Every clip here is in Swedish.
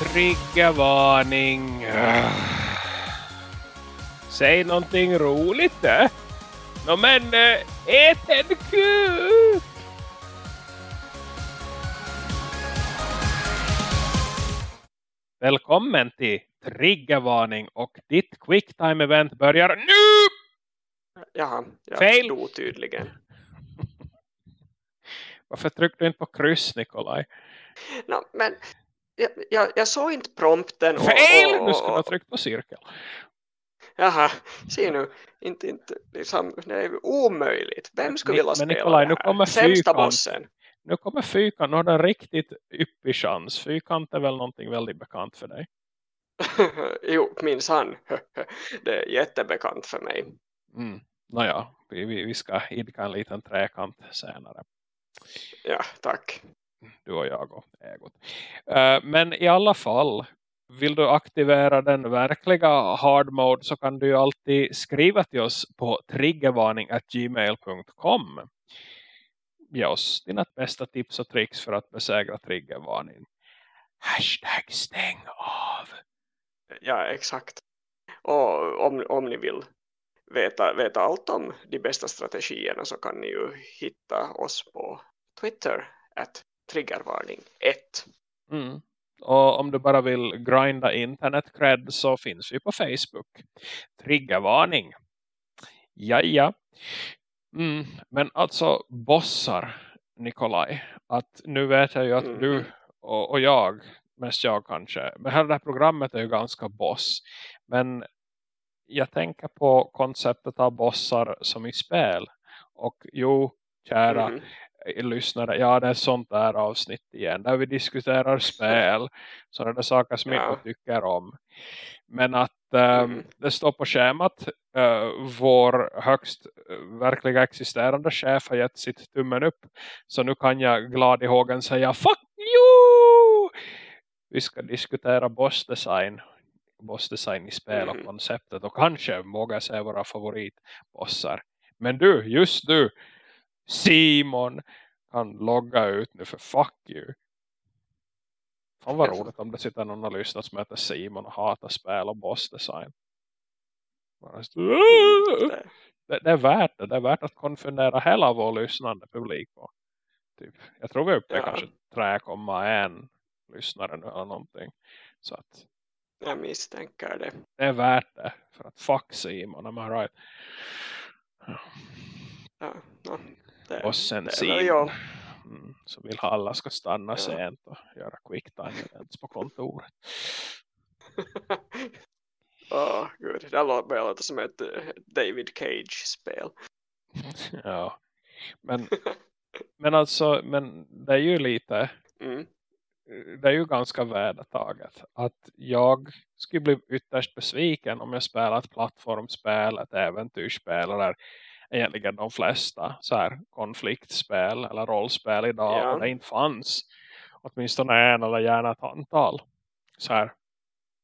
Triggervarning. Säg någonting roligt eh? Nå men äh, ät en kuk! Välkommen till Triggervarning och ditt quicktime event börjar nu! Jaha, jag Fail. förstod tydligen. Varför tryckte du inte på kryss Nikolaj? Nå, men jag, jag, jag såg inte prompten. Och, Fail! och, Du skulle ha och, tryckt på cirkel. jaha, se nu. Inte, inte, liksom, det är omöjligt. Vem skulle vilja men spela Nikolaj, nu kommer Sämsta bossen. Nu kommer fyrkant. Nu har den riktigt yppig chans. Fyrkant är väl någonting väldigt bekant för dig. jo, minns han. det är jättebekant för mig. Mm. Nåja, vi, vi, vi ska idka en liten träkant senare. Ja, tack. Du och jag och Egot. Eh, men i alla fall, vill du aktivera den verkliga hard mode så kan du ju alltid skriva till oss på triggervarning.gmail.com. Ge oss dina bästa tips och tricks för att besegra triggervarning. Hashtag stäng av. Ja, exakt. Och om, om ni vill veta, veta allt om de bästa strategierna så kan ni ju hitta oss på Twitter at triggervarning 1. Mm. Och om du bara vill grinda internet cred så finns vi på Facebook. Triggervarning. Ja, ja. Mm. Men alltså bossar, Nikolaj. Att nu vet jag ju att Mhm. du och, och jag, mest jag kanske. Men hela det här programmet är ju ganska boss. Men jag tänker på konceptet av bossar som i spel. Och jo, kära Mhm. Lyssnare, ja det är sånt där avsnitt igen. Där vi diskuterar spel. Sådana där saker som jag Ja. inte tycker om. Men att Mhm. det står på schemat. eh, vår högst eh, verkliga existerande chef har gett sitt tummen upp. Så nu kan jag glad i hågen säga Fuck you! Vi ska diskutera bossdesign. Bossdesign i spel och Mhm. konceptet. Och kanske våga se våra favoritbossar. Men du, just du. Simon kan logga ut nu för fuck you. Fan vad roligt om det sitter någon och lyssnar som heter Simon och hatar spel och bossdesign. Det- Det, är värt det. Det är värt att konfundera hela vår lyssnande publik på. Typ. Jag tror vi är uppe Ja. kanske 3,1 lyssnare nu eller någonting. Så att Jag misstänker det. det är värt det. För att fuck Simon, am I right? Ja, no, Simon. väl jag. Mm, så vill alla ska stanna Ja. sent och göra quick time events på kontoret. Åh, gud. Det börjar låta som ett David Cage-spel. ja. Men, men alltså, men det är ju lite, Mm. det är ju ganska värdetaget. Att jag skulle bli ytterst besviken om jag spelar ett plattformspel, ett äventyrsspel eller egentligen de flesta så här konfliktspel eller rollspel idag Ja. och det inte fanns åtminstone en eller gärna ett antal så här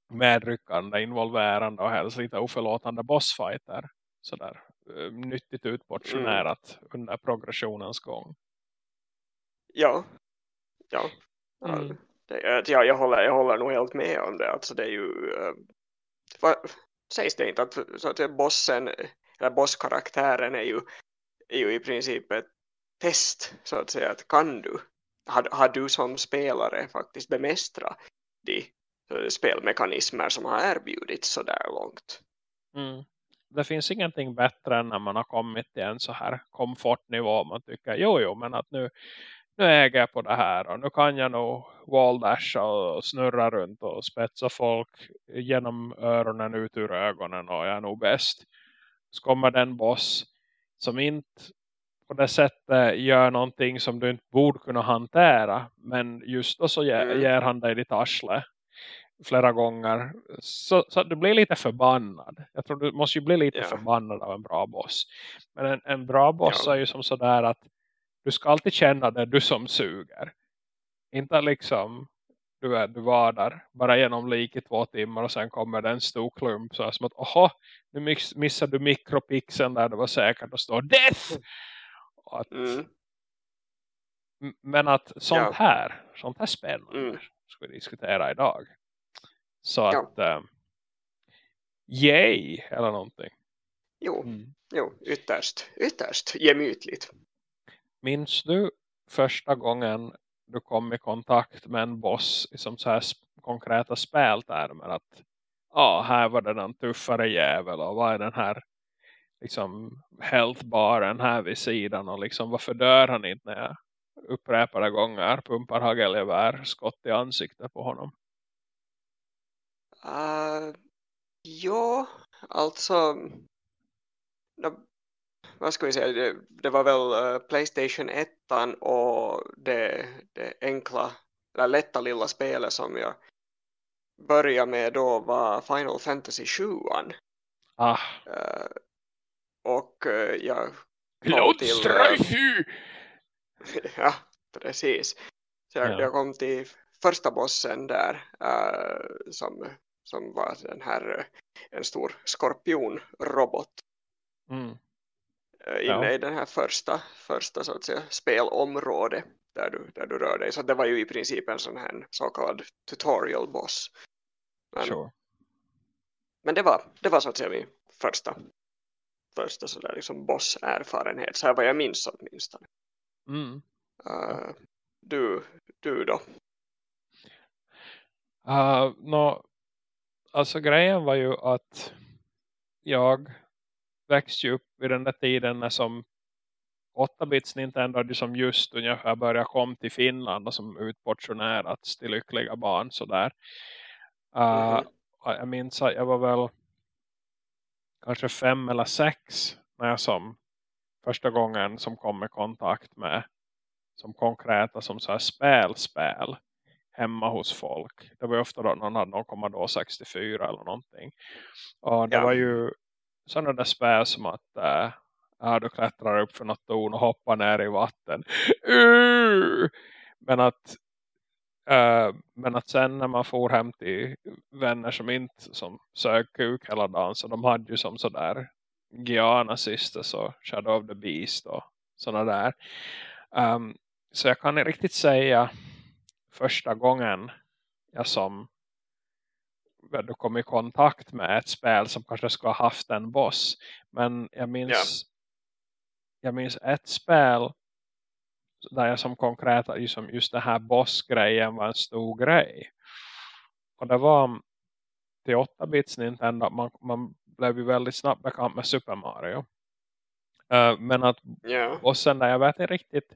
medryckande, involverande och helst lite oförlåtande bossfighter sådär eh, nyttigt utportionerat under progressionens gång. Ja. Ja. Mm. det, ja jag, håller, jag håller nog helt med om det. Alltså det är ju... Uh, vad, sägs det inte att, så att bossen, eller bosskaraktären är ju, är ju i princip ett test så att säga. Att kan du, har, har du som spelare faktiskt bemästra de eh, spelmekanismer som har erbjudits så där långt? Mm. Det finns ingenting bättre än när man har kommit till en så här komfortnivå. Man tycker, jo jo, men att nu, nu äger jag på det här. Och nu kan jag nog walldasha och snurra runt och spetsa folk genom öronen ut ur ögonen. Och jag är nog bäst. Så kommer den boss som inte på det sättet gör någonting som du inte borde kunna hantera. Men just då så ger, Mm. ger han dig ditt arsle flera gånger. Så, så du blir lite förbannad. Jag tror du måste ju bli lite Ja. förbannad av en bra boss. Men en, en bra boss Ja. är ju som sådär att du ska alltid känna det du som suger. Inte liksom du, är, du var där bara genom lik i två timmar och sen kommer det en stor klump så här som att åh, nu miss, missade du mikropixeln där det var säkert att stå death! Och att, Mm. Men att sånt Ja. här, sånt här spännande Mm. ska vi diskutera idag. Så att ja. äh, yay eller någonting. Jo, mm. jo ytterst, ytterst gemytligt. Minns du första gången du kom i kontakt med en boss i som så här konkreta speltermer att ja, här var det den tuffare jävel och vad är den här liksom healthbaren här vid sidan och liksom varför dör han inte när jag upprepade gånger pumpar hagelgevär skott i ansiktet på honom? Uh, ja, alltså no, vad ska vi säga, det, det var väl uh, Playstation 1 och det, det enkla, eller lätta lilla spelet som jag började med då var Final Fantasy 7 ah. Uh, och uh, jag kom till... Uh, ja, precis. Så jag, ja. jag, kom till första bossen där uh, som, som var den här en stor skorpionrobot. Mm. Inne ja. i den här första, första så att säga, spelområde där du, där du rör dig. Så det var ju i princip en sån här så kallad tutorial boss. Men, sure. men det, var, det var så att säga min första, första sådär liksom boss-erfarenhet. Så här vad jag minns åtminstone. Mm. Uh, du, du då? Uh, no, alltså grejen var ju att jag växte upp i den där tiden när som 8-bits Nintendo hade som just ungefär börjat komma till Finland och som utportionerats till lyckliga barn sådär. Uh, mm. Jag minns att jag var väl kanske fem eller sex när jag som första gången som kom i kontakt med som konkreta som så här spelspel hemma hos folk. Det var ju ofta då någon hade någon komma 64 eller någonting. Och det ja. var ju sådana där spär som att äh, du klättrar upp för något torn och hoppar ner i vatten. Uh! Men att äh, men att sen när man får hem till vänner som inte som sög kuk hela dagen så de hade ju som sådär Giana Sisters och Shadow of the Beast och sådana där. Um, så jag kan inte riktigt säga första gången jag som du kom i kontakt med ett spel som kanske skulle ha haft en boss. Men jag minns, yeah. jag minns ett spel där jag som konkret liksom just den här bossgrejen var en stor grej. Och det var till 8-bits Nintendo man, man blev ju väldigt snabbt bekant med Super Mario. Uh, men att yeah. bossen där jag vet inte riktigt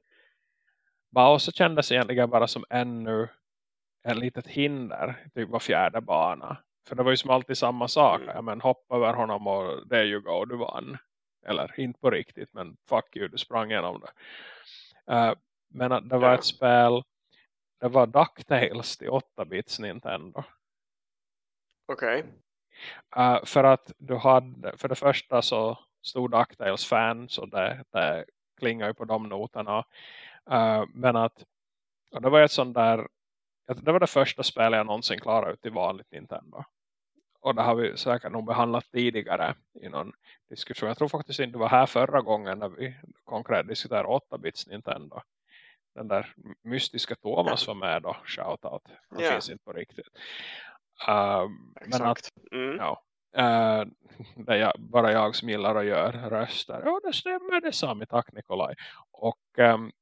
Bowser kändes egentligen bara som ännu ett litet hinder typ var fjärde bana. För det var ju som alltid samma sak. Mm. Ja, men hoppa över honom och there you go, du vann. Eller inte på riktigt, men fuck you, du sprang igenom det. Uh, men det var ja. ett spel det var DuckTales till 8-bits Nintendo. Okej. Okay. Uh, eh, för att du hade, för det första så stod DuckTales fan så det, det klingar ju på de noterna. Uh, men att det var ett sånt där det var det första spelet jag någonsin klarade ut i vanligt Nintendo. Och det har vi säkert nog behandlat tidigare i någon diskussion. Jag tror faktiskt inte det var här förra gången när vi konkret diskuterade 8-bits Nintendo. Den där mystiska Thomas var med då. Shoutout. Han yeah. finns inte på riktigt. Uh, men att, mm. ja, uh, det är bara jag som gillar att göra röster. Ja, det stämmer. Det sa mig. Tack Nikolaj. Och um,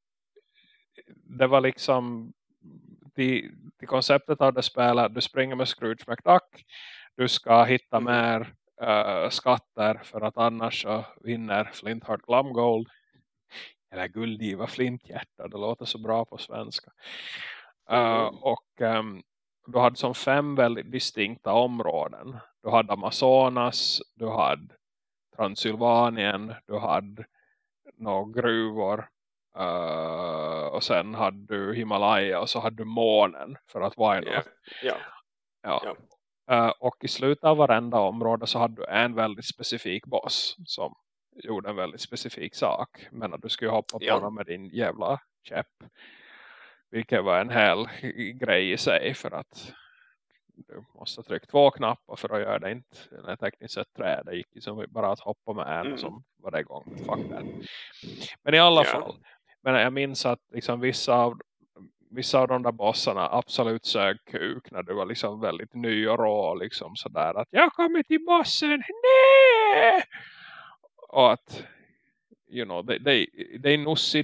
det var liksom till, till konceptet av det spelet. Du springer med Scrooge McDuck du ska hitta mm. mer uh, skatter för att annars så vinner Flintheart Glumgold eller guldgiva flinthjärta, det låter så bra på svenska uh, och um, du hade som fem väldigt distinkta områden du hade Amazonas, du hade Transylvanien, du hade några gruvor uh, och sen hade du Himalaya och så hade du månen för att not? Yeah. Yeah. Ja. Yeah. Uh, och i slutet av varenda område så hade du en väldigt specifik boss som gjorde en väldigt specifik sak. Men att du skulle hoppa på ja. honom med din jävla käpp. Vilket var en hel grej i sig för att du måste trycka två knappar för att göra det inte eller tekniskt sett trä. Det gick liksom bara att hoppa med en mm. som var det igång. Fuck that. Men i alla ja. fall. Men jag minns att liksom vissa av vissa av de där bossarna absolut sög kuk när du var liksom väldigt ny och rå liksom sådär att jag kommer till bossen, nej! Och att you know, they, they, they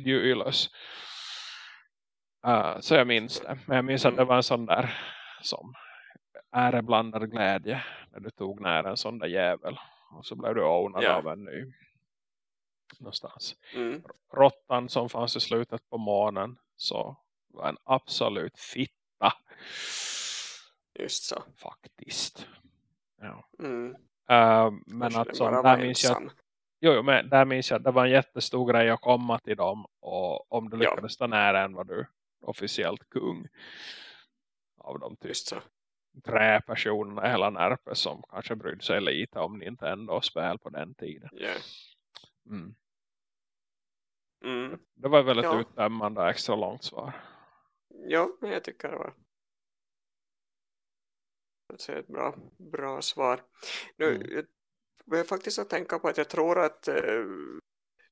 ju ylös. Uh, så jag minns det. Men jag minns att det var en sån där som äreblandad glädje när du tog nära en sån där jävel. Och så blev du ownad yeah. av en ny någonstans. Mm. Råttan som fanns i slutet på månen så var en absolut fitta. Just så. Faktiskt. Ja. Mm. Uh, men att som, där minns jag att, jo, jo, men där minns jag att det var en jättestor grej att komma till dem och om du lyckades ja. ta nära än var du officiellt kung av de tyst tre personerna i hela Närpe som kanske brydde sig lite om Nintendo-spel på den tiden. Yeah. Mm. Mm. Det var väldigt ja. utdömande och extra långt svar. Ja, men jag tycker det var det är ett bra, bra svar. Nu, mm. jag börjar faktiskt att tänka på att jag tror att uh,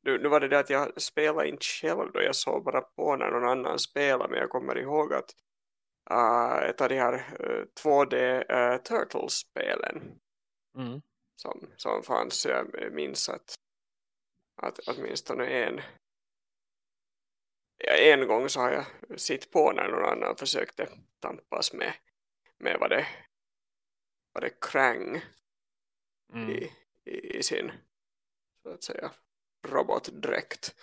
nu, nu var det det att jag spelade inte själv då jag såg bara på när någon annan spelade men jag kommer ihåg att uh, ett av de här uh, 2D uh, Turtles-spelen mm. som, som fanns jag minns att, att åtminstone en en gång så har jag sitt på när någon annan försökte tampas med, med vad det var det Krang mm. i, i, i, sin så att säga robotdräkt.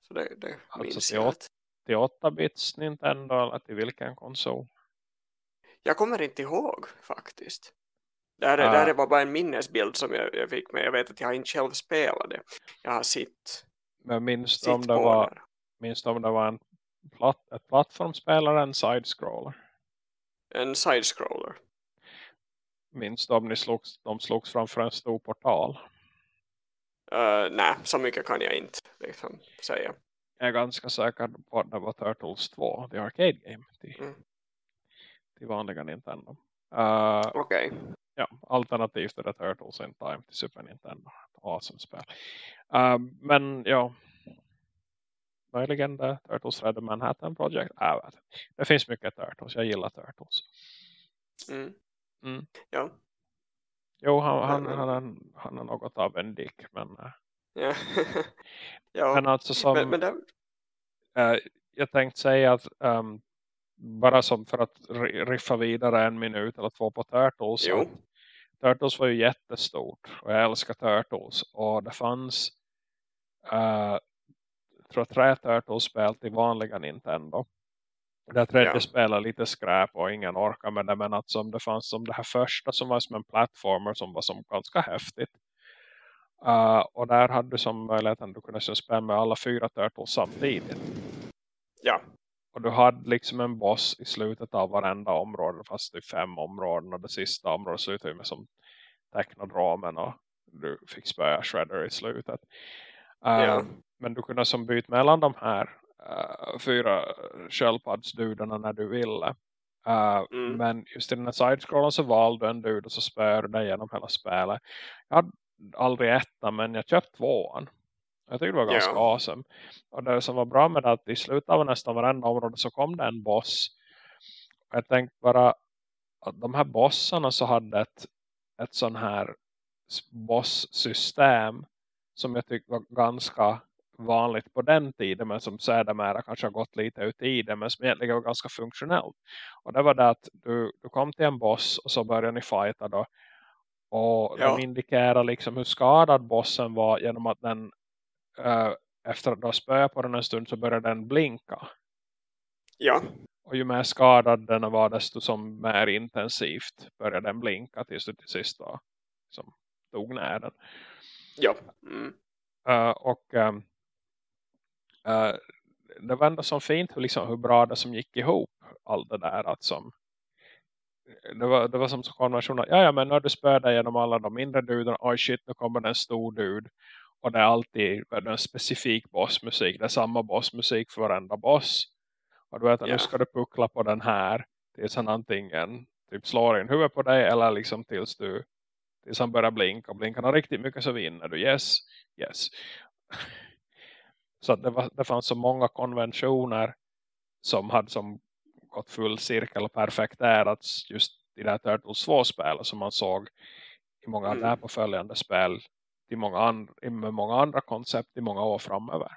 Så det, det alltså minns jag. Att... Till 8-bits Nintendo eller till vilken konsol? Jag kommer inte ihåg faktiskt. Det här, uh. det här var bara en minnesbild som jag, jag fick med. Jag vet att jag inte själv spelade. Jag har sitt Men minns du om det var minns du om det var en platt, ett plattformspel eller en side-scroller? En side-scroller. Minns du om ni slogs, de slogs framför en stor portal? Uh, nej, så mycket kan jag inte liksom, säga. Jag är ganska säker på att det var Turtles 2, the arcade game till, mm. till vanliga Nintendo. Uh, Okej. Okay. Ja, alternativt är det Turtles in Time till Super Nintendo. Awesome spel. Uh, men ja, möjligen The Turtles Red Manhattan Project. Äh, det finns mycket Turtles, jag gillar Turtles. Mm. Mm. Ja. Jo, han, han, han, han, han är något av en dick, men... Äh. Ja. ja. Men alltså som... Men, men det... äh, jag tänkte säga att um, bara som för att riffa vidare en minut eller två på Turtles. Jo. Turtles var ju jättestort och jag älskar Turtles. Och det fanns uh, tror tre Turtles-spel till vanliga Nintendo. Det tredje ja. spelar lite skräp och ingen orkar med det. Men att som det fanns som det här första som var som en plattformer som var som ganska häftigt. Uh, och där hade du som möjligheten du kunde spela med alla fyra Turtles samtidigt. Ja. Och du hade liksom en boss i slutet av varenda område. Fast det är fem områden. Och det sista området slutade med som teknodramen. Och du fick spöa Shredder i slutet. Ja. Men du kunde som byta mellan de här uh, fyra sköldpaddsdudarna när du ville. Uh, mm. Men just i den här sidescrollen så valde du en dud och så spör du genom hela spelet. Jag hade aldrig ettan men jag köpte tvåan. Jag tyckte det var ganska yeah. awesome. Och det som var bra med det att i slutet av nästan varenda område så kom det en boss. Och jag tänkte bara att de här bossarna så hade ett, ett sån här boss-system som jag tyckte var ganska vanligt på den tiden men som sedermera kanske har gått lite ut i det men som egentligen var ganska funktionellt. Och det var det att du, du kom till en boss och så började ni fighta då. Och ja. de indikerar liksom hur skadad bossen var genom att den äh, efter att du har spöat på den en stund så började den blinka. Ja. Och ju mer skadad den var desto som mer intensivt började den blinka tills du till sist var som tog ner den. Ja. Mm. Uh, och um, uh, det var ändå så fint hur, liksom, hur bra det som gick ihop allt det där att som det var, det var som konvention ja, ja men när du spöade genom alla de mindre duderna oj shit nu kommer det en stor dud och det är alltid en specifik bossmusik det är samma bossmusik för varenda boss och du vet att yeah. nu ska du puckla på den här tills han antingen typ slår in huvudet på dig eller liksom tills du tills han börjar blinka och blinkar han riktigt mycket så vinner du yes, yes så att det, var, det fanns så många konventioner som hade som gått full cirkel och perfekterats just i det här Turtles 2-spelet som man såg i många mm. därpåföljande spel i många andra, med många andra koncept i många år framöver.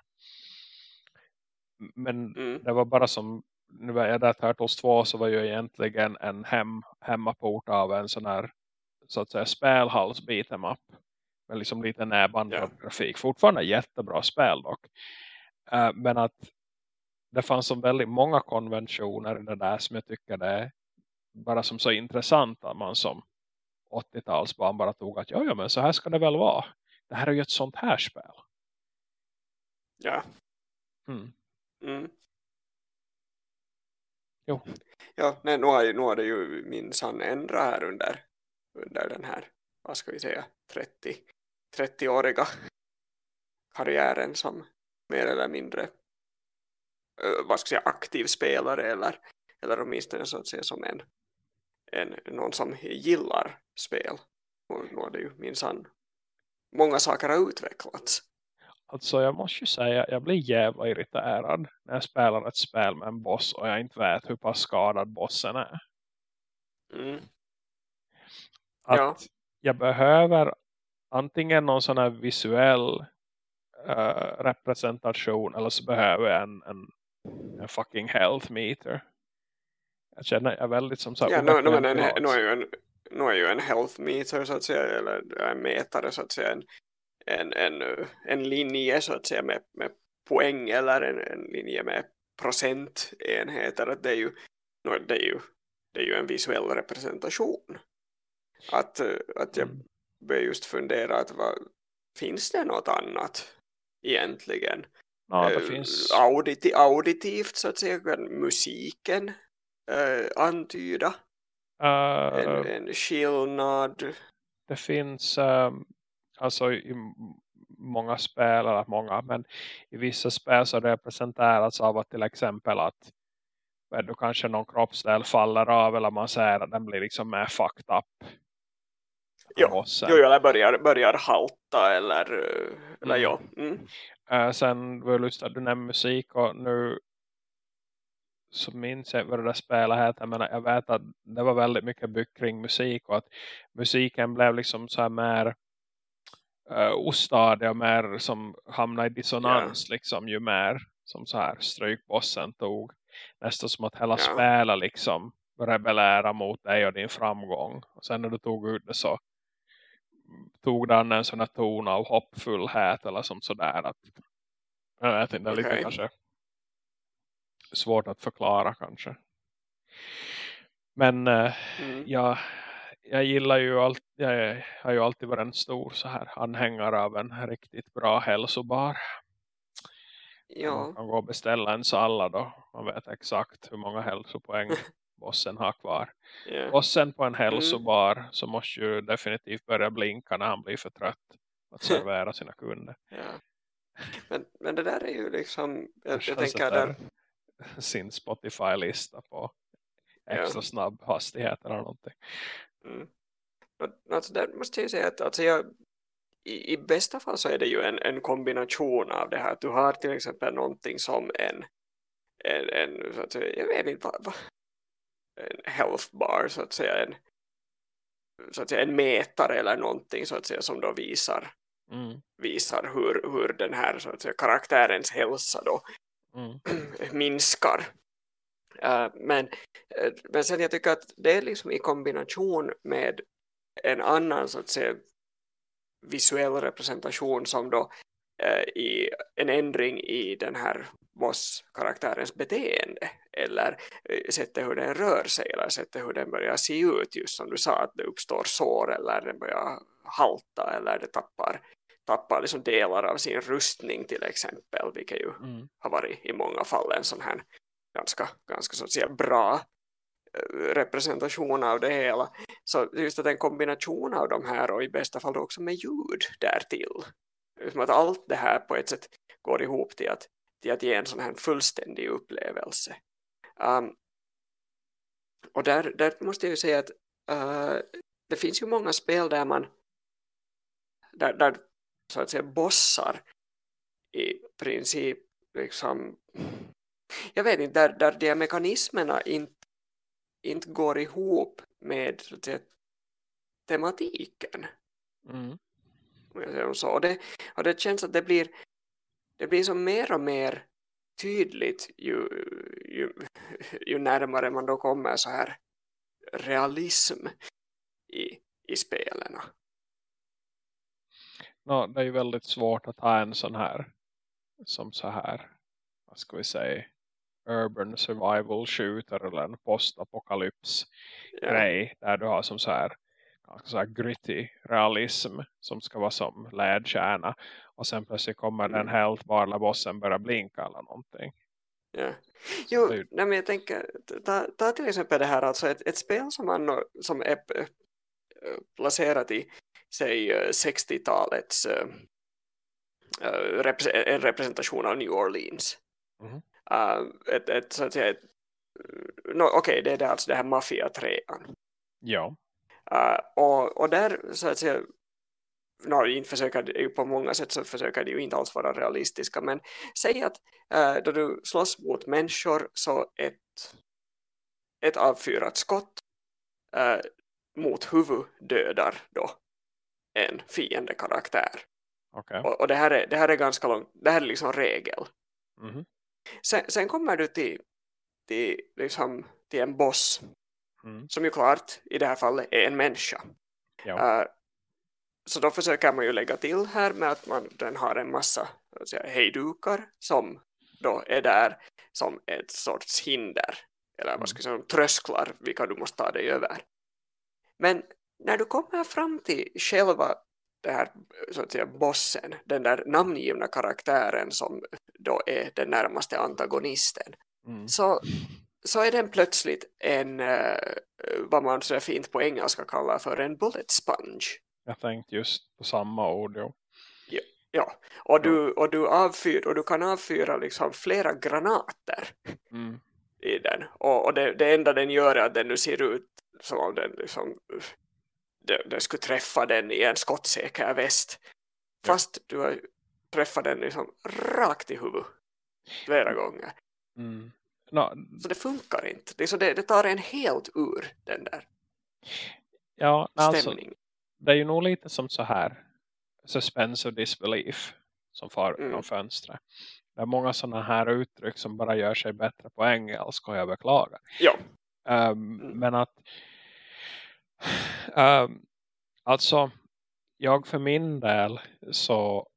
Men mm. det var bara som nu jag där Turtles 2 så var ju egentligen en hem, hemmaport av en sån här så att säga spelhals beat'em up med liksom lite närband yeah. grafik. Fortfarande jättebra spel dock. Uh, men att det fanns så väldigt många konventioner i det där som jag tycker det är bara som så intressant att man som 80-talsbarn bara tog att ja, ja men så här ska det väl vara. Det här är ju ett sånt här spel. Ja. Mm. Mm. Jo. Ja, nej, nu, har, nu har det ju minsann ändrat här under, under den här, vad ska vi säga, 30, 30-åriga karriären som mer eller mindre vad ska jag säga, aktiv spelare eller, eller åtminstone så att säga som en, en, någon som gillar spel. Och nu har det ju minsann många saker har utvecklats. Alltså jag måste ju säga, jag blir jävla irriterad när jag spelar ett spel med en boss och jag inte vet hur pass skadad bossen är. Mm. Att ja. jag behöver antingen någon sån här visuell uh, representation eller så behöver jag en, en, en fucking health meter. Jag känner jag väldigt som så ja, nu, nu, en, nu, är ju en, nu är ju en health meter så att säga eller en mätare så att säga en en, en, en linje så att säga med, med poäng eller en, en linje med procentenheter att det är ju, det är ju, det är ju en visuell representation att, att jag mm. börjar just fundera att vad, finns det något annat egentligen ja, uh, finns... Auditi auditivt så att säga musiken uh, antyda uh, en, en skillnad det finns um, alltså i många spel, eller många, men i vissa spel så representeras av att till exempel att då kanske någon kroppsdel faller av eller man säger att den blir liksom mer fucked up. Jo, jo, eller börjar, börjar halta eller, eller mm. ja. Mm. Uh, sen var att du nämnde musik och nu så minns jag vad det där spelet heter men jag vet att det var väldigt mycket byggt kring musik och att musiken blev liksom så här mer uh, ostadig mer som hamnar i dissonans yeah. liksom ju mer som så här strykbossen tog nästan som att hela yeah. spela liksom rebellera mot dig och din framgång och sen när du tog ut det så tog den en sån här ton av hoppfullhet eller som sådär att jag vet inte, okay. lite kanske svårt att förklara kanske men uh, mm. ja jag gillar ju allt, jag har ju alltid varit en stor så här anhängare av en riktigt bra hälsobar. Ja. Man kan gå och beställa en sallad då. Man vet exakt hur många hälsopoäng bossen har kvar. Yeah. Bossen på en hälsobar mm. så måste ju definitivt börja blinka när han blir för trött att servera sina kunder. Ja. Men, men det där är ju liksom, jag, jag tänker där sin Spotify-lista på extra ja. snabb hastighet eller någonting. Mm. Alltså där måste jag säga att alltså jag, i, i bästa fall så är det ju en, en kombination av det här. Du har till exempel någonting som en, en, en så att jag vet inte vad, vad en health bar så att säga en, så att säga, en mätare eller någonting så att säga som då visar mm. visar hur, hur den här så att säga, karaktärens hälsa då mm. minskar Uh, men, uh, men sen jag tycker att det är liksom i kombination med en annan så att säga visuell representation som då uh, i en ändring i den här boss-karaktärens beteende eller sättet hur den rör sig eller sättet hur den börjar se ut just som du sa att det uppstår sår eller den börjar halta eller det tappar tappar liksom delar av sin rustning till exempel vilket ju mm. har varit i många fall en sån här ganska, ganska så att säga bra eh, representation av det hela. Så just att en kombination av de här och i bästa fall också med ljud därtill. Som att allt det här på ett sätt går ihop till att, till att ge en sån här fullständig upplevelse. Um, och där, där måste jag ju säga att uh, det finns ju många spel där man där, där så att säga bossar i princip liksom jag vet inte, där, där de mekanismerna inte, inte går ihop med säga, tematiken. Mm. Och, det, och det känns att det blir, det blir så mer och mer tydligt ju, ju, ju närmare man då kommer så här realism i, i spelen. No, det är ju väldigt svårt att ha en sån här som så här, vad ska vi säga urban survival shooter eller en postapokalyps grej där du har som så här, så här gritty realism som ska vara som ledstjärna och sen plötsligt kommer den Mm. helt bara bossen börjar blinka eller någonting. Ja. Jo, nej, men jag tänker, ta, ta till exempel det här, alltså ett, ett spel som, man, som är eh, placerat i, säg eh, 60-talets eh, eh, repre- en representation av New Orleans. Mhm. Eh, ett, ett, så att säga, ett, no, okej, det är alltså det här Mafia 3 Ja. Uh, och, och där så att säga no, inte försöker på många sätt så försöker det ju inte alls vara realistiska men säg att uh, då du slåss mot människor så ett, ett avfyrat skott uh, mot huvud dödar då en fiende karaktär Okej. och, och det, här är, det här är ganska långt, det här är liksom regel Mhm. sen, sen kommer du till, till, liksom, till en boss Mm. som ju klart i det här fallet är en människa Ja. Uh, så då försöker man ju lägga till här med att man, den har en massa säga, hejdukar som då är där som ett sorts hinder eller Mm. vad ska jag säga, trösklar vilka du måste ta dig över. Men när du kommer fram till själva det här så att säga bossen, den där namngivna karaktären som då är den närmaste antagonisten Mm. så, så är den plötsligt en eh, vad man så fint på engelska kallar för en bullet sponge. Jag tänkte just på samma ord. Jo. Ja, och du, och du avfyr och du kan avfyra liksom flera granater Mm. i den. Och, och det, det enda den gör är att den nu ser ut som om den liksom det, det skulle träffa den i en skottsäker väst. Ja. Fast du har träffat den liksom rakt i huvudet flera gånger. Mm. No, Så det funkar inte. Det, så det, det tar en helt ur den där ja, alltså, det är ju nog lite som så här suspense of disbelief som far Mm. genom fönstret. Det är många sådana här uttryck som bara gör sig bättre på engelska och jag beklagar. Ja, Um, Mm. Men att um, alltså jag för min del så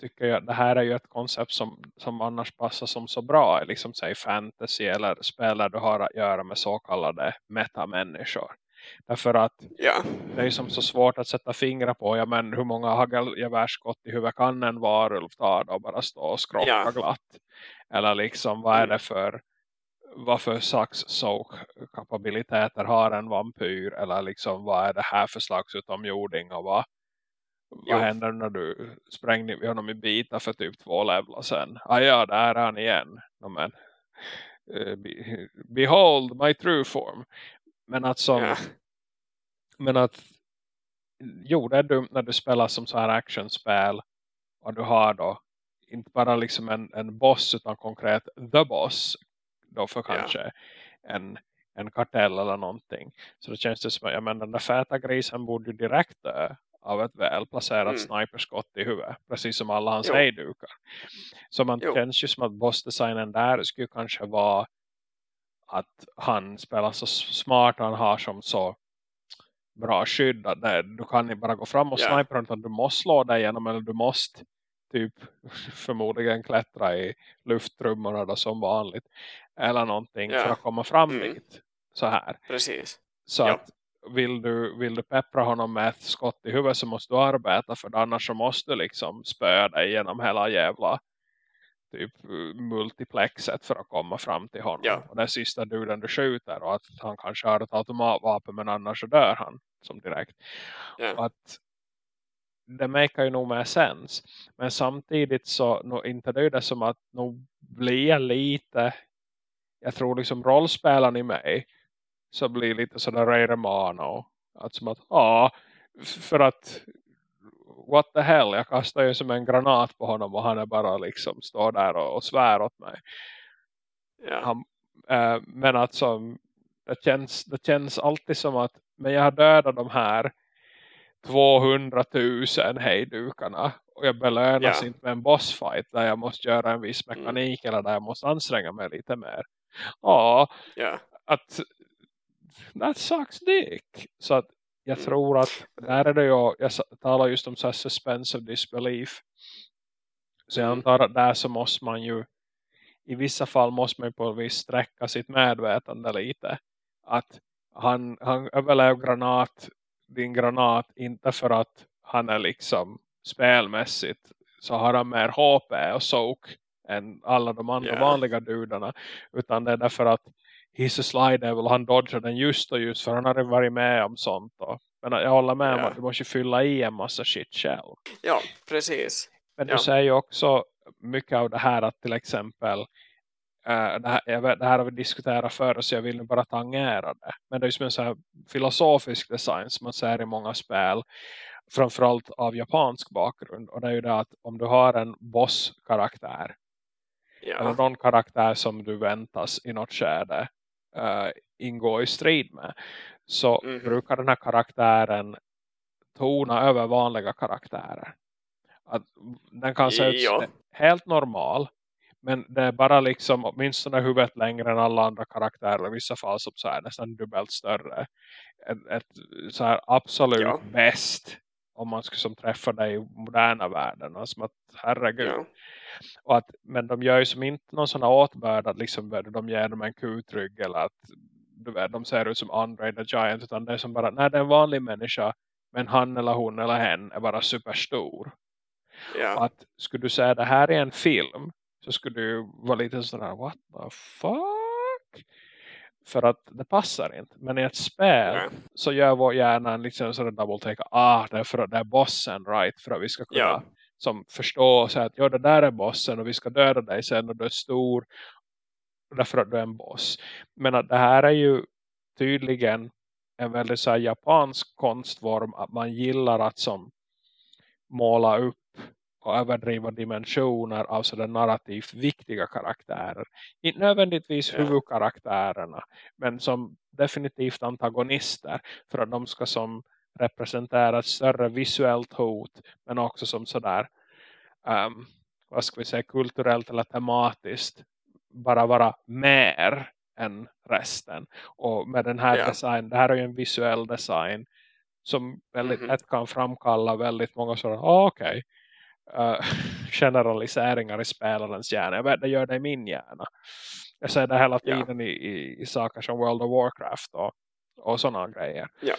tycker jag det här är ju ett koncept som, som annars passar som så bra i liksom säg fantasy eller spel där du har att göra med så kallade metamänniskor. Därför att ja, det är som så svårt att sätta fingrar på. Ja, men hur många hagelgevärsskott i huvudet kan en varulv ta då? Bara stå och skroppa Ja. glatt. Eller liksom, vad är det för vad för slags soak kapabiliteter har en vampyr? Eller liksom, vad är det här för slags utomjording? Och vad, Jo. vad händer när du sprängde honom i bitar för typ två levlar sen? Ah ja, där är han igen. No, men, eh, be, behold my true form. Men att som ja, men att jo, det är dumt när du spelar som så här actionspel och du har då inte bara liksom en, en boss utan konkret the boss då för Ja. kanske en, en kartell eller någonting. Så det känns det som att ja, men den där fäta grisen borde ju direkt dö av ett välplacerat Mm. sniperskott i huvudet. Precis som alla hans Jo. hejdukar. Så man Jo. känns ju som att bossdesignen där skulle kanske vara att han spelar så smart han har som så bra skydd att det, du kan inte bara gå fram och snipa utan du måste slå dig igenom eller du måste typ förmodligen klättra i lufttrummorna då som vanligt eller någonting Ja. för att komma fram Mm. dit så här precis. så Ja. att vill du, vill du peppra honom med ett skott i huvudet så måste du arbeta för det, annars så måste du liksom spöa dig genom hela jävla typ multiplexet för att komma fram till honom. Ja. Och det är sista duden du skjuter och att han kanske har ett automatvapen men annars så dör han som direkt. Ja. Och att det makar ju nog mer sens. Men samtidigt så nog inte det är det som att nog blir lite jag tror liksom rollspelaren i mig så blir lite sådär Ray Romano. Att som att, ja, för att what the hell, jag kastar ju som en granat på honom och han är bara liksom står där och, och svär åt mig. Ja. Han, äh, men alltså det känns, det känns alltid som att men jag har dödat de här 200 000 hejdukarna och jag belönas Ja. inte med en bossfight där jag måste göra en viss Mm. mekanik eller där jag måste anstränga mig lite mer. Ja, Ja. att that sucks dick. Så att jag Mm. tror att där är det jag sa- talar just om så här suspense of disbelief. Så jag Mm. antar att där så måste man ju i vissa fall måste man ju på ett vis sträcka sitt medvetande lite. Att han, han överlever granat, din granat inte för att han är liksom spelmässigt så har han mer HP och soak än alla de andra Ja. vanliga dudarna. Utan det är därför att he's a sly devil, han dodgar den just och just för han har varit med om sånt. Och, men jag håller med om Ja. att du måste fylla i en massa shit själv. ja, precis. Men Ja. du säger ju också mycket av det här att till exempel eh, det, här, det här har vi diskuterat förr så jag vill nu bara tangera det. Men det är ju som en så här filosofisk design som man ser i många spel. Framförallt av japansk bakgrund. Och det är ju det att om du har en bosskaraktär. Eller Ja. någon karaktär som du väntas i något skede eh, ingå i strid med. Så Mhm. brukar den här karaktären tona över vanliga karaktärer. Att den kan se ut Ja. helt normal. Men det är bara liksom åtminstone huvudet längre än alla andra karaktärer. I vissa fall som så här, nästan dubbelt större. Ett, ett så här absolut Ja. bäst. Om man skulle som träffa dig i moderna världen. Alltså att herregud. Ja. Och att, men de gör ju som inte någon sån åtbörd att liksom, de ger dem en kutrygg eller att du vet, de ser ut som Andre the Giant utan det är som bara, nej det är en vanlig människa men han eller hon eller hen är bara superstor. Ja. att skulle du säga det här är en film så skulle du vara lite sådär, what the fuck? För att det passar inte. Men i ett spel Nej. så gör vår hjärna en liksom sådär double take. Ah, det är för det är bossen, right? För att vi ska kunna Ja. Som förstå och säga att ja, det där är bossen och vi ska döda dig sen och du är stor. Därför att du är en boss. Men att det här är ju tydligen en väldigt så här japansk konstform att man gillar att som måla upp och överdriva dimensioner av sådär narrativt viktiga karaktärer. Inte nödvändigtvis huvudkaraktärerna men som definitivt antagonister för att de ska som representera ett större visuellt hot men också som sådär um, vad ska vi säga kulturellt eller tematiskt bara vara mer än resten. Och med den här Ja. design, det här är ju en visuell design som väldigt Mhm. lätt kan framkalla väldigt många sådana, ah, okej, eh, generaliseringar i spelarens hjärna. Jag vet, det gör det i min hjärna. Jag säger det hela Ja. tiden i, i, i saker som World of Warcraft och, och sådana grejer. Ja.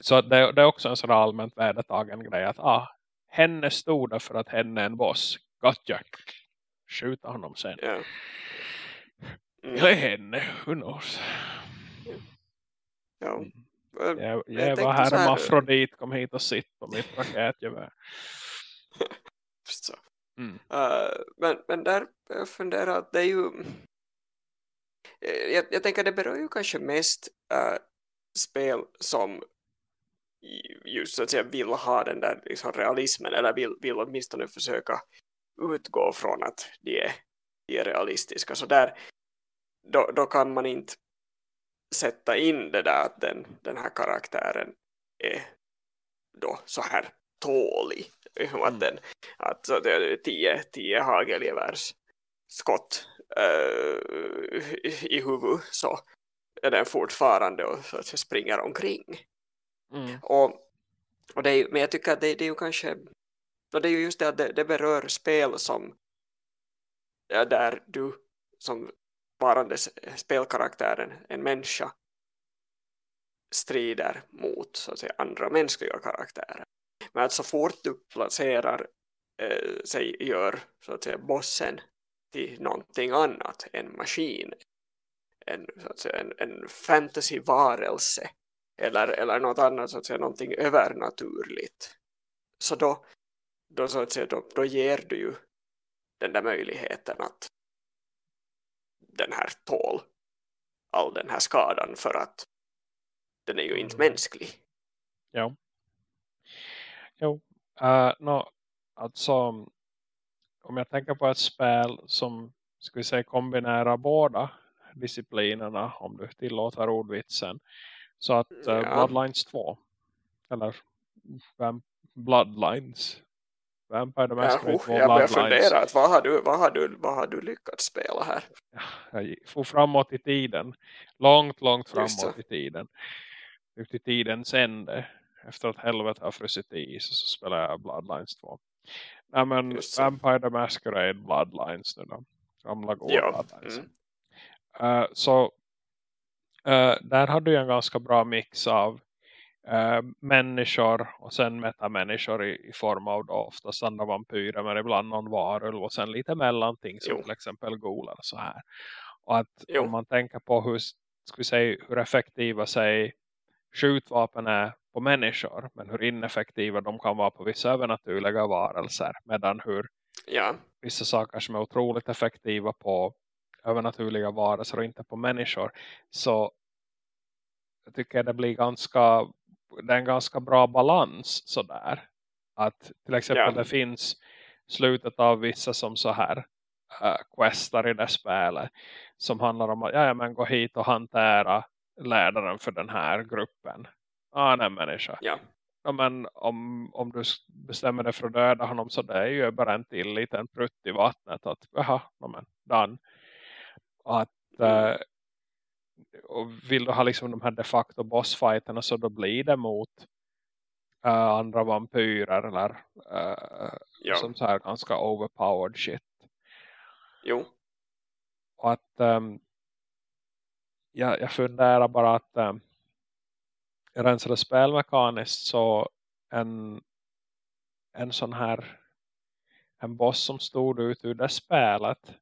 Så det, det är också en sån allmänt vedertagen grej att ah, henne stod där för att henne är en boss. Gotcha. Skjuta honom sen. Ja. Mm. Jag är henne, who knows. Ja. Mm. Jag, jag jag var så här- hermafrodit, kom hit och sitt på mitt raketgevär. Så. Mm. Eh, men, men där jag funderar att det är ju Eh, jag, jag tänker det berör ju kanske mest eh, spel som just så att säga vill ha den där liksom, realismen eller vill, vill åtminstone försöka utgå från att de är, de är realistiska så där då, då kan man inte sätta in det där att den, den här karaktären är då så här tålig Mm. att den att så det är 10, 10 hagelgevärs skott eh, i huvud så är den fortfarande och så att springer omkring Mm. och, och det är, men jag tycker att det, det är ju kanske och det är ju just det att det, det berör spel som ja, där du som varande spelkaraktären en människa strider mot så att säga, andra mänskliga karaktärer men att så fort du placerar eh, sig gör så att säga bossen till någonting annat en maskin en, så att säga, en, en fantasyvarelse eller, eller något annat så att säga någonting övernaturligt så då, då så att säga då, då ger du ju den där möjligheten att den här tål all den här skadan för att den är ju inte Mm. mänsklig Jo. Jo. Uh, no, alltså, om jag tänker på ett spel som ska vi säga kombinera båda disciplinerna om du tillåter ordvitsen. Så att uh, ja. Bloodlines 2 eller Bloodlines Vampire the Masquerade ja, Jag börjar fundera, att vad, har du, vad, har du, vad har du lyckats spela här? Jag får framåt i tiden. Långt, långt framåt i tiden. Ut i tidens ände. Efter att helvetet har frusit i så, så spelar jag Bloodlines 2. Nej men Vampire the Masquerade Bloodlines nu då. Gamla goda ja. Bloodlines. Mm. Uh, så uh, där hade du en ganska bra mix av uh, människor och sen metamänniskor i, i form av då oftast andra vampyrer men ibland någon varulv och sen lite mellanting som jo. till exempel golar så här. Och att jo. om man tänker på hur, ska vi säga, hur effektiva sig skjutvapen är på människor men hur ineffektiva de kan vara på vissa övernaturliga varelser medan hur ja. vissa saker som är otroligt effektiva på övernaturliga varelser och inte på människor så jag tycker det blir ganska det är en ganska bra balans sådär att till exempel ja. det finns slutet av vissa som så här uh, questar i det spelet som handlar om att ja, men gå hit och hantera ledaren för den här gruppen ah, en människa. Ja. ja. men om, om du bestämmer dig för att döda honom så det är ju bara en till liten prutt i vattnet. Att, jaha, ja, men, done. Att, mm. eh, och vill du ha liksom de här de facto bossfighterna så då blir det mot uh, andra vampyrer eller uh, ja. som så här ganska overpowered shit. Jo. Och att um, jag, jag funderar bara att um, rensade spelmekaniskt så en, en sån här en boss som stod ut ur det spelet.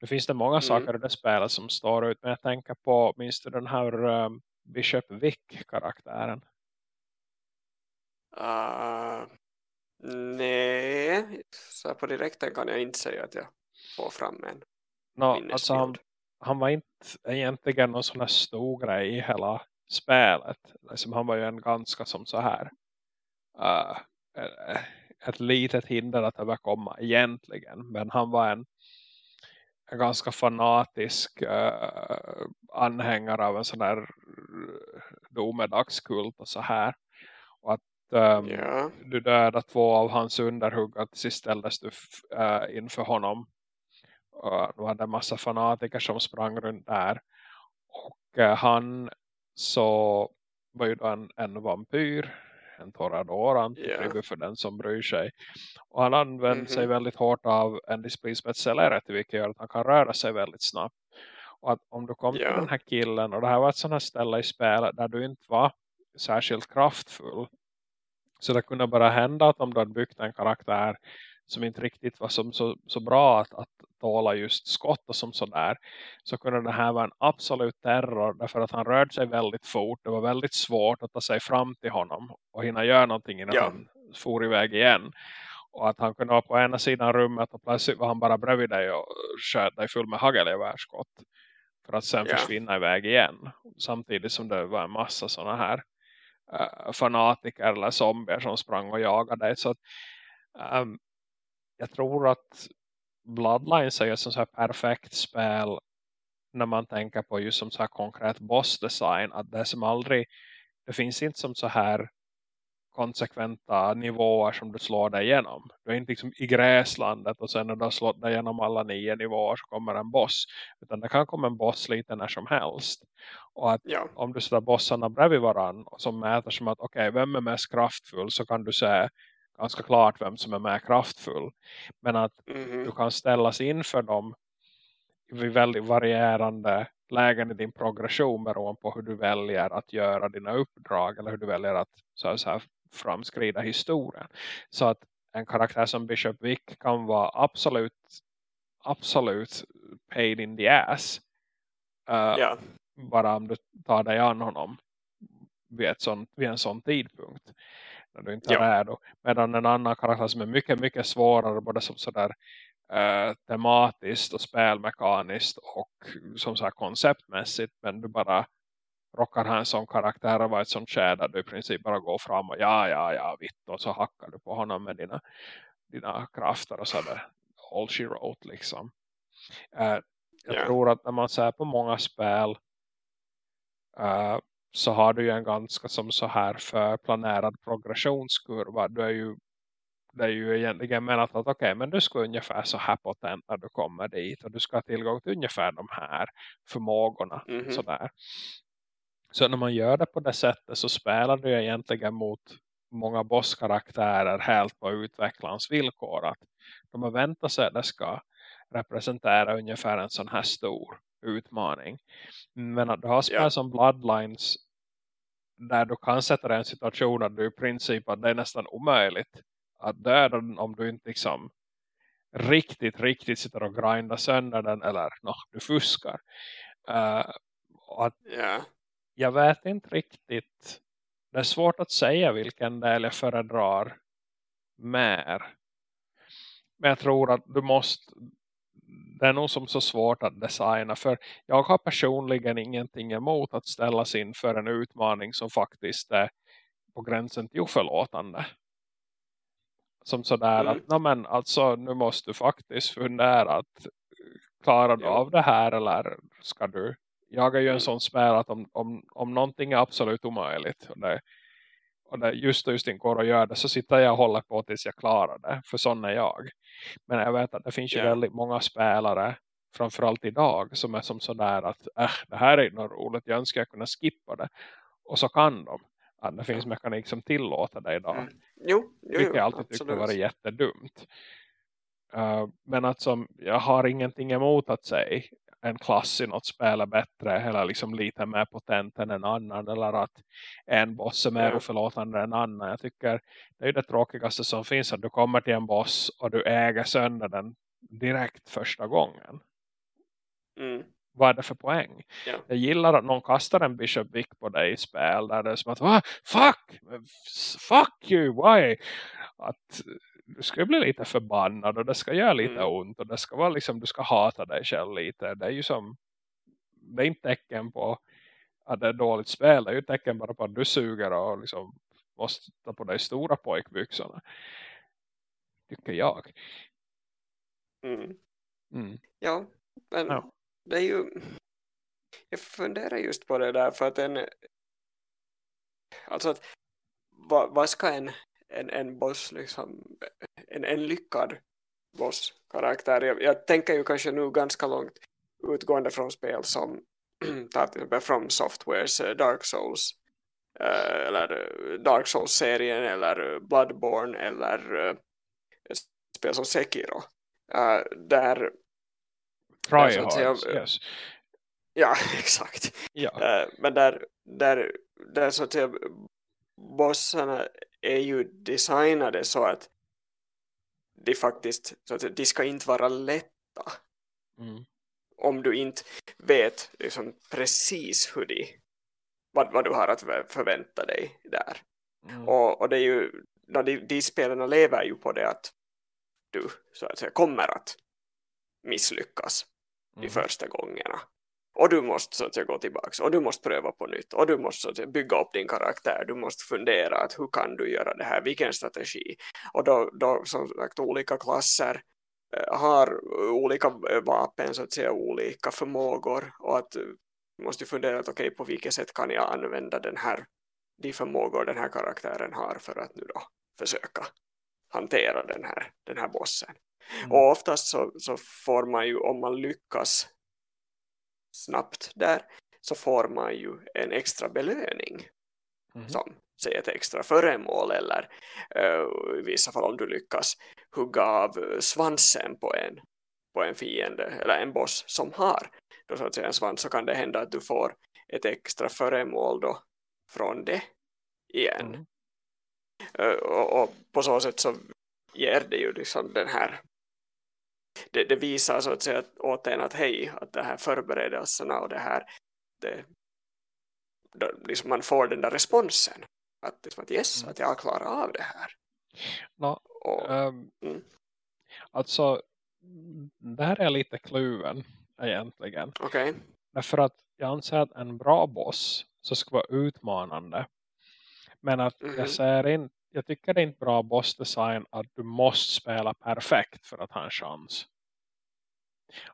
Nu finns det många mm. saker i det spelet som står ut. Men jag tänker på minst den här um, Bishop Vick-karaktären. Uh, nej, så på direkten kan jag inte säga att jag får fram en no, alltså han, han var inte egentligen någon sån här stor grej i hela spelet. Liksom han var ju en ganska som så här uh, ett litet hinder att överkomma egentligen. Men han var en, en ganska fanatisk uh, anhängare av en sån här domedagskult och så här. Och att ehm, yeah. du dödade två av hans underhugg att sist ställdes du uh, inför honom. Och det var en massa fanatiker som sprang runt där. Och uh, han så var ju då en, en vampyr en Torador yeah. för den som bryr sig. Och han använder mm -hmm. sig väldigt hårt av en displayspecialerity vilket gör att han kan röra sig väldigt snabbt. Och att om du kom yeah. till den här killen och det här var ett sånt här ställe i spelet där du inte var särskilt kraftfull. Så det kunde bara hända att om du hade byggt en karaktär som inte riktigt var som, så, så bra att, att tåla just skott och som sådär så kunde det här vara en absolut terror därför att han rörde sig väldigt fort. Det var väldigt svårt att ta sig fram till honom och hinna göra någonting innan ja. han for iväg igen. Och att han kunde vara på ena sidan rummet och plötsligt var han bara bredvid dig och sköt dig full med hagelgevärskott. För att sen ja. försvinna iväg igen. Samtidigt som det var en massa sådana här uh, fanatiker eller zombier som sprang och jagade dig. Så att, um, jag tror att Bloodlines är ett sånt här perfekt spel när man tänker på just som så här konkret bossdesign att det som aldrig det finns inte som så här konsekventa nivåer som du slår dig igenom. Du är inte liksom i gräslandet och sen när du har slått dig igenom alla nio nivåer så kommer en boss. Utan det kan komma en boss lite när som helst. Och att ja. om du ställer bossarna bredvid varandra som mäter som att okej, okay, vem är mest kraftfull så kan du säga ganska klart vem som är mer kraftfull. Men att mm. du kan ställas inför dem vid väldigt varierande lägen i din progression beroende på hur du väljer att göra dina uppdrag eller hur du väljer att så så här, framskrida historien. Så att en karaktär som Bishop Vick kan vara absolut absolut paid in the ass. Uh, ja. Bara om du tar dig an honom vid, ett sånt, vid en sån tidpunkt när du inte är redo. Medan en annan karaktär som är mycket, mycket svårare både som sådär uh, tematiskt och spelmekaniskt och som så här konceptmässigt men du bara råkar ha en sån karaktär och vara ett sånt skär där du i princip bara går fram och ja, ja, ja, vitt och så hackar du på honom med dina, dina krafter och sådär all she wrote liksom. Uh, jag yeah. tror att när man ser på många spel uh, så har du ju en ganska som så här förplanerad progressionskurva. Du är ju, det är ju egentligen menat att okej, okay, men du ska ungefär så här potent när du kommer dit. Och du ska ha tillgång till ungefär de här förmågorna. Mm -hmm. sådär. Så när man gör det på det sättet så spelar du egentligen mot många bosskaraktärer helt på utvecklarens villkor. Att de har väntat sig att det ska representera ungefär en sån här stor utmaning. Men att du har spel yeah. som Bloodlines där du kan sätta dig i en situation att du i princip att det är nästan omöjligt att döda den om du inte liksom riktigt, riktigt sitter och grindar sönder den eller no, du fuskar. Uh, att yeah. Jag vet inte riktigt det är svårt att säga vilken del jag föredrar mer. Men jag tror att du måste det är nog som så svårt att designa för jag har personligen ingenting emot att ställas inför en utmaning som faktiskt är på gränsen till oförlåtande. Som sådär mm. att men, alltså, nu måste du faktiskt fundera att klarar du ja. av det här eller ska du jag är ju en mm. sån spel att om, om, om någonting är absolut omöjligt och det, och det just och just inte går att göra det så sitter jag och håller på tills jag klarar det. För sån är jag. Men jag vet att det finns yeah. ju väldigt många spelare framförallt idag som är som sådär att äh, det här är något roligt, jag önskar jag kunna skippa det. Och så kan de. Att det finns mekanik som tillåter det idag. Mm. Jo, jo, Vilket jag alltid tyckte var jättedumt. Uh, men att som, jag har ingenting emot att säga en klass i något spel är bättre eller liksom lite mer potent än en annan eller att en boss är mer oförlåtande än en annan. Jag tycker det är det tråkigaste som finns att du kommer till en boss och du äger sönder den direkt första gången. Mm. Vad är det för poäng? Ja. Jag gillar att någon kastar en Bishop Vic på dig i spel där det är som att fuck! Fuck you! Why? Att du ska bli lite förbannad och det ska göra lite mm. ont och det ska vara liksom, du ska hata dig själv lite. Det är ju som, det är inte tecken på att det är dåligt spel. Det är ju tecken bara på att du suger och liksom måste ta på dig stora pojkbyxorna. Tycker jag. Mm. Mm. Ja, men ja. det är ju jag funderar just på det där för att en alltså att vad, vad ska en en, en boss liksom, en, en lyckad bosskaraktär. Jag, jag tänker ju kanske nu ganska långt utgående från spel som tar till exempel From Softwares uh, Dark Souls uh, eller uh, Dark Souls-serien eller Bloodborne eller spel som Sekiro där Tryhard, yes. Ja, exakt. Ja. men där, där, där så att säga bossarna är ju designade så att de faktiskt så att de ska inte vara lätta mm. om du inte vet liksom precis hur de vad, vad du har att förvänta dig där mm. och, och det är ju de, de spelarna lever ju på det att du så att säga kommer att misslyckas mm. de första gångerna och du måste så att säga, gå tillbaka och du måste pröva på nytt. Och du måste så att säga, bygga upp din karaktär. Du måste fundera att hur kan du göra det här, vilken strategi? Och då, då som sagt olika klasser eh, har olika eh, vapen så att säga olika förmågor. Och att du eh, måste fundera att okej okay, på vilket sätt kan jag använda den här de förmågor den här karaktären har för att nu då försöka hantera den här, den här bossen. Mm. Och oftast så, så får man ju, om man lyckas snabbt där så får man ju en extra belöning mm. som säger ett extra föremål eller uh, i vissa fall om du lyckas hugga av svansen på en, på en fiende eller en boss som har då så att säga en svans så kan det hända att du får ett extra föremål då från det igen. Mm. Uh, och, och, på så sätt så ger det ju liksom den här det, det, visar så att säga åt en att hej, att det här förberedelserna och det här det, då, liksom man får den där responsen att, liksom att yes, mm. att jag har klarat av det här no, och, um, mm. alltså det här är lite kluven egentligen okay. därför att jag anser att en bra boss så ska vara utmanande men att mm -hmm. jag ser inte jag tycker det är inte bra bossdesign att du måste spela perfekt för att ha en chans.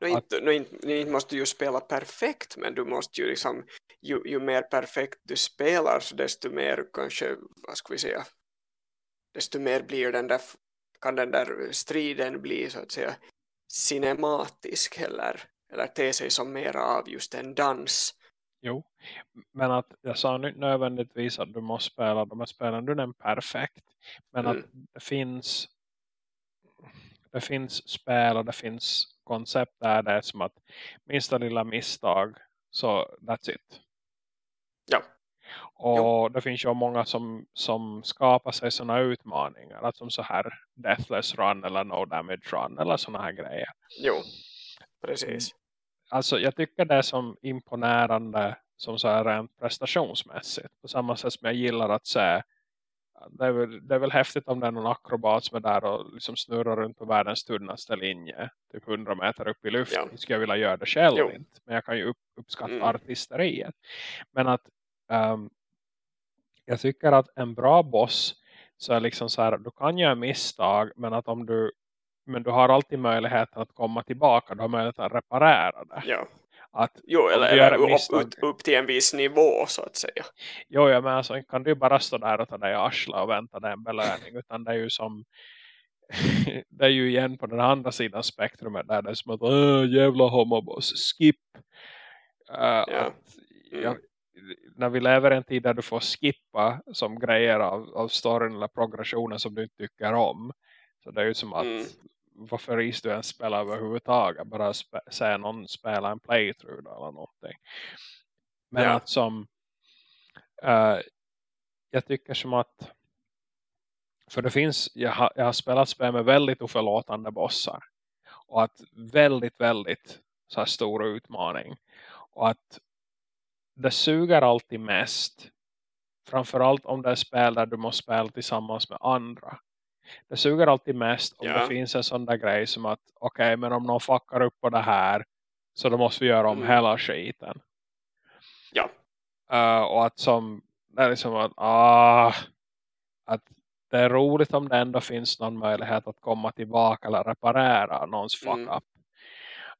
Nu, att, inte, nu, inte, nu måste du ju spela perfekt men du måste ju liksom ju, ju mer perfekt du spelar så desto mer kanske, vad ska vi säga desto mer blir den där kan den där striden bli så att säga cinematisk eller, eller te sig som mer av just en dans. Jo, men att jag sa inte nödvändigtvis att du måste spela de här spelen du den perfekt. Men mm. att det finns det finns spel och det finns koncept där det är som att minsta lilla misstag så that's it. Ja. Och jo. det finns ju många som, som skapar sig sådana utmaningar. Att som så här Deathless Run eller No Damage Run eller sådana här grejer. Jo, precis. Alltså jag tycker det är som imponerande som så här rent prestationsmässigt. På samma sätt som jag gillar att se det är, väl, det är väl häftigt om det är någon akrobat som är där och liksom snurrar runt på världens tunnaste linje. Typ 100 meter upp i luften. Ja. Skulle jag vilja göra det själv jo. inte. Men jag kan ju upp, uppskatta mm. artisteriet. Men att um, jag tycker att en bra boss så är liksom så här, du kan göra misstag men att om du men du har alltid möjligheten att komma tillbaka, du har möjlighet att reparera det. Ja. Att jo, eller, eller misstag... upp, upp, till en viss nivå så att säga. Jo, ja, men alltså kan du bara stå där och ta dig arsla och vänta dig en belöning utan det är ju som det är ju igen på den andra sidan spektrumet där det är som att jävla homoboss, skip. Uh, ja. mm. jag, när vi lever i en tid där du får skippa som grejer av, av storyn eller progressionen som du inte tycker om. Så det är ju som att mm. Varför is du ens spela överhuvudtaget? Bara spe, se någon spela en playthrough eller någonting. Men ja. att som uh, jag tycker som att för det finns, jag har, jag har spelat spel med väldigt oförlåtande bossar. Och att väldigt, väldigt så här stor utmaning. Och att det suger alltid mest. Framförallt om det är spel där du måste spela tillsammans med andra. Det suger alltid mest om ja. det finns en sån där grej som att okej okay, men om någon fuckar upp på det här så då måste vi göra om mm. hela skiten. Ja. Uh, och att som det är liksom att, ah, att det är roligt om det ändå finns någon möjlighet att komma tillbaka eller reparera någons fuck mm. up.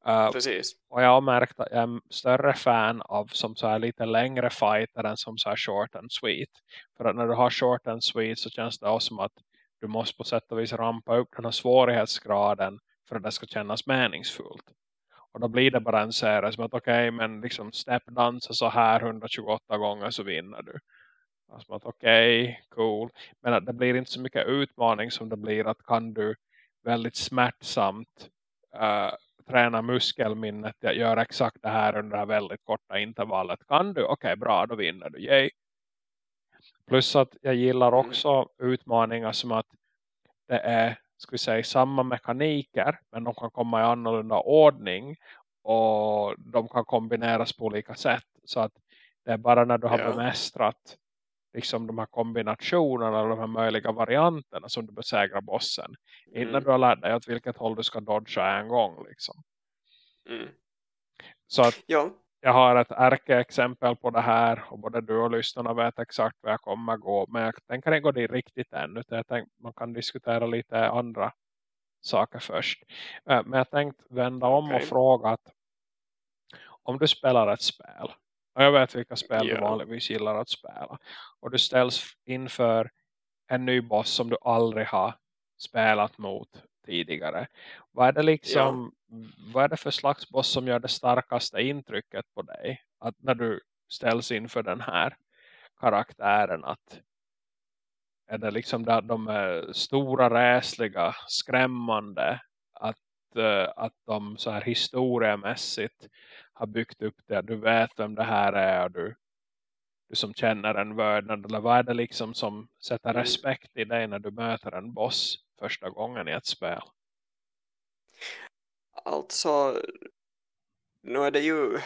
Uh, Precis. Och jag har märkt att jag är en större fan av som så här lite längre fighter än som så här short and sweet. För att när du har short and sweet så känns det också som att du måste på sätt och vis rampa upp den här svårighetsgraden för att det ska kännas meningsfullt. Och då blir det bara en serie som att okej okay, men liksom steppdansa så här 128 gånger så vinner du. Alltså att okej, okay, cool. Men att det blir inte så mycket utmaning som det blir att kan du väldigt smärtsamt uh, träna muskelminnet att göra exakt det här under det här väldigt korta intervallet. Kan du? Okej, okay, bra, då vinner du. Yay. Plus att jag gillar också utmaningar som att det är ska vi säga, samma mekaniker men de kan komma i annorlunda ordning och de kan kombineras på olika sätt. Så att det är bara när du har ja. bemästrat liksom de här kombinationerna eller de här möjliga varianterna som du besegrar bossen. Mm. Innan du har lärt dig åt vilket håll du ska dodga en gång. Liksom. Mm. Så att ja. Jag har ett ärkeexempel på det här och både du och lyssnarna vet exakt vad jag kommer gå. Men jag tänker inte gå dit riktigt än utan jag tänkte man kan diskutera lite andra saker först. Eh, men jag tänkte vända om okay. och fråga att om du spelar ett spel och jag vet vilka spel yeah. du vanligtvis gillar att spela. Och du ställs inför en ny boss som du aldrig har spelat mot tidigare. Vad är det liksom yeah. vad är det för slags boss som gör det starkaste intrycket på dig? Att när du ställs inför den här karaktären att är det liksom där de är stora, räsliga, skrämmande att, uh, att de så här historiemässigt har byggt upp det. Du vet vem det här är du, du som känner en vördnad. Eller vad är det liksom som sätter mm. respekt i dig när du möter en boss första gången i ett spel? Alltså, nu är det ju...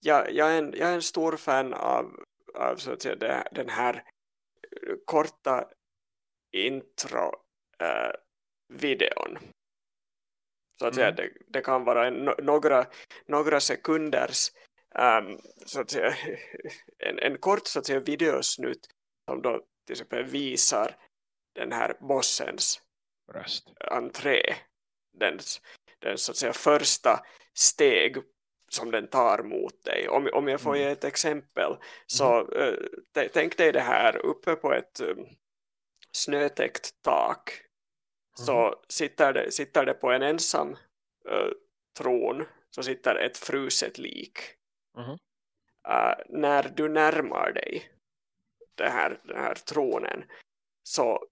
Jag, jag, är, en, jag är en stor fan av, av så att säga, det, den här korta intro-videon. Uh, så att säga, mm. det, det, kan vara en, några, några sekunders um, så att säga, en, en kort så att säga, videosnutt som då till exempel visar den här bossens Röst. entré. Den, den så att säga första steg som den tar mot dig. Om, om jag får ge ett exempel så uh, tänk dig det här uppe på ett um, snötäckt tak så sitter det, sitter det på en ensam uh, tron så sitter ett fruset lik. Uh, när du närmar dig det här, den här tronen så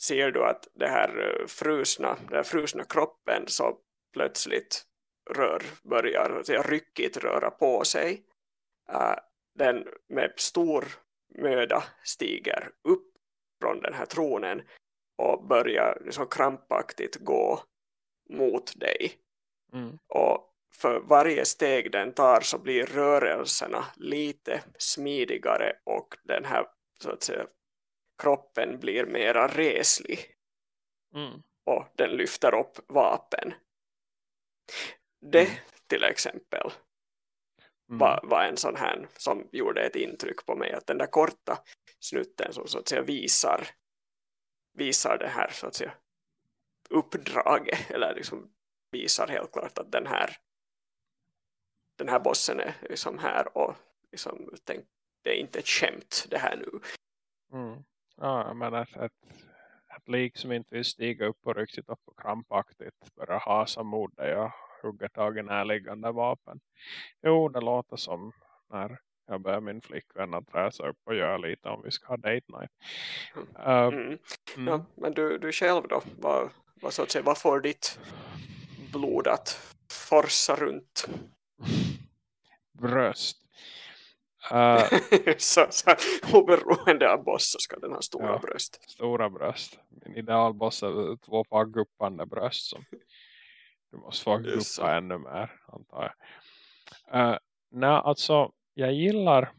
ser du att det här uh, frusna, den här frusna kroppen så plötsligt rör, börjar så ryckigt röra på sig. Uh, den med stor möda stiger upp från den här tronen och börjar liksom krampaktigt gå mot dig. Mm. Och för varje steg den tar så blir rörelserna lite smidigare och den här så att säga, kroppen blir mera reslig Mm. och den lyfter upp vapen. Det Mm. till exempel Mm. var, var en sån här som gjorde ett intryck på mig att den där korta snutten som så att säga visar visar det här så att säga uppdraget eller liksom visar helt klart att den här den här bossen är liksom här och liksom tänk, det är inte ett skämt det här nu. Mm. Ja, men ett, ett, ett lik som inte vill stiga upp och riktigt upp och krampaktigt börjar hasa mot dig och hugga tag i närliggande vapen. Jo, det låter som när jag börjar min flickvän att resa upp och göra lite om vi ska ha date night. Uh, Mm. mm. Ja, men du, du själv då? Vad, vad, så att säga, vad får ditt blod att forsa runt? Bröst. Uh, så, så oberoende av boss så ska den ha stora Ja. bröst. stora bröst. Min idealboss är två par guppande bröst som du måste få så. guppa ännu mer antar jag. Uh, nej, alltså jag gillar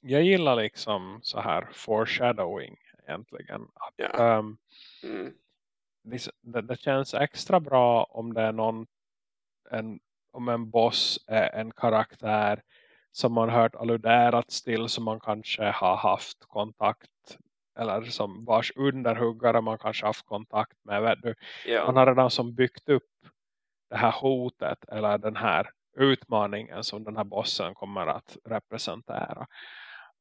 jag gillar liksom så här foreshadowing egentligen. Att, Ja. ehm, Mm. det, det, det känns extra bra om det är någon en, om en boss är en karaktär som man hört alluderats till som man kanske har haft kontakt eller som vars underhuggare man kanske haft kontakt med. Ja. Man har redan som byggt upp det här hotet eller den här utmaningen som den här bossen kommer att representera.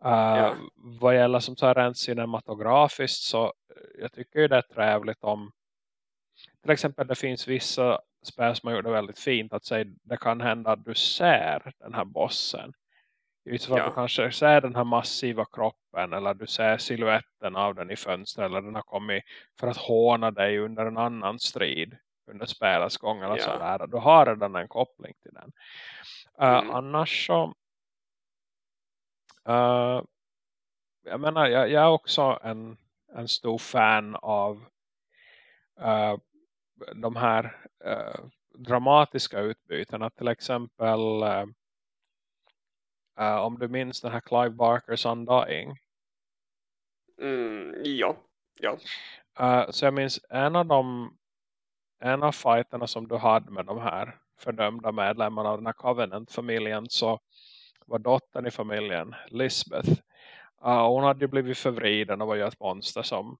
Uh, Ja. Vad gäller som så här rent cinematografiskt så eh, jag tycker ju det är trevligt om till exempel det finns vissa spel som har gjort det väldigt fint att säga det kan hända att du ser den här bossen. För Ja. att du kanske ser den här massiva kroppen eller du ser siluetten av den i fönstret eller den har kommit för att håna dig under en annan strid under spelets gång eller Ja. sådär. Du har redan en koppling till den. Uh, Mm. Annars så uh, jag menar jag, jag är också en, en stor fan av uh, de här dramatiska utbytena. Till exempel uh, om du minns den här Clive Barkers Undying. Mm, ja. ja. Uh, så jag minns en av de en av fighterna som du hade med de här fördömda medlemmarna av den här Covenant-familjen så var dottern i familjen Lisbeth. Uh, hon hade ju blivit förvriden och var ju ett monster som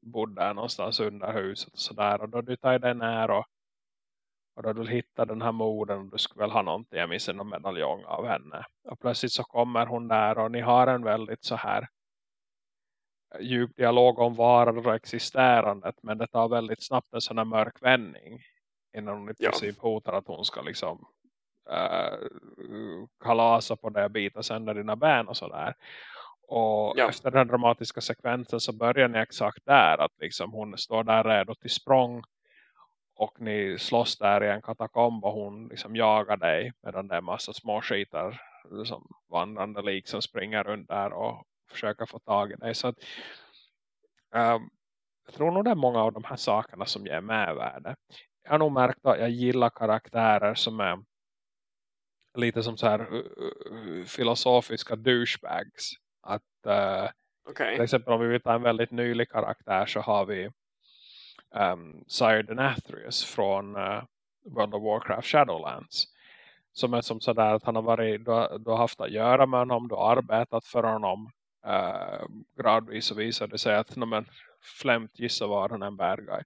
bodde där någonstans under huset och sådär. Och då du tar dig ner och, och då du hittar den här morden och du skulle väl ha någonting, jag minns en medaljong av henne. Och plötsligt så kommer hon där och ni har en väldigt så här djup dialog om varan och existerandet men det tar väldigt snabbt en sån här mörk vändning innan hon i Ja. princip hotar att hon ska liksom uh, kalasa på det och bita sönder dina ben och sådär. Och Ja. efter den dramatiska sekvensen så börjar ni exakt där att liksom hon står där redo till språng och ni slåss där i en katakomb och hon liksom jagar dig medan det är massa små skitar som vandrande lik som springer runt där och försöker få tag i dig. Så att, ehm, jag tror nog det är många av de här sakerna som ger mervärde. Jag har nog märkt att jag gillar karaktärer som är lite som så här uh, uh, filosofiska douchebags. Att uh, Okej. till exempel om vi vill ta en väldigt nylig karaktär så har vi um, Sire Denathrius från uh, World of Warcraft Shadowlands. Som är som sådär att han har varit, du har, du har haft att göra med honom, du har arbetat för honom uh, gradvis och visar det sig att men, flämt gissa var han en bad guy.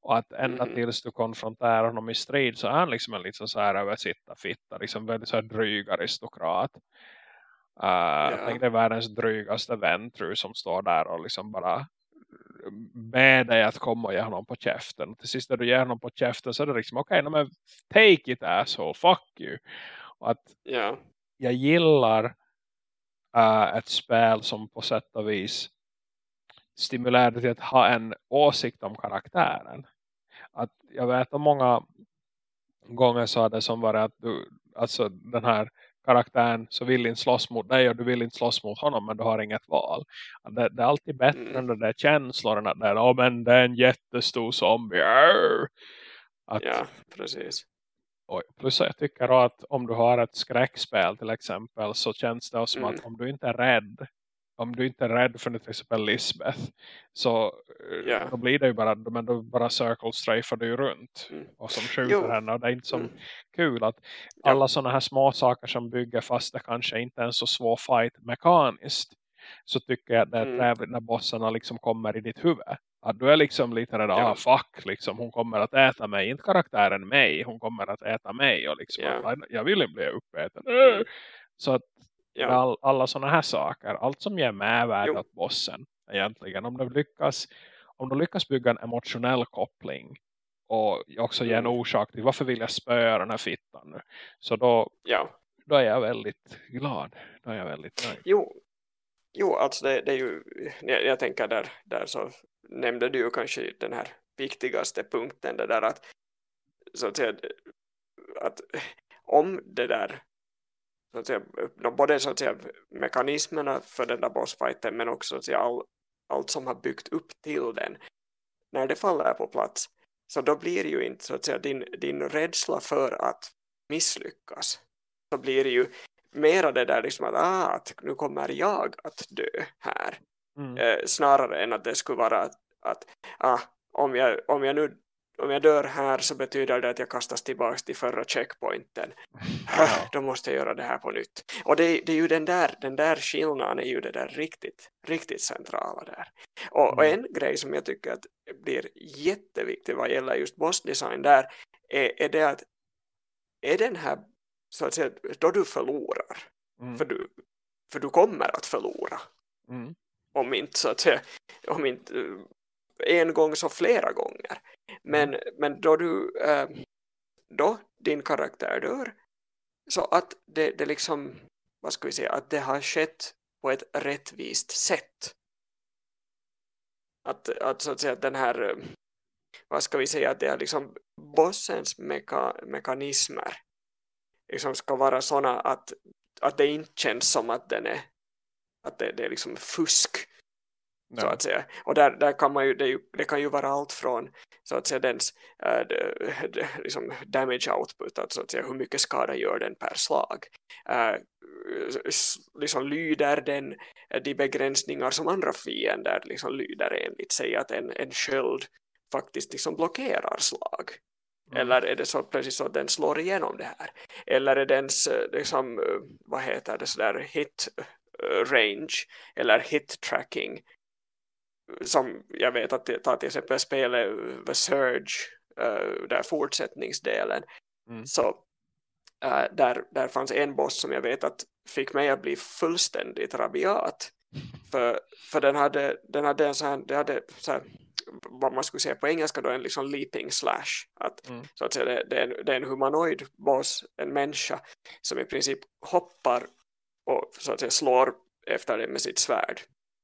Och att ända Mm. tills du konfronterar honom i strid så är han liksom en lite så här översitta fitta. Liksom väldigt så här dryg aristokrat. Uh, Jag tänkte världens drygaste vän tror som står där och liksom bara med dig att komma och ge honom på käften. Och till sist när du ger honom på käften så är det liksom okej, okay, men take it asshole, fuck you. Och att ja. jag gillar uh, ett spel som på sätt och vis stimulerar till att ha en åsikt om karaktären. Att jag vet att många gånger så det som var att du, alltså den här karaktären så vill inte slåss mot dig och du vill inte slåss mot honom men du har inget val. Det, det är alltid bättre mm. än den där känslan att det är, oh, men det är en jättestor zombie. Att, ja, precis. Och plus jag tycker att om du har ett skräckspel till exempel så känns det som mm. att om du inte är rädd om du inte är rädd för till exempel Lisbeth så yeah. då blir det ju bara men då bara circle strafar du runt mm. och som skjuter jo. henne och det är inte så mm. kul att alla ja. sådana här små saker som bygger fast det kanske inte är en så svår fight mekaniskt så tycker jag att det är mm. trevligt när bossarna liksom kommer i ditt huvud att du är liksom lite rädd, ja. ah fuck liksom, hon kommer att äta mig, inte karaktären mig, hon kommer att äta mig och liksom, yeah. jag vill bli uppäten mm. så att ja. all, alla sådana här saker. Allt som ger medvärde åt bossen egentligen. Om du lyckas om du lyckas bygga en emotionell koppling och också ge en mm. orsak till varför vill jag spöa den här fittan nu. Så då, ja. då är jag väldigt glad. Då är jag väldigt nöjd. Jo, jo alltså det, det är ju, jag, jag, tänker där, där så nämnde du kanske den här viktigaste punkten, det där att så att säga, att om det där att säga, både så att säga, mekanismerna för den där bossfighten men också så att säga, all, allt som har byggt upp till den. När det faller på plats så då blir ju inte så att säga, din, din rädsla för att misslyckas. Så blir det ju mera det där liksom att, ah, att nu kommer jag att dö här. Mm. eh, snarare än att det skulle vara att, att ah, om, jag, om jag nu om jag dör här så betyder det att jag kastas tillbaka till förra checkpointen. Ja. Då måste jag göra det här på nytt. Och det, det, är ju den där, den där skillnaden är ju det där riktigt, riktigt centrala där. Och, mm. och en grej som jag tycker att blir jätteviktig vad gäller just bossdesign där är, är det att är den här så att säga, då du förlorar mm. för, du, för du kommer att förlora mm. om inte så att säga om inte en gång så flera gånger. Men, mm. men då du äh, då din karaktär dör så att det, det liksom vad ska vi säga, att det har skett på ett rättvist sätt. Att, att så att säga den här vad ska vi säga, att det är liksom bossens meka, mekanismer. Liksom ska vara sådana att, att det inte känns som att den är att det, det är liksom fusk No. så att säga. Och där, där kan man ju det, ju, det, kan ju vara allt från så att säga dens äh, de, de, liksom damage output, att, så att säga hur mycket skada gör den per slag. Äh, liksom lyder den de begränsningar som andra fiender liksom lyder enligt sig att en, en sköld faktiskt liksom blockerar slag. Mm. Eller är det så precis så att den slår igenom det här? Eller är dens liksom, vad heter det sådär hit range eller hit tracking som jag vet att ta till exempel spelet The Surge uh, där fortsättningsdelen mm. så uh, där, där fanns en boss som jag vet att fick mig att bli fullständigt rabiat för, för den hade, den hade en sån här, det hade så här, vad man skulle säga på engelska då en liksom leaping slash att, mm. så att säga, det, det, är en, det är en humanoid boss, en människa som i princip hoppar och så att säga slår efter det med sitt svärd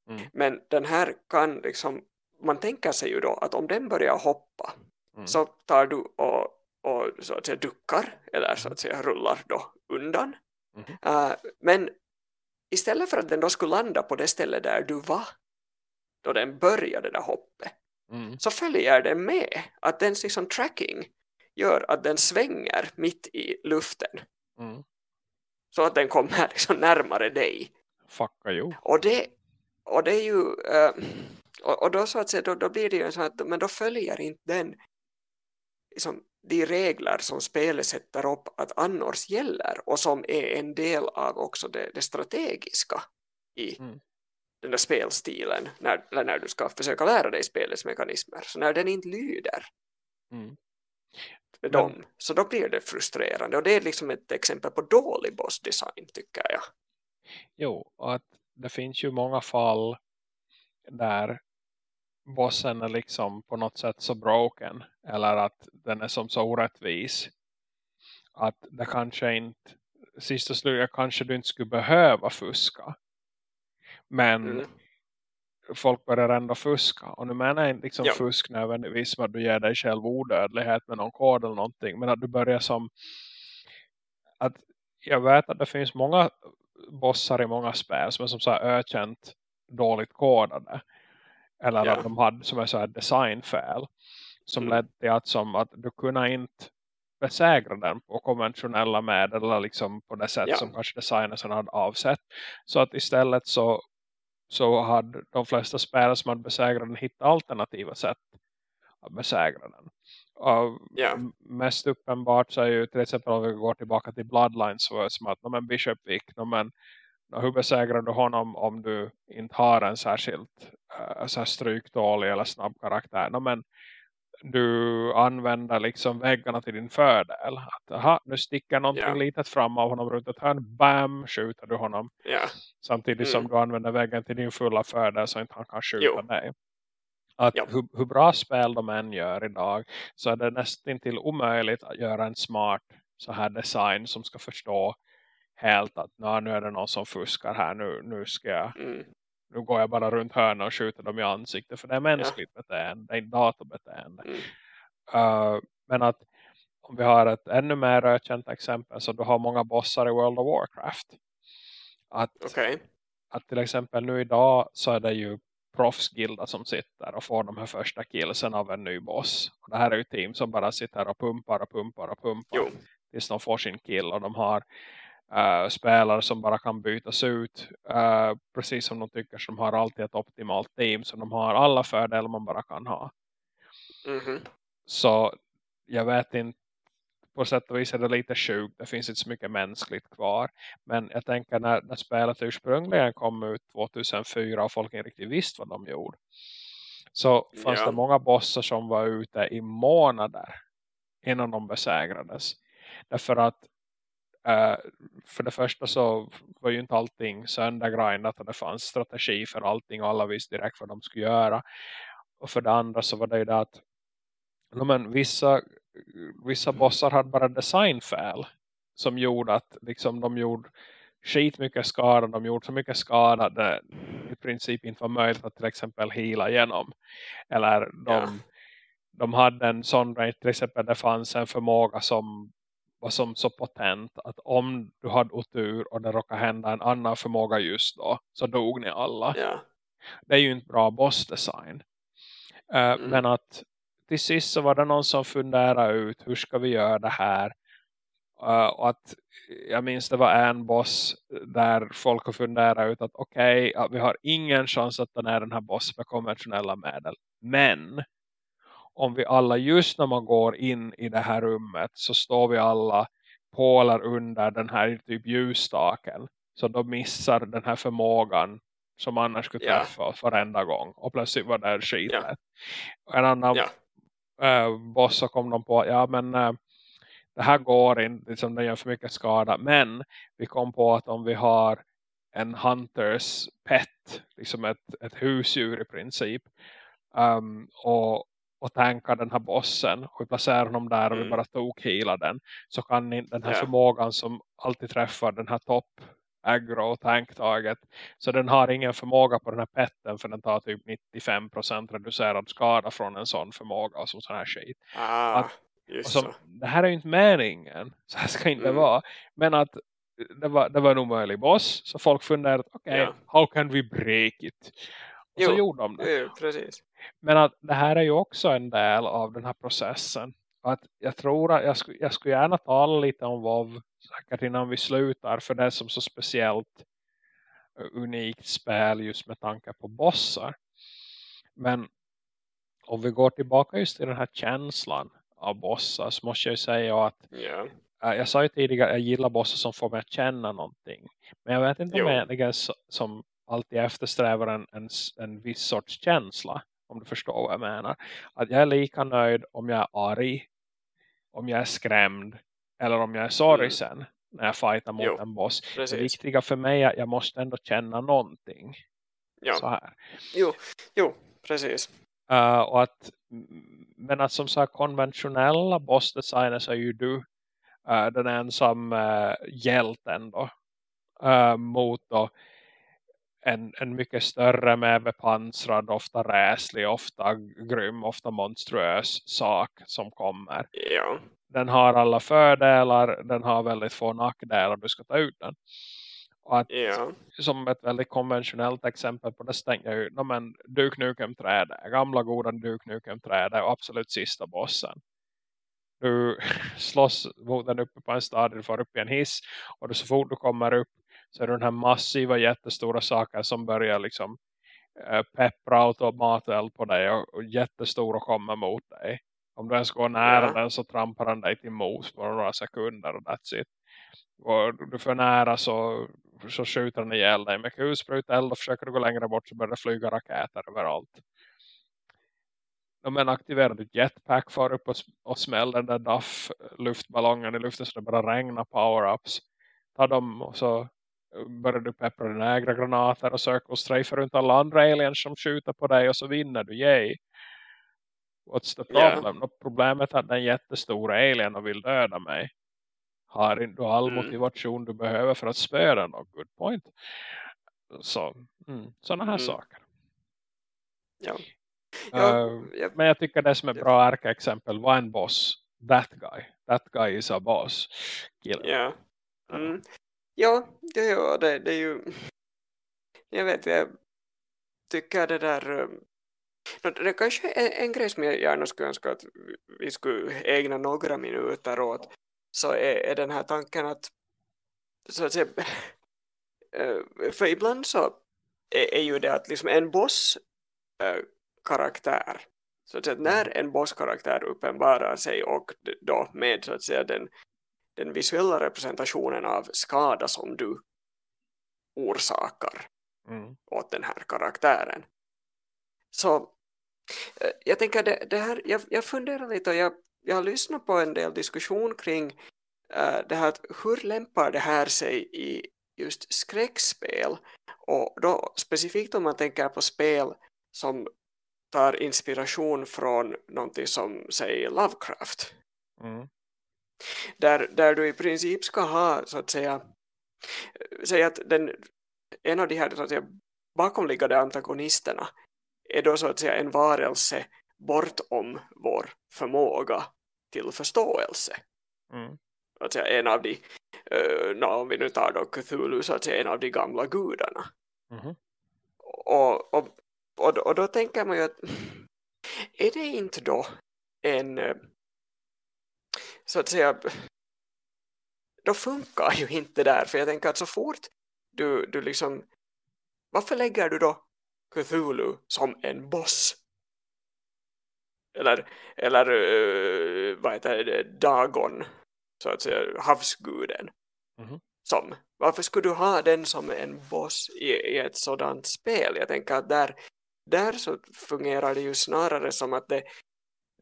Mm. Men den här kan liksom, man tänker sig ju då att om den börjar hoppa mm. så tar du och, och så att säga duckar eller så att säga rullar då undan. Uh, men istället för att den då skulle landa på det ställe där du var då den började det där hoppet mm. så följer den med att den liksom tracking gör att den svänger mitt i luften mm. så att den kommer liksom närmare dig. Fucka jo. Och det, och det är ju uh, och, och, då så att säga då, då blir det ju så att men då följer inte den liksom, de regler som spelet sätter upp att annars gäller och som är en del av också det, det strategiska i mm. den där spelstilen när, när du ska försöka lära dig spelets mekanismer så när den inte lyder Mm. Dem. Så då blir det frustrerande. Och det är liksom ett exempel på dålig bossdesign tycker jag. Jo, att det finns ju många fall där bossen är liksom på något sätt så broken. Eller att den är som så orättvis. Att det kanske inte, sist och slut kanske du inte skulle behöva fuska. Men mm. folk börjar ändå fuska. Och nu menar jag inte liksom ja. fusk nödvändigtvis som att du ger dig själv odödlighet med någon kod eller någonting. Men att du börjar som att jag vet att det finns många bossar i många spel som är som så här ökänt dåligt kodade. Eller yeah. att de hade som är så här designfel. Som mm. ledde till att, som att du kunde inte besegra den på konventionella medel eller liksom på det sätt yeah. som kanske designern hade avsett. Så att istället så, så hade de flesta spelare som hade besegrat den hittat alternativa sätt att besegra den. Och yeah. Mest uppenbart så är ju till exempel om vi går tillbaka till Bloodlines så är det som att men Bishop Vick, men hur besegrar du honom om du inte har en särskilt uh, så stryktålig eller snabb karaktär? Men du använder liksom väggarna till din fördel. Att, aha, nu sticker någonting yeah. litet fram av honom runt ett hörn. Bam, skjuter du honom. Yeah. Samtidigt mm. som du använder väggen till din fulla fördel så inte han kan skjuta jo. dig. Att ja. hur, hur, bra spel de än gör idag så är det nästan till omöjligt att göra en smart så här design som ska förstå helt att nu är det någon som fuskar här, nu, nu ska jag mm. nu går jag bara runt hörna och skjuter dem i ansiktet för det är mänskligt ja. beteende, det är datorbeteende. Mm. Uh, men att om vi har ett ännu mer ökänt exempel så du har många bossar i World of Warcraft. Att, okay. att till exempel nu idag så är det ju proffsgilda som sitter och får de här första killsen av en ny boss. Och det här är ju team som bara sitter och pumpar och pumpar och pumpar jo. tills de får sin kill och de har uh, spelare som bara kan bytas ut uh, precis som de tycker som har alltid ett optimalt team så de har alla fördelar man bara kan ha. Mm -hmm. Så jag vet inte på sätt och vis är det lite sjukt. Det finns inte så mycket mänskligt kvar. Men jag tänker när, när spelet ursprungligen kom ut 2004 och folk inte riktigt visste vad de gjorde. Så fanns ja. det många bossar som var ute i månader innan de besegrades. Därför att Uh, för det första så var ju inte allting söndergrindat och det fanns strategi för allting och alla visste direkt vad de skulle göra. Och för det andra så var det ju det att men, vissa, vissa bossar hade bara designfel som gjorde att liksom, de gjorde skit mycket skada. De gjorde så mycket skada att det i princip inte var möjligt att till exempel hila igenom. Eller de, ja. de hade en sån till exempel det fanns en förmåga som var som så potent att om du hade otur och det råkade hända en annan förmåga just då så dog ni alla. Ja. Det är ju inte bra bossdesign. Uh, mm. Men att till sist så var det någon som funderade ut hur ska vi göra det här. Uh, och att jag minns det var en boss där folk har funderat ut att okej, okay, vi har ingen chans att ta ner den här bossen med konventionella medel. Men om vi alla just när man går in i det här rummet så står vi alla på eller under den här typ ljusstaken. Så då missar den här förmågan som annars skulle träffa yeah. varenda gång. Och plötsligt var det skitet. Yeah. En annan yeah. Äh, boss så kom de på ja men äh, det här går inte, liksom, det gör för mycket skada. Men vi kom på att om vi har en hunters pet, liksom ett, ett husdjur i princip. Um, och, och tänka den här bossen och placera honom där och mm. vi bara tog hela den så kan den här yeah. förmågan som alltid träffar den här topp aggro tanktaget så den har ingen förmåga på den här petten för den tar typ 95% reducerad skada från en sån förmåga och sån här skit. Ah, att, som, det här är ju inte meningen så här ska inte mm. vara men att det var, det var en omöjlig boss så folk funderade okej, okay, yeah. how can we break it? Och jo, så gjorde de det. Jo, precis. Men att det här är ju också en del av den här processen. Att jag tror att jag, sk jag skulle gärna tala lite om WoW säkert innan vi slutar. För det är som så speciellt unikt spel just med tanke på bossar. Men om vi går tillbaka just till den här känslan av bossar så måste jag säga att yeah. jag sa ju tidigare att jag gillar bossar som får mig att känna någonting. Men jag vet inte om jag egentligen som alltid eftersträvar en, en, en viss sorts känsla Om du förstår vad jag menar. Att jag är lika nöjd om jag är arg. Om jag är skrämd. Eller om jag är sorgsen. Mm. När jag fightar mot jo, en boss. Precis. Det viktiga för mig är att jag måste ändå känna någonting. Ja. Så här. Jo, jo precis. Uh, och att, men att som sagt konventionella bossdesigners är ju du uh, den ensam uh, hjälten då. Uh, mot då en, en mycket större med bepansrad, ofta räslig, ofta grym, ofta monstruös sak som kommer. Ja. Den har alla fördelar, den har väldigt få nackdelar du ska ta ut den. Och att, ja. Som ett väldigt konventionellt exempel på det stänger ut. No, men Duke Nukem trädet, gamla goda Duke Nukem trädet och absolut sista bossen. Du slåss mot den uppe på en stad, du får upp i en hiss och så fort du kommer upp så är det den här massiva jättestora saker som börjar liksom äh, peppra automateld på dig och, och jättestora kommer mot dig. Om du ens går nära ja. den så trampar den dig till mos på några sekunder och that's it. Och du får nära så, så skjuter den ihjäl dig med kulspruteld och försöker du gå längre bort så börjar det flyga raketer överallt. Men aktiverar du jetpack för upp och, och smäll den där DAF luftballongen i luften så det bara regnar power-ups. Ta dem och så börjar du peppra dina ägra granater och circle strafe runt alla andra aliens som skjuter på dig och så vinner du, yay. What's the problem? Yeah. Problemet är att den jättestora alien och vill döda mig. Har inte all mm. motivation du behöver för att spöa den. Oh, good point. Så, mm, sådana här mm. saker. Ja. Ja, uh, ja. Men jag tycker det som är bra ärkeexempel var en boss. That guy. That guy is a boss. Killer. Ja. Mm. Ja, ja, ja det, det är ju... Jag vet, jag tycker det där... Eh, det kanske är en grej som jag gärna skulle önska att vi skulle ägna några minuter åt. Så är, är den här tanken att... Så att säga, eh, för ibland så är, är ju det att liksom en boss karaktär så att, säga, när en bosskaraktär uppenbarar sig och då med så att säga den den visuella representationen av skada som du orsakar mm. åt den här karaktären. Så eh, jag tänker det, det här, jag, jag funderar lite och jag, jag har lyssnat på en del diskussion kring uh, det här hur lämpar det här sig i just skräckspel och då specifikt om man tänker på spel som tar inspiration från någonting som säger Lovecraft. Mm där, där du i princip ska ha så att säga säga att den, en av de här så att säga, bakomliggande antagonisterna är då så att säga en varelse bortom vår förmåga till förståelse. Mm. Att säga, en av de, uh, no, om vi nu tar då Cthulhu så att säga en av de gamla gudarna. Mm. Och, och, och, och då tänker man ju att är det inte då en så att säga då funkar ju inte där för jag tänker att så fort du, du liksom varför lägger du då Cthulhu som en boss eller, eller uh, vad heter det, Dagon så att säga, havsguden mm -hmm. som, varför skulle du ha den som en boss i, i ett sådant spel jag tänker att där, där så fungerar det ju snarare som att det,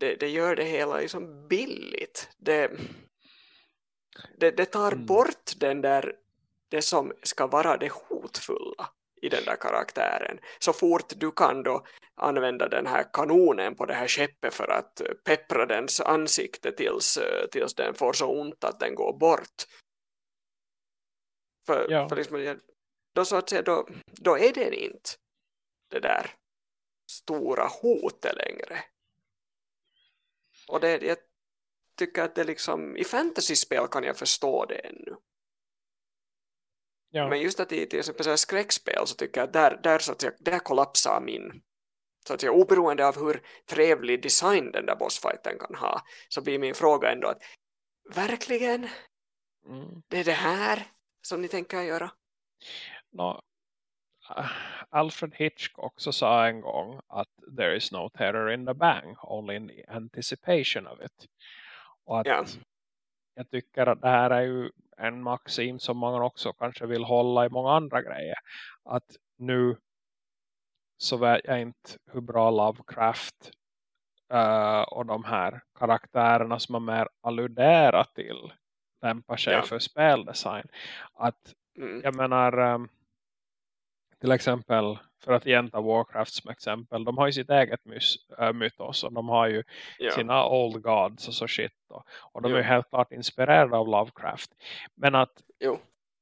det, det gör det hela liksom billigt. Det, det, det tar mm. bort den där, det som ska vara det hotfulla i den där karaktären. Så fort du kan då använda den här kanonen på det här skeppet för att peppra dens ansikte tills, tills den får så ont att den går bort. För, ja. för liksom, då, så att säga, då, då är den inte det där stora hotet längre. Och det, jag tycker att det liksom, i fantasyspel kan jag förstå det ännu. Men just att i till exempel skräckspel så tycker jag att där, där, så att jag, där kollapsar min så att jag oberoende av hur trevlig design den där bossfighten kan ha så blir min fråga ändå att verkligen mm. det är det här som ni tänker göra? No, Alfred Hitchcock så sa en gång att there is no terror in the bang, only in the anticipation of it. Och att yeah. jag tycker att det här är ju en maxim som man också kanske vill hålla i många andra grejer. Att nu så vet jag inte hur bra Lovecraft uh, och de här karaktärerna som man mer alluderar till lämpar sig ja. för speldesign. Att mm. jag menar um, till exempel för att igen ta Warcraft som exempel. De har ju sitt eget mys, äh, mytos och de har ju ja. sina old gods och så shit. Då. Och de jo. är ju helt klart inspirerade av Lovecraft. Men att, jo.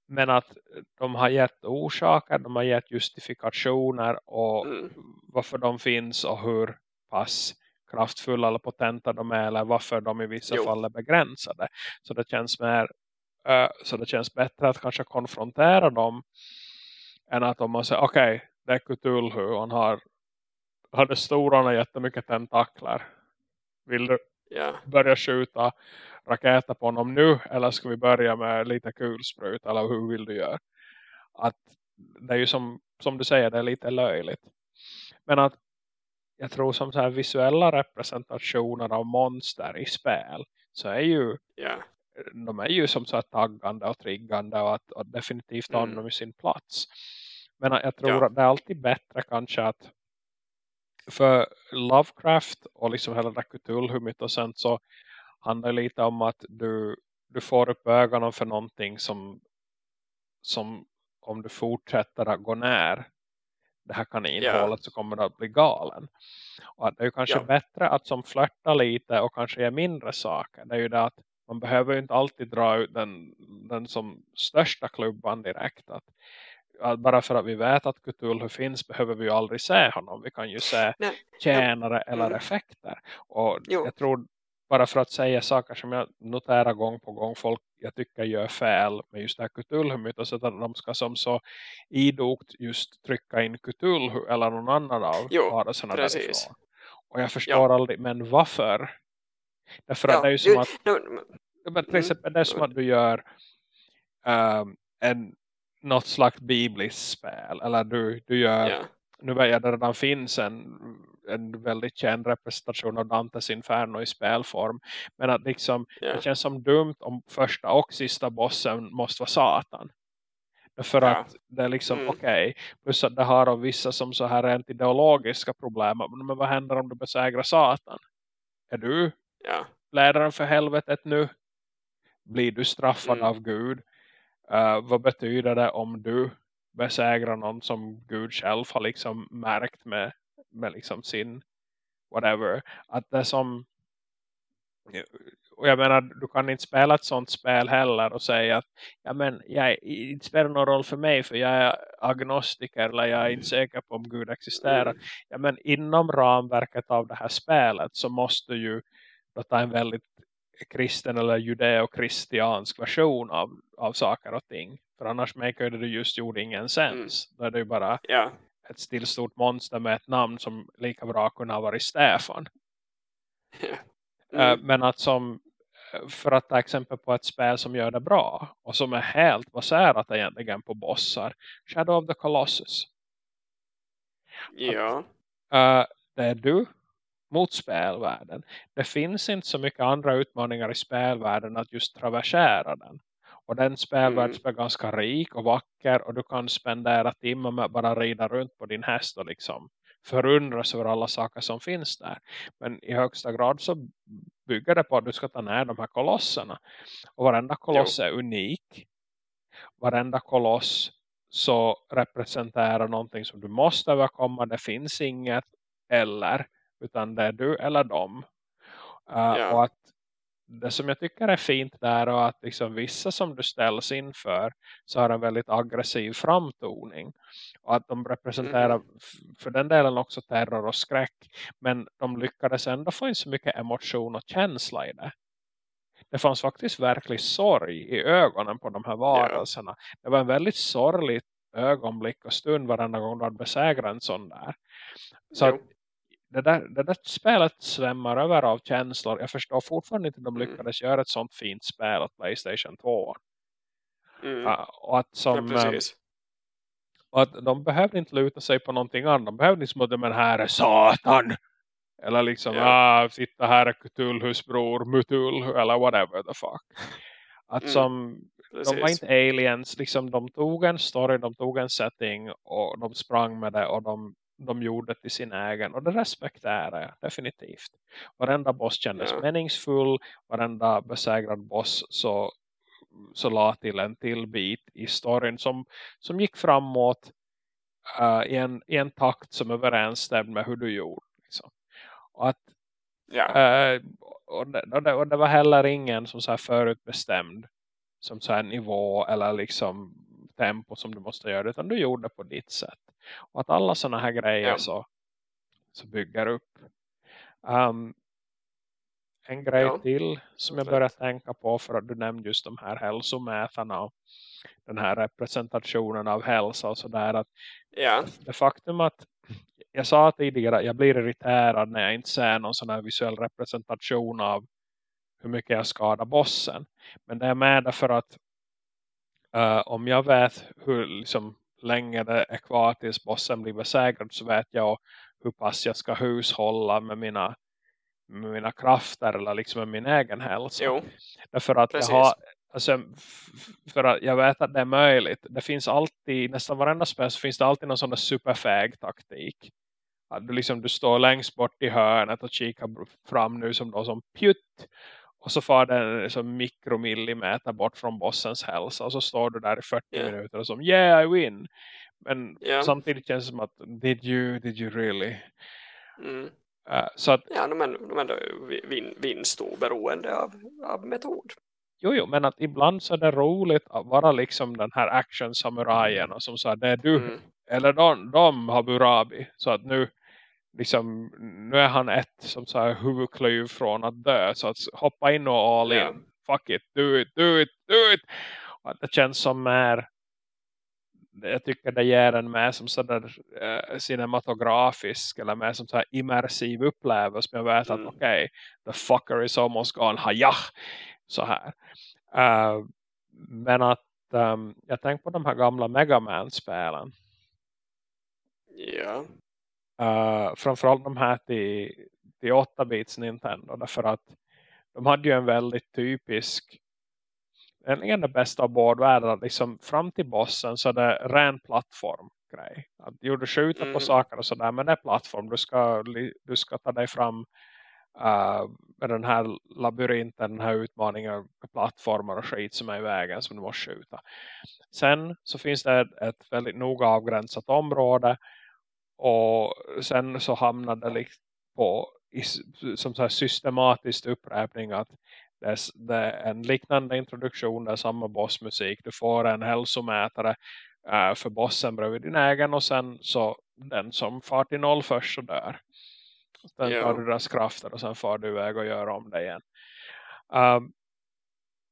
men att de har gett orsaker, de har gett justifikationer och mm. varför de finns och hur pass kraftfulla eller potenta de är eller varför de i vissa jo. fall är begränsade. Så det känns mer uh, så det känns bättre att kanske konfrontera dem än att om man säger okej, okay, det är Cthulhu han har, hade stora och jättemycket tentakler. Vill du yeah. börja skjuta raketer på honom nu eller ska vi börja med lite kulsprut eller hur vill du göra? Att det är ju som, som du säger, det är lite löjligt. Men att jag tror som så här visuella representationer av monster i spel så är ju yeah. de är ju som så här taggande och triggande och att och definitivt har mm. de i sin plats. Men jag tror ja. att det är alltid bättre kanske att för Lovecraft och liksom hela det Cthulhu-mytosen så handlar det lite om att du, du får upp ögonen för någonting som, som om du fortsätter att gå när det här kan innehållet yeah. så kommer det att bli galen. Och det är ju kanske yeah. bättre att som flörta lite och kanske ge mindre saker. Det är ju det att man behöver ju inte alltid dra ut den, den som största klubban direkt. Att bara för att vi vet att Cthulhu finns behöver vi ju aldrig se honom. Vi kan ju se Nej. tjänare eller mm. effekter. Och jo. jag tror bara för att säga saker som jag noterar gång på gång folk jag tycker gör fel med just det här Cthulhu-myt så att de ska som så idogt just trycka in Cthulhu eller någon annan av varelserna därifrån. Och jag förstår ja. aldrig, men varför? Därför ja, att det är ju som att no, no, till exempel det är som att du gör um, en något slags bibliskt spel. Eller du, du gör, yeah. nu vet jag det redan finns en, en väldigt känd representation av Dantes Inferno i spelform. Men att liksom, yeah. det känns som dumt om första och sista bossen måste vara Satan. För ja. att det är liksom mm. okej. Okay. Plus att det har av vissa som så här rent ideologiska problem. Men vad händer om du besegrar Satan? Är du ja. ledaren för helvetet nu? Blir du straffad mm. av Gud? Uh, vad betyder det om du besegrar någon som Gud själv har liksom märkt med, med liksom sin whatever. Att det som och jag menar, du kan inte spela ett sånt spel heller och säga att ja, men jag, det spelar någon roll för mig för jag är agnostiker eller jag är inte säker på om Gud existerar. Ja, men inom ramverket av det här spelet så måste ju då ta en väldigt kristen eller judeo-kristiansk version av, av saker och ting. För annars makar det just gjorde ingen sens. Mm. Då är det ju bara ja. ett stillstort monster med ett namn som lika bra kunde ha varit Stefan. Eh, mm. Men att som för att ta exempel på ett spel som gör det bra och som är helt baserat egentligen på bossar. Shadow of the Colossus. Ja. Att, uh, det är du mot spelvärlden. Det finns inte så mycket andra utmaningar i spelvärlden att just traversera den. Och den spelvärlden mm. är ganska rik och vacker och du kan spendera timmar med att bara rida runt på din häst och liksom förundras över alla saker som finns där. Men i högsta grad så bygger det på att du ska ta ner de här kolosserna. Och varenda koloss jo. är unik. Varenda koloss så representerar någonting som du måste överkomma. Det finns inget eller utan det är du eller dem. Uh, ja. Och att det som jag tycker är fint där och att liksom vissa som du ställs inför så har en väldigt aggressiv framtoning. Och att de representerar mm. för den delen också terror och skräck. Men de lyckades ändå få in så mycket emotion och känsla i det. Det fanns faktiskt verklig sorg i ögonen på de här varelserna. Ja. Det var en väldigt sorglig ögonblick och stund varenda gång du hade besegrat en sån där. Så det där, det där spelet svämmar över av känslor. Jag förstår fortfarande inte de mm. lyckades mm. göra ett sånt fint spel åt Playstation 2. Mm. Uh, och att som... Ja, um, och att de behövde inte luta sig på någonting annat. De behövde inte liksom, men här är Satan. Eller liksom, yeah. ah, sitta här är Cthulhus bror, Mutulhu, eller whatever the fuck. Att mm. som, Precis. de var inte aliens, liksom de tog en story, de tog en setting och de sprang med det och de de gjorde till sin egen. Och det respekterar jag definitivt. Varenda boss kändes Ja. meningsfull. Varenda besegrad boss så, så la till en till bit i storyn som, som gick framåt uh, i, en, i en takt som överensstämde med hur du gjorde. Liksom. Och, att, Ja. uh, och, det, och, det, och det var heller ingen som så här förutbestämd som så här nivå eller liksom tempo som du måste göra utan du gjorde på ditt sätt. Och att alla sådana här grejer Ja. så, så bygger upp. Um, en grej Ja. till som jag började tänka på för att du nämnde just de här hälsomätarna och den här representationen av hälsa och sådär att Ja. det faktum att jag sa tidigare att jag blir irriterad när jag inte ser någon sån här visuell representation av hur mycket jag skadar bossen. Men det är med därför att eh, om jag vet hur liksom, länge det är kvar tills bossen blir besegrad så vet jag hur pass jag ska hushålla med mina, med mina krafter eller liksom med min egen hälsa. Jo. Därför att Precis. jag har alltså, för att jag vet att det är möjligt. Det finns alltid, nästan varenda spel så finns det alltid någon sån där superfäg taktik. Att du liksom du står längst bort i hörnet och kikar fram nu som då som pjutt. Och så far den liksom mikromillimeter bort från bossens hälsa. Och så står du där i 40 Ja. minuter och som yeah I win. Men Ja. samtidigt känns det som att did you, did you really? Mm. Uh, så att Ja, men, men vin, vinst oberoende av, av metod. Jo, jo, men att ibland så är det roligt att vara liksom den här action-samurajen och som sa det är du, Mm. eller de, de har Burabi. Så att nu, liksom, nu är han ett som så här huvudklyv från att dö. Så att hoppa in och all in. Ja. Fuck it, do it, do it, do it. Och det känns som mer, jag tycker det ger en mer som sådär eh, cinematografisk eller mer som så här immersiv upplevelse. Men jag vet Mm. att okej, the fucker is almost gone, hajah! Så här. Eh, men att ehm, jag tänker på de här gamla Mega Man-spelen. Ja. Uh, framförallt de här till, till 8-bits Nintendo. Därför att de hade ju en väldigt typisk egentligen det bästa av båda världar. Liksom fram till bossen så är det ren plattformgrej. Att jo, du skjuter på Mm. saker och sådär. Men det är plattform. Du ska, du ska ta dig fram uh, med den här labyrinten. Den här utmaningen med plattformar och skit som är i vägen som du måste skjuta. Sen så finns det ett, ett väldigt noga avgränsat område. Och sen så hamnar det liksom på i, som så här systematisk upprepning att det är, s- det är en liknande introduktion, det är samma bossmusik. Du får en hälsomätare eh, för bossen bredvid din egen och sen så den som far till noll först så dör. Sen tar du deras krafter och sen far du iväg och gör om det igen. Um,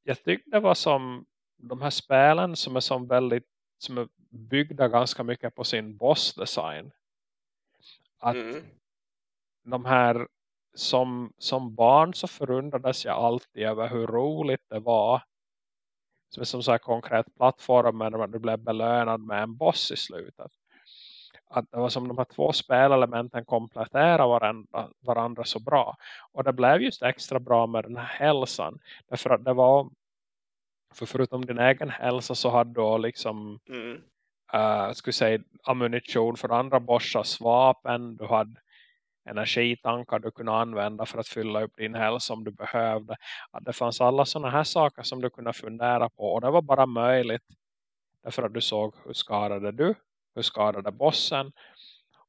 jag tyckte det var som de här spelen som är som väldigt som är byggda ganska mycket på sin bossdesign. Att Mm. de här som, som barn så förundrades jag alltid över hur roligt det var som är som så här konkret plattform där du blev belönad med en boss i slutet. Att det var som de här två spelelementen kompletterar varandra, varandra så bra. Och det blev just extra bra med den här hälsan. Därför att det var för förutom din egen hälsa så hade du liksom Mm uh, skulle säga, ammunition för andra bossars vapen. Du hade energitankar du kunde använda för att fylla upp din hälsa om du behövde. Att det fanns alla sådana här saker som du kunde fundera på. Och det var bara möjligt därför att du såg hur skadade du, hur skadade bossen.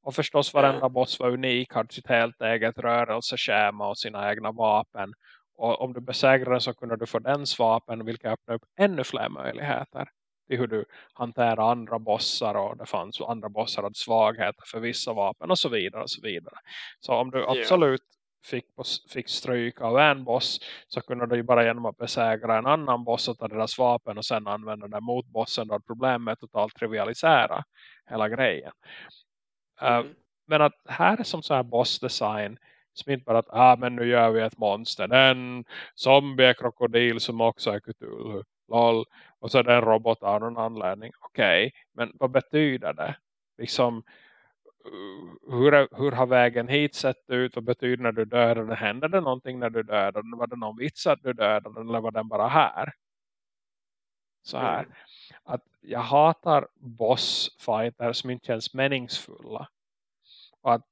Och förstås varenda boss var unik, hade sitt helt eget rörelseschema och sina egna vapen. Och om du besegrade den så kunde du få dens vapen vilket öppnade upp ännu fler möjligheter till hur du hanterar andra bossar och det fanns andra bossar hade svagheter för vissa vapen och så vidare och så vidare. Så om du absolut fick, boss- fick stryk av en boss så kunde du ju bara genom att besegra en annan boss och ta deras vapen och sen använda det mot bossen då problemet totalt trivialisera hela grejen. Eh, Mm. men att här är som så här bossdesign som inte bara att ah, men nu gör vi ett monster. En zombie-krokodil som också är Cthulhu. Lol. Och så är det en robot av någon anledning. Okej, men vad betyder det? Liksom, uh, hur, hur har vägen hit sett ut? Vad betyder när du dödar den? Händer det någonting när du dödar den? Var det någon vits att du dödar den? Eller var den bara här? Så här. Mm. Att jag hatar bossfighter som inte känns meningsfulla. Och att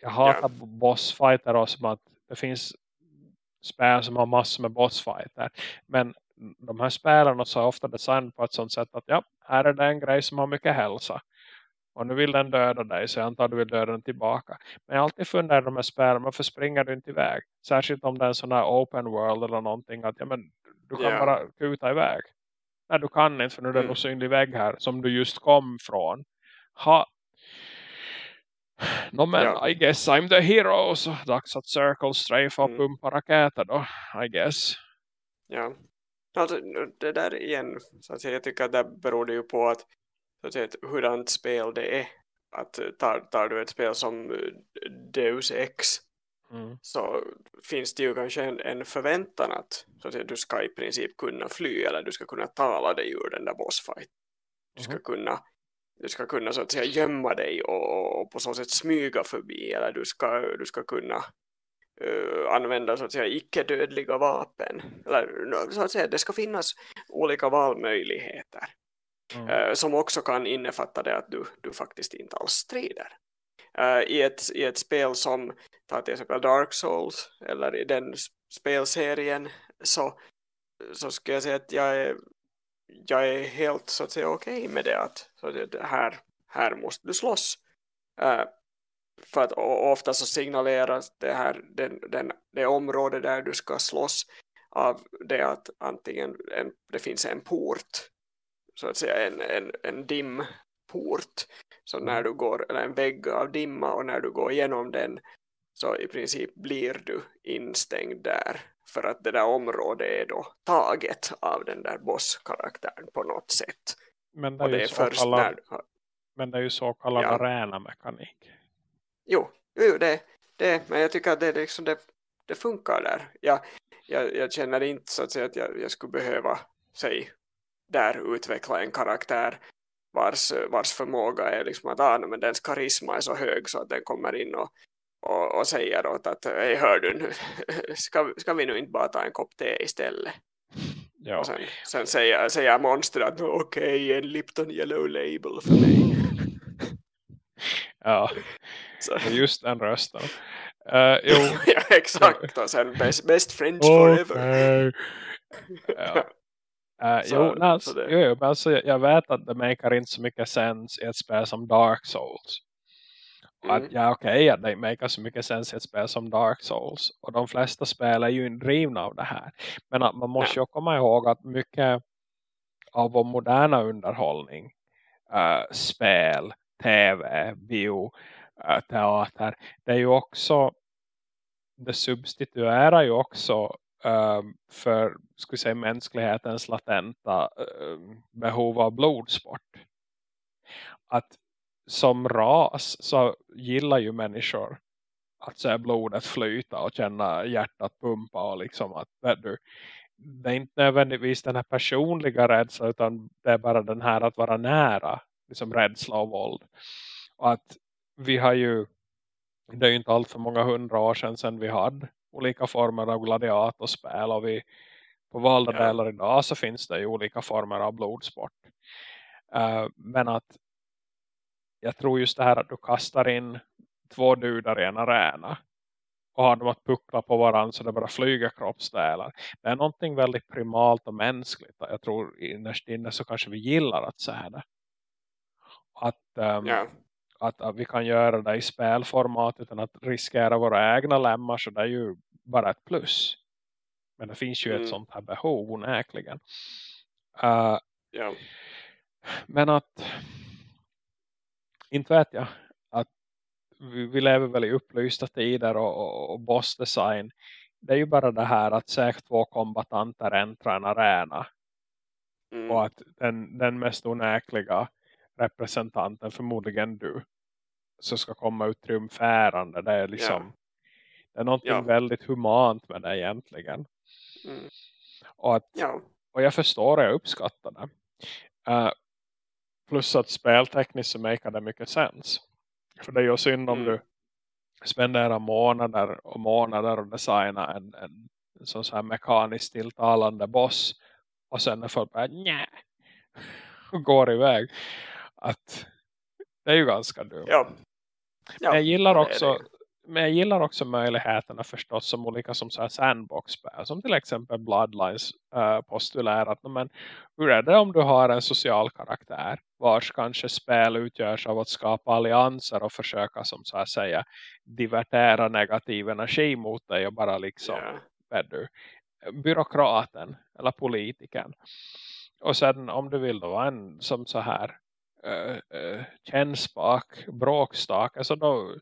jag hatar yeah. bossfighter och som att det finns spel som har massor med bossfighter. Men de här spelarna så är ofta designade på ett sånt sätt att ja, här är det en grej som har mycket hälsa. Och nu vill den döda dig så jag antar att du vill döda den tillbaka. Men jag alltid funderat de här spelen, varför springer du inte iväg? Särskilt om det är en sån här open world eller någonting. Att ja, men du kan yeah. bara kuta iväg. Nej, du kan inte för nu är det mm. en osynlig vägg här som du just kom från. Ha. No men, yeah. I guess I'm the hero. Så dags att Circle strafe och mm. pumpa raketer då, I guess. Ja, alltså det där igen, så att jag tycker att det beror ju på att så att säga, ett hurdant spel det är. Att eh, tar, tar du ett spel som eh, Deus Ex mm. så finns det ju kanske en, en förväntan att, så att säga, du ska i princip kunna fly eller du ska kunna tala dig ur den där bossfight. Du ska mm. kunna du ska kunna så att säga gömma dig och, och, på så sätt smyga förbi eller du ska, du ska kunna uh, använda så att säga icke-dödliga vapen eller så att säga det ska finnas olika valmöjligheter Mm. Uh, som också kan innefatta det att du, du faktiskt inte alls strider. Uh, i, ett, I ett spel som tar till exempel Dark Souls eller i den spelserien så, så ska jag säga att jag är, jag är helt så att säga okej okay med det att så det här, här måste du slåss. Uh, för att ofta så signaleras det här den, den, det område där du ska slåss av det att antingen en, det finns en port så att säga en, en, en dimport så när mm. du går, eller en vägg av dimma och när du går igenom den så i princip blir du instängd där för att det där området är då taget av den där bosskaraktären på något sätt. Men det är, det är först kallad, när, men det är ju så kallad ja. arena-mekanik. Jo, jo det, det, men jag tycker att det, liksom det, det funkar där. Jag, jag, jag känner inte så att säga att jag, jag skulle behöva säg där utveckla en karaktär vars, vars förmåga är liksom att ah, men dens karisma är så hög så att den kommer in och, och, och säger åt att hej hör du nu, ska, ska vi nu inte bara ta en kopp te istället? Ja. Och sen, sen säger, säger monster att okej, okay, en Lipton Yellow Label för mig. ja. just den rösten. Uh, jo. ja, exakt. Och sen best, best friends okay. forever. ja. Uh, så, jo, alltså, jo, jo, men alltså, jag vet att det makar inte så mycket sens i ett spel som Dark Souls. Mm. Att, ja, okej, okay, det makar så mycket sens i ett spel som Dark Souls. Och de flesta spel är ju drivna av det här. Men att man måste ja. ju komma ihåg att mycket av vår moderna underhållning, uh, spel, tv, bio, Äh, teater, det är ju också det substituerar ju också äh, för skulle säga, mänsklighetens latenta äh, behov av blodsport. Att som ras så gillar ju människor att se blodet flyta och känna hjärtat pumpa och liksom att du, det är inte nödvändigtvis den här personliga rädslan utan det är bara den här att vara nära liksom rädsla och våld. Och att vi har ju det är ju inte allt för många hundra år sedan, sedan vi hade olika former av gladiatorspel och vi på valda ja. delar idag så finns det ju olika former av blodsport. Uh, men att jag tror just det här att du kastar in två dudar i en arena och har dem att puckla på varandra så det bara flyger kroppsdelar. Det är någonting väldigt primalt och mänskligt. Jag tror innerst inne så kanske vi gillar att säga det. Att, um, ja att, att vi kan göra det i spelformat utan att riskera våra egna lämmar så det är ju bara ett plus. Men det finns ju mm. ett sånt här behov onäkligen. Uh, ja. Men att inte vet jag att vi, vi lever väl i upplysta tider och, och, och bossdesign det är ju bara det här att se två kombatanter äntra en arena mm. och att den, den mest onäkliga representanten förmodligen du så ska komma ut triumfärande. Det är liksom yeah. det är någonting ja. väldigt humant med det egentligen. Mm. Och, att, ja. och jag förstår och jag uppskattar det. Uh, plus att speltekniskt så makar det mycket sens. För det är ju synd om mm. du spenderar månader och månader och designar en, en, en sån här mekaniskt tilltalande boss och sen är folk bara nja och går iväg att det är ju ganska dumt. Ja, Ja, jag gillar också men jag gillar också möjligheterna förstås som olika som så här sandbox-spel. Som till exempel Bloodlines uh, postulerat. Men hur är det om du har en social karaktär vars kanske spel utgörs av att skapa allianser och försöka som så att säga divertera negativ energi mot dig och bara liksom yeah. du, byråkraten eller politikern. Och sen om du vill då vara en som så här uh, uh, kännspak, bråkstak. Alltså då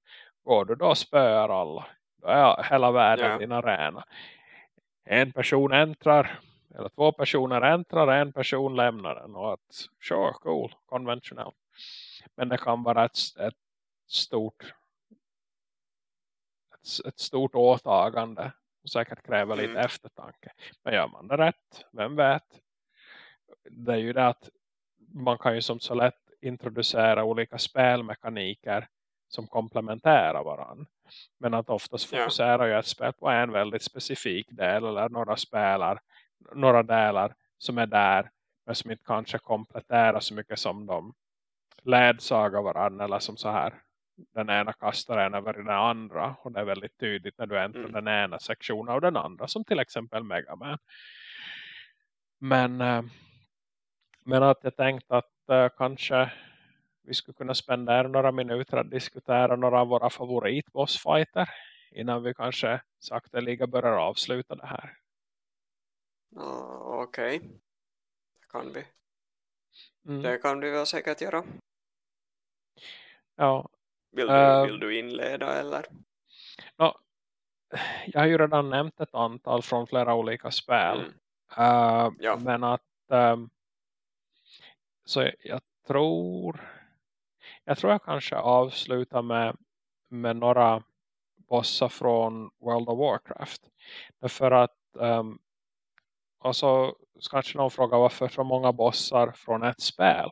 går du då och spöar alla. Då är hela världen yeah. din arena. En person äntrar eller två personer äntrar en person lämnar den. Och att, sure, cool, konventionellt. Men det kan vara ett, ett stort ett, ett, stort åtagande. Och säkert kräver mm. lite eftertanke. Men gör man det rätt, vem vet? Det är ju det att man kan ju som så lätt introducera olika spelmekaniker som komplementärar varandra. Men att oftast fokuserar ju ett spel på en väldigt specifik del eller några spelar, några delar som är där men som inte kanske kompletterar så mycket som de ledsagar varandra eller som så här den ena kastar en över den andra och det är väldigt tydligt när du äntrar mm. den ena sektionen av den andra som till exempel Mega Man. Men, eh, men att jag tänkte att uh, kanske vi skulle kunna spendera några minuter att diskutera några av våra favoritbossfighter innan vi kanske sakteliga börjar avsluta det här. Oh, Okej, okay. det kan vi. Mm. Det kan vi väl säkert göra. Ja. Vill du, uh, vill du inleda eller? No, jag har ju redan nämnt ett antal från flera olika spel. Mm. Uh, ja. Men att um, så jag tror jag tror jag kanske avslutar med, med några bossar från World of Warcraft. Därför att um, och så kanske någon frågar varför så många bossar från ett spel.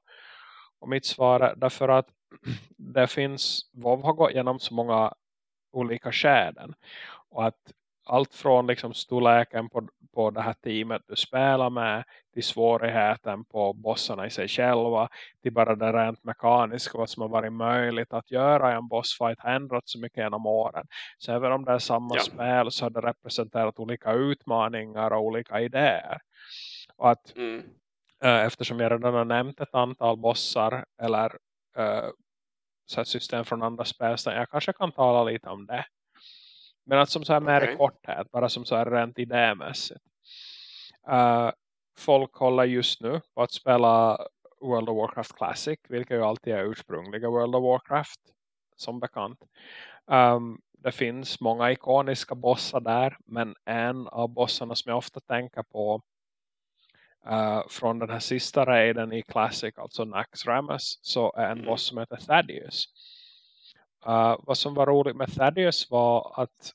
Och mitt svar är därför att det finns, WoW har gått igenom så många olika skäden. Och att allt från liksom storleken på, på det här teamet du spelar med till svårigheten på bossarna i sig själva till bara det rent mekaniska vad som har varit möjligt att göra i en bossfight har ändrats så mycket genom åren. Så även om det är samma ja. spel så har det representerat olika utmaningar och olika idéer. Och att mm. äh, eftersom jag redan har nämnt ett antal bossar eller äh, så system från andra spel så jag kanske kan tala lite om det. Men att som så här mer okay. korthet, bara som så här rent idémässigt. Uh, folk håller just nu på att spela World of Warcraft Classic, vilket ju alltid är ursprungliga World of Warcraft, som bekant. Um, det finns många ikoniska bossar där, men en av bossarna som jag ofta tänker på uh, från den här sista raiden i Classic, alltså Nax Ramus, så är en mm. boss som heter Thaddeus. Uh, vad som var roligt med Thaddeus var att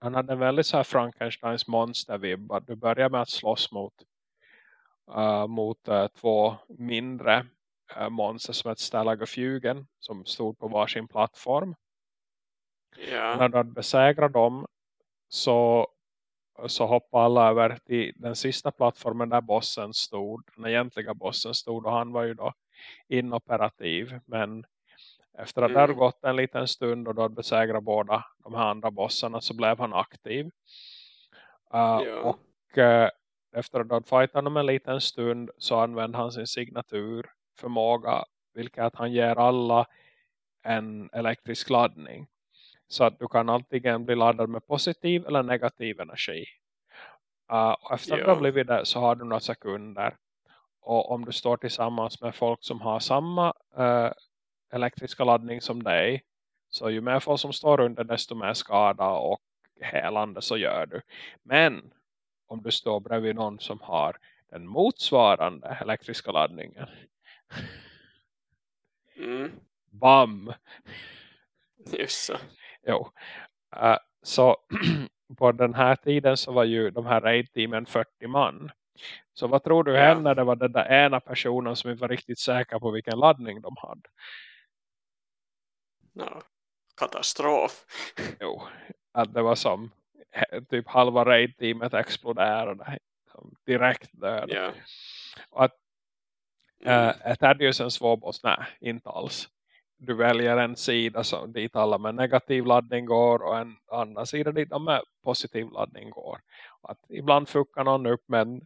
han hade en väldigt så här Frankensteins monstervibb. Du börjar med att slåss mot, uh, mot uh, två mindre uh, monster som ett Stalagofugen som stod på varsin plattform. Yeah. När du hade besegrat dem så, så hoppade alla över till den sista plattformen där bossen stod. Den egentliga bossen stod och han var ju då inoperativ. Men efter att mm. det hade gått en liten stund och då hade besegrat båda de här andra bossarna så blev han aktiv. Uh, ja. Och uh, efter att ha fightat honom en liten stund så använde han sin signaturförmåga vilket han ger alla en elektrisk laddning. Så att du kan antingen bli laddad med positiv eller negativ energi. Uh, och efter ja. att du har blivit det så har du några sekunder. Och om du står tillsammans med folk som har samma uh, elektriska laddning som dig. Så ju mer folk som står under desto mer skada och helande så gör du. Men om du står bredvid någon som har den motsvarande elektriska laddningen. Mm. Bam! Just så. Jo. Uh, så på den här tiden så var ju de här raid-teamen 40 man. Så vad tror du ja. hände? Det var den där ena personen som inte var riktigt säker på vilken laddning de hade. No, katastrof. jo, att det var som typ halva raid-teamet exploderade direkt död. Yeah. Och att mm. äh, är Thaddeus en svår boss? Nej, inte alls. du väljer en sida som, dit alla med negativ laddning går och en annan sida dit de med positiv laddning går. Och att ibland fuckar någon upp men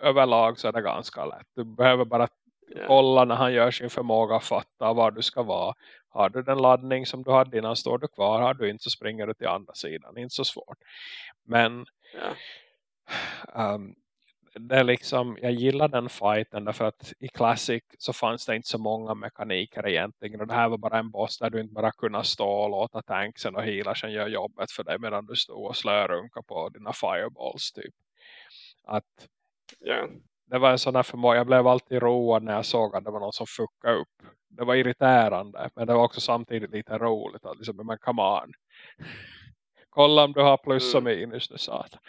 överlag så är det ganska lätt. Du behöver bara yeah. kolla när han gör sin förmåga att fatta var du ska vara. Har du den laddning som du hade innan står du kvar. Har du inte så springer du till andra sidan. Inte så svårt. Men yeah. um, det är liksom, jag gillar den fighten därför att i Classic så fanns det inte så många mekaniker egentligen och det här var bara en boss där du inte bara kunde stå och låta tanksen och healersen göra jobbet för dig medan du stod och slörunka på dina fireballs typ. Att yeah. Det var en sån här förmåga, jag blev alltid road när jag såg att det var någon som fuckade upp. Det var irriterande men det var också samtidigt lite roligt att liksom, men come on. Kolla om du har plus och mm. minus nu satan.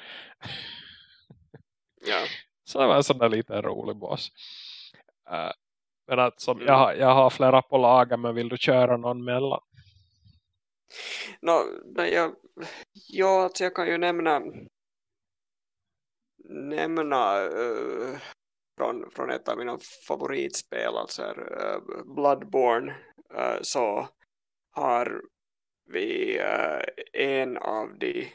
Ja. Så det var en sån där lite rolig boss. Uh, men att som, mm. jag, jag har flera på lager men vill du köra någon mellan? No, nej, jag, ja, alltså jag kan ju nämna nämna uh, från, från ett av mina favoritspel, alltså uh, Bloodborne, uh, så har vi en av de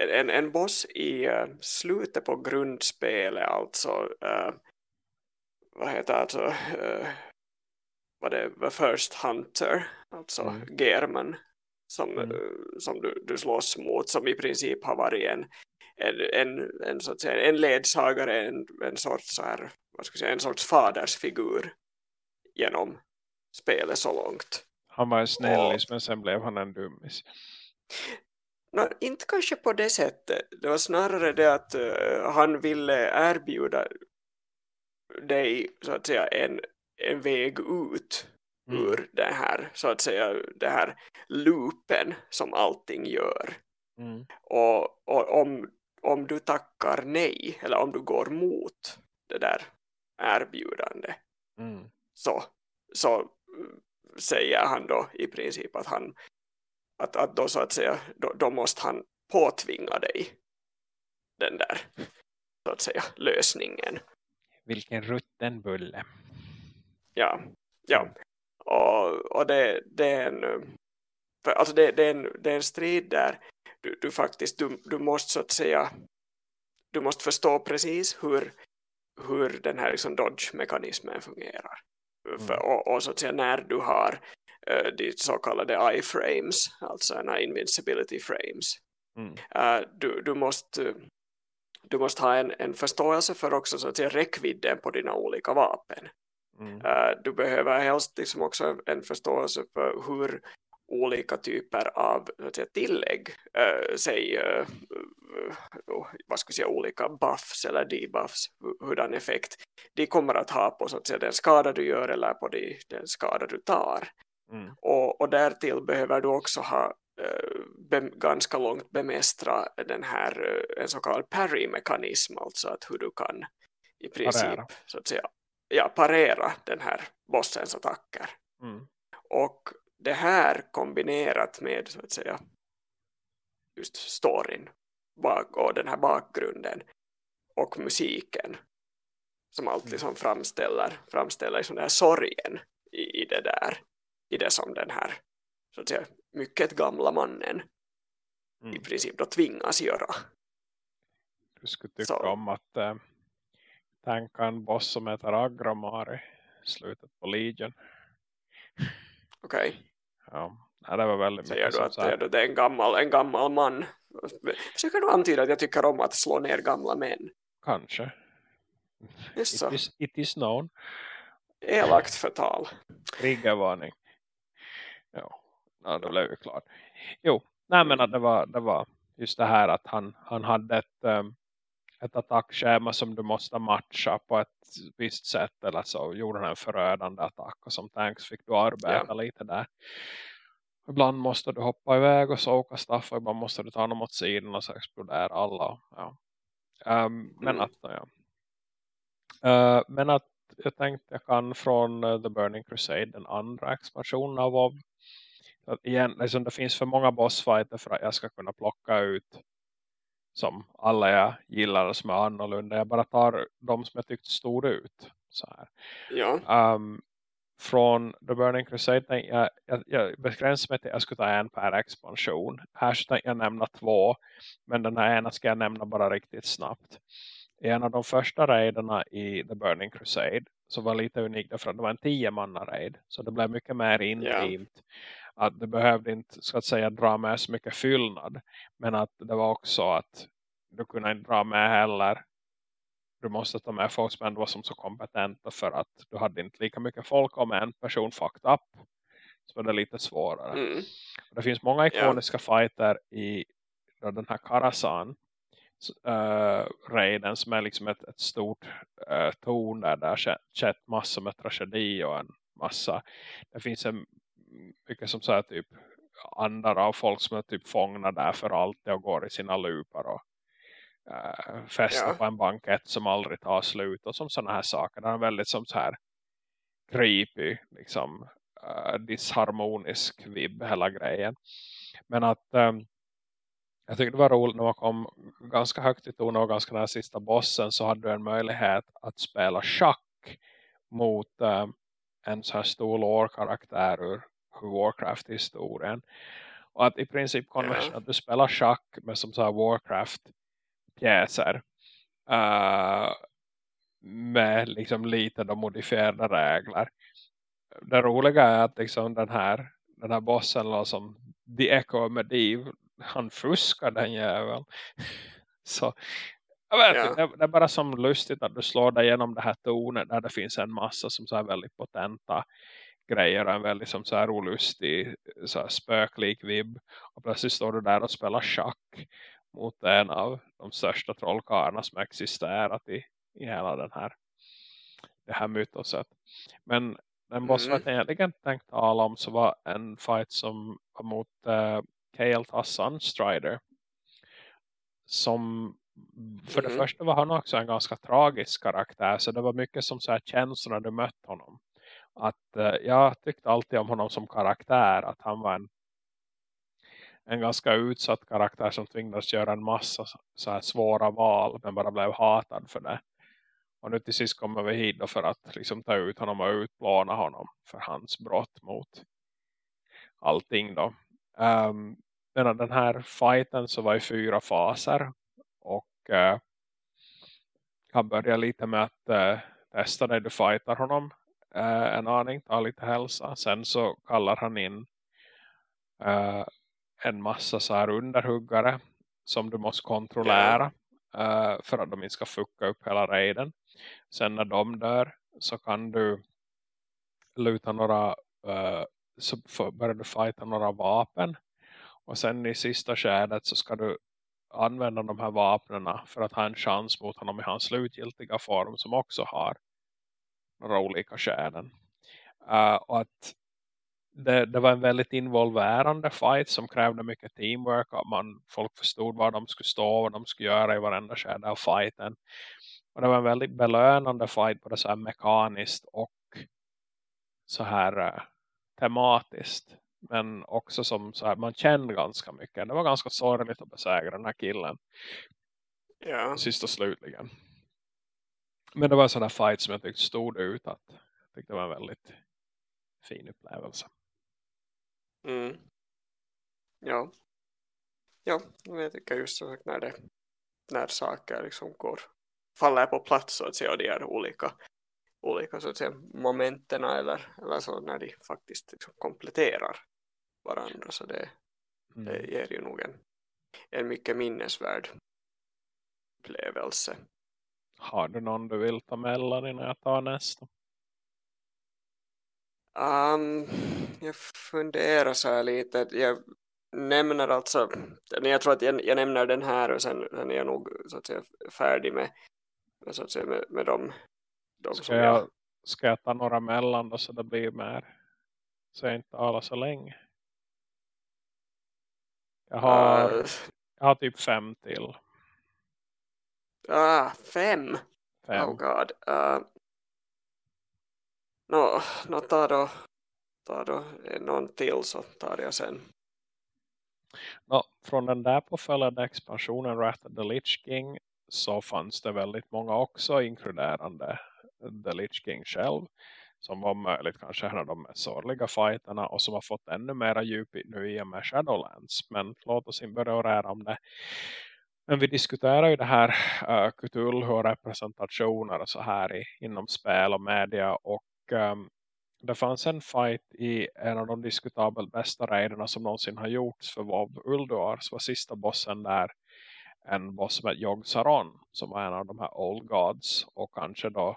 en, en boss i slutet på grundspelet alltså vad heter alltså vad det är First Hunter alltså mm. German som, mm. som du, du slåss mot som i princip har varit en en, en, så att säga, en ledsagare en, en sorts så här, vad ska jag säga, en sorts fadersfigur genom spelet så långt han var en snällis och, men sen blev han en dummis No, inte kanske på det sättet. Det var snarare det att uh, han ville erbjuda dig så att säga en, en väg ut mm. ur det här så att säga det här loopen som allting gör. Mm. Och, och, om, om du tackar nej eller om du går mot det där erbjudande mm. så, så säger han då i princip att han att, att då så att säga då, då måste han påtvinga dig den där så att säga lösningen. Vilken rutten bulle. Ja, ja. Och, och det, det är en för, alltså det, det, är en, det är en strid där du, du faktiskt du, du måste så att säga du måste förstå precis hur, hur den här liksom dodge-mekanismen fungerar. Mm. För, och, och, så att säga när du har uh, de så kallade iframes, alltså en invincibility frames. Mm. Uh, du, du, måste, du måste ha en, en förståelse för också så att säga, räckvidden på dina olika vapen. Mm. Uh, du behöver helst liksom också en förståelse för hur olika typer av säga, tillägg, uh, säg uh, vad ska jag säga, olika buffs eller debuffs, hurdan effekt de kommer att ha på så att säga, den skada du gör eller på de, den skada du tar. Mm. Och, och därtill behöver du också ha be, ganska långt bemästra den här en så kallad parry-mekanism alltså att hur du kan i princip parera. så att säga ja, parera den här bossens attacker. Mm. Och det här kombinerat med så att säga just storyn bak, och den här bakgrunden och musiken som alltid mm. som framställer, framställer liksom den här sorgen i, i det där i det som den här så att säga, mycket gamla mannen mm. i princip då tvingas göra. Du skulle tycka så. om att äh, tänka en boss som heter Agramar i slutet på Legion. Okej. Okay. Ja, det var väldigt Säger du att det, det är en gammal, en gammal man? Försöker du antyda att jag tycker om att slå ner gamla män? Kanske. Just. It is, it is known. Elakt förtal. Triggervarning. Ja, ja det blev ju klart. Jo, nej men att det var, det var just det här att han, han hade ett, um, ett attackschema som du måste matcha på ett visst sätt eller så gjorde han en förödande attack och som tanks fick du arbeta ja. lite där. Ibland måste du hoppa iväg och såka staff och ibland måste du ta honom åt sidan och så exploderar alla. Ja. Um, men mm. att, ja. Uh, men att jag tänkte jag kan från uh, The Burning Crusade den andra expansionen av WoW igen, liksom det finns för många bossfighter för att jag ska kunna plocka ut som alla jag gillar som är annorlunda. Jag bara tar de som jag tyckte stod ut. Så här. Ja. Um, från The Burning Crusade jag, jag, jag begränsar mig till att jag skulle ta en per expansion. Här ska jag nämna två. Men den här ena ska jag nämna bara riktigt snabbt. En av de första raiderna i The Burning Crusade så var lite unikt för att det var en tio manna raid. Så det blev mycket mer intimt. Yeah. Att det behövde inte så att säga dra med så mycket fyllnad. Men att det var också att du kunde inte dra med heller du måste ta med folk som ändå var som så kompetenta för att du hade inte lika mycket folk om en person fucked up. Så var det lite svårare. Mm. Det finns många ikoniska yeah. fighter i den här Karasan uh, raiden som är liksom ett, ett stort uh, torn där det har skett massor med tragedi och en massa. Det finns en mycket som säger typ andra av folk som är typ fångna där för alltid och går i sina lupar och äh, festa ja. på en bankett som aldrig tar slut och som sådana här saker. Det är väldigt som så här creepy, liksom äh, disharmonisk vibb hela grejen. Men att ähm, jag tyckte det var roligt när man kom ganska högt i ton och ganska nära sista bossen så hade du en möjlighet att spela schack mot äh, en så här stor lore-karaktär ur Warcraft-historien. Och att i princip konvention att du spelar schack med som så här Warcraft pjäser uh, med liksom lite de modifierade regler. Det roliga är att liksom den här den här bossen som The Echo Mediv han fuskar den jäveln. Så jag vet ja. det, det, är bara som lustigt att du slår dig igenom det här tornet där det finns en massa som så här väldigt potenta grejer och en väldigt som så här olustig så här spöklik vibb och plötsligt står du där och spelar schack mot en av de största trollkarlarna som existerat i, i hela den här det här mytoset. Men den boss mm. jag egentligen tänkt tala om så var en fight som var mot uh, Kale Tassan Strider. Som för mm. det första var han också en ganska tragisk karaktär. Så det var mycket som så här känslor när du mött honom. Att uh, jag tyckte alltid om honom som karaktär. Att han var en en ganska utsatt karaktär som tvingades göra en massa så här svåra val men bara blev hatad för det. Och nu till sist kommer vi hit för att liksom ta ut honom och utplåna honom för hans brott mot allting då. Um, men den här fighten så var i fyra faser och uh, han började lite med att uh, testa när du fightar honom uh, en aning, ta lite hälsa. Sen så kallar han in uh, en massa så här underhuggare som du måste kontrollera uh, för att de inte ska fucka upp hela raiden. Sen när de dör så kan du luta några uh, så börjar du fighta några vapen och sen i sista skedet så ska du använda de här vapnena för att ha en chans mot honom i hans slutgiltiga form som också har olika skäden. Uh, och att det, det, var en väldigt involverande fight som krävde mycket teamwork. Och man, folk förstod vad de skulle stå och vad de skulle göra i varenda skede av fighten. Och det var en väldigt belönande fight både så här mekaniskt och så här uh, tematiskt. Men också som så här, man kände ganska mycket. Det var ganska sorgligt att besegra den här killen. Ja. Sist och slutligen. Men det var en sån här fight som jag tyckte stod ut att jag tyckte det var en väldigt fin upplevelse. Mm. Ja. Ja, jag tycker just så när det när saker liksom går faller på plats så att säga och de är olika olika så att säga momenten eller, eller så när de faktiskt liksom kompletterar varandra så det, mm. det ger ju nog en, en mycket minnesvärd upplevelse. Har du någon du vill ta mellan innan jag tar nästa? Um, jag funderar så här lite. Jag nämner alltså, jag tror att jag, jag nämner den här och sen, sen är jag nog så att säga färdig med, så att säga, med, med de, de ska, jag, jag, ska jag ta några mellan då så det blir mer så jag inte talar så länge? Jag har, uh, jag har typ fem till. Ah, fem? fem. Oh god. Uh, Nå, no, ta då, ta då någon till så tar jag sen. No, från den där påföljande expansionen Wrath of the Lich King så fanns det väldigt många också inkluderande The Lich King själv som var möjligt kanske en av de mest sorgliga fighterna och som har fått ännu mera djup nu i och med Shadowlands. Men låt oss inte börja rära om det. Men vi diskuterar ju det här äh, uh, Cthulhu och representationer och så här i, inom spel och media och um, det fanns en fight i en av de diskutabelt bästa raiderna som någonsin har gjorts för WoW Ulduar så var sista bossen där en boss som heter Yogg Saron som var en av de här Old Gods och kanske då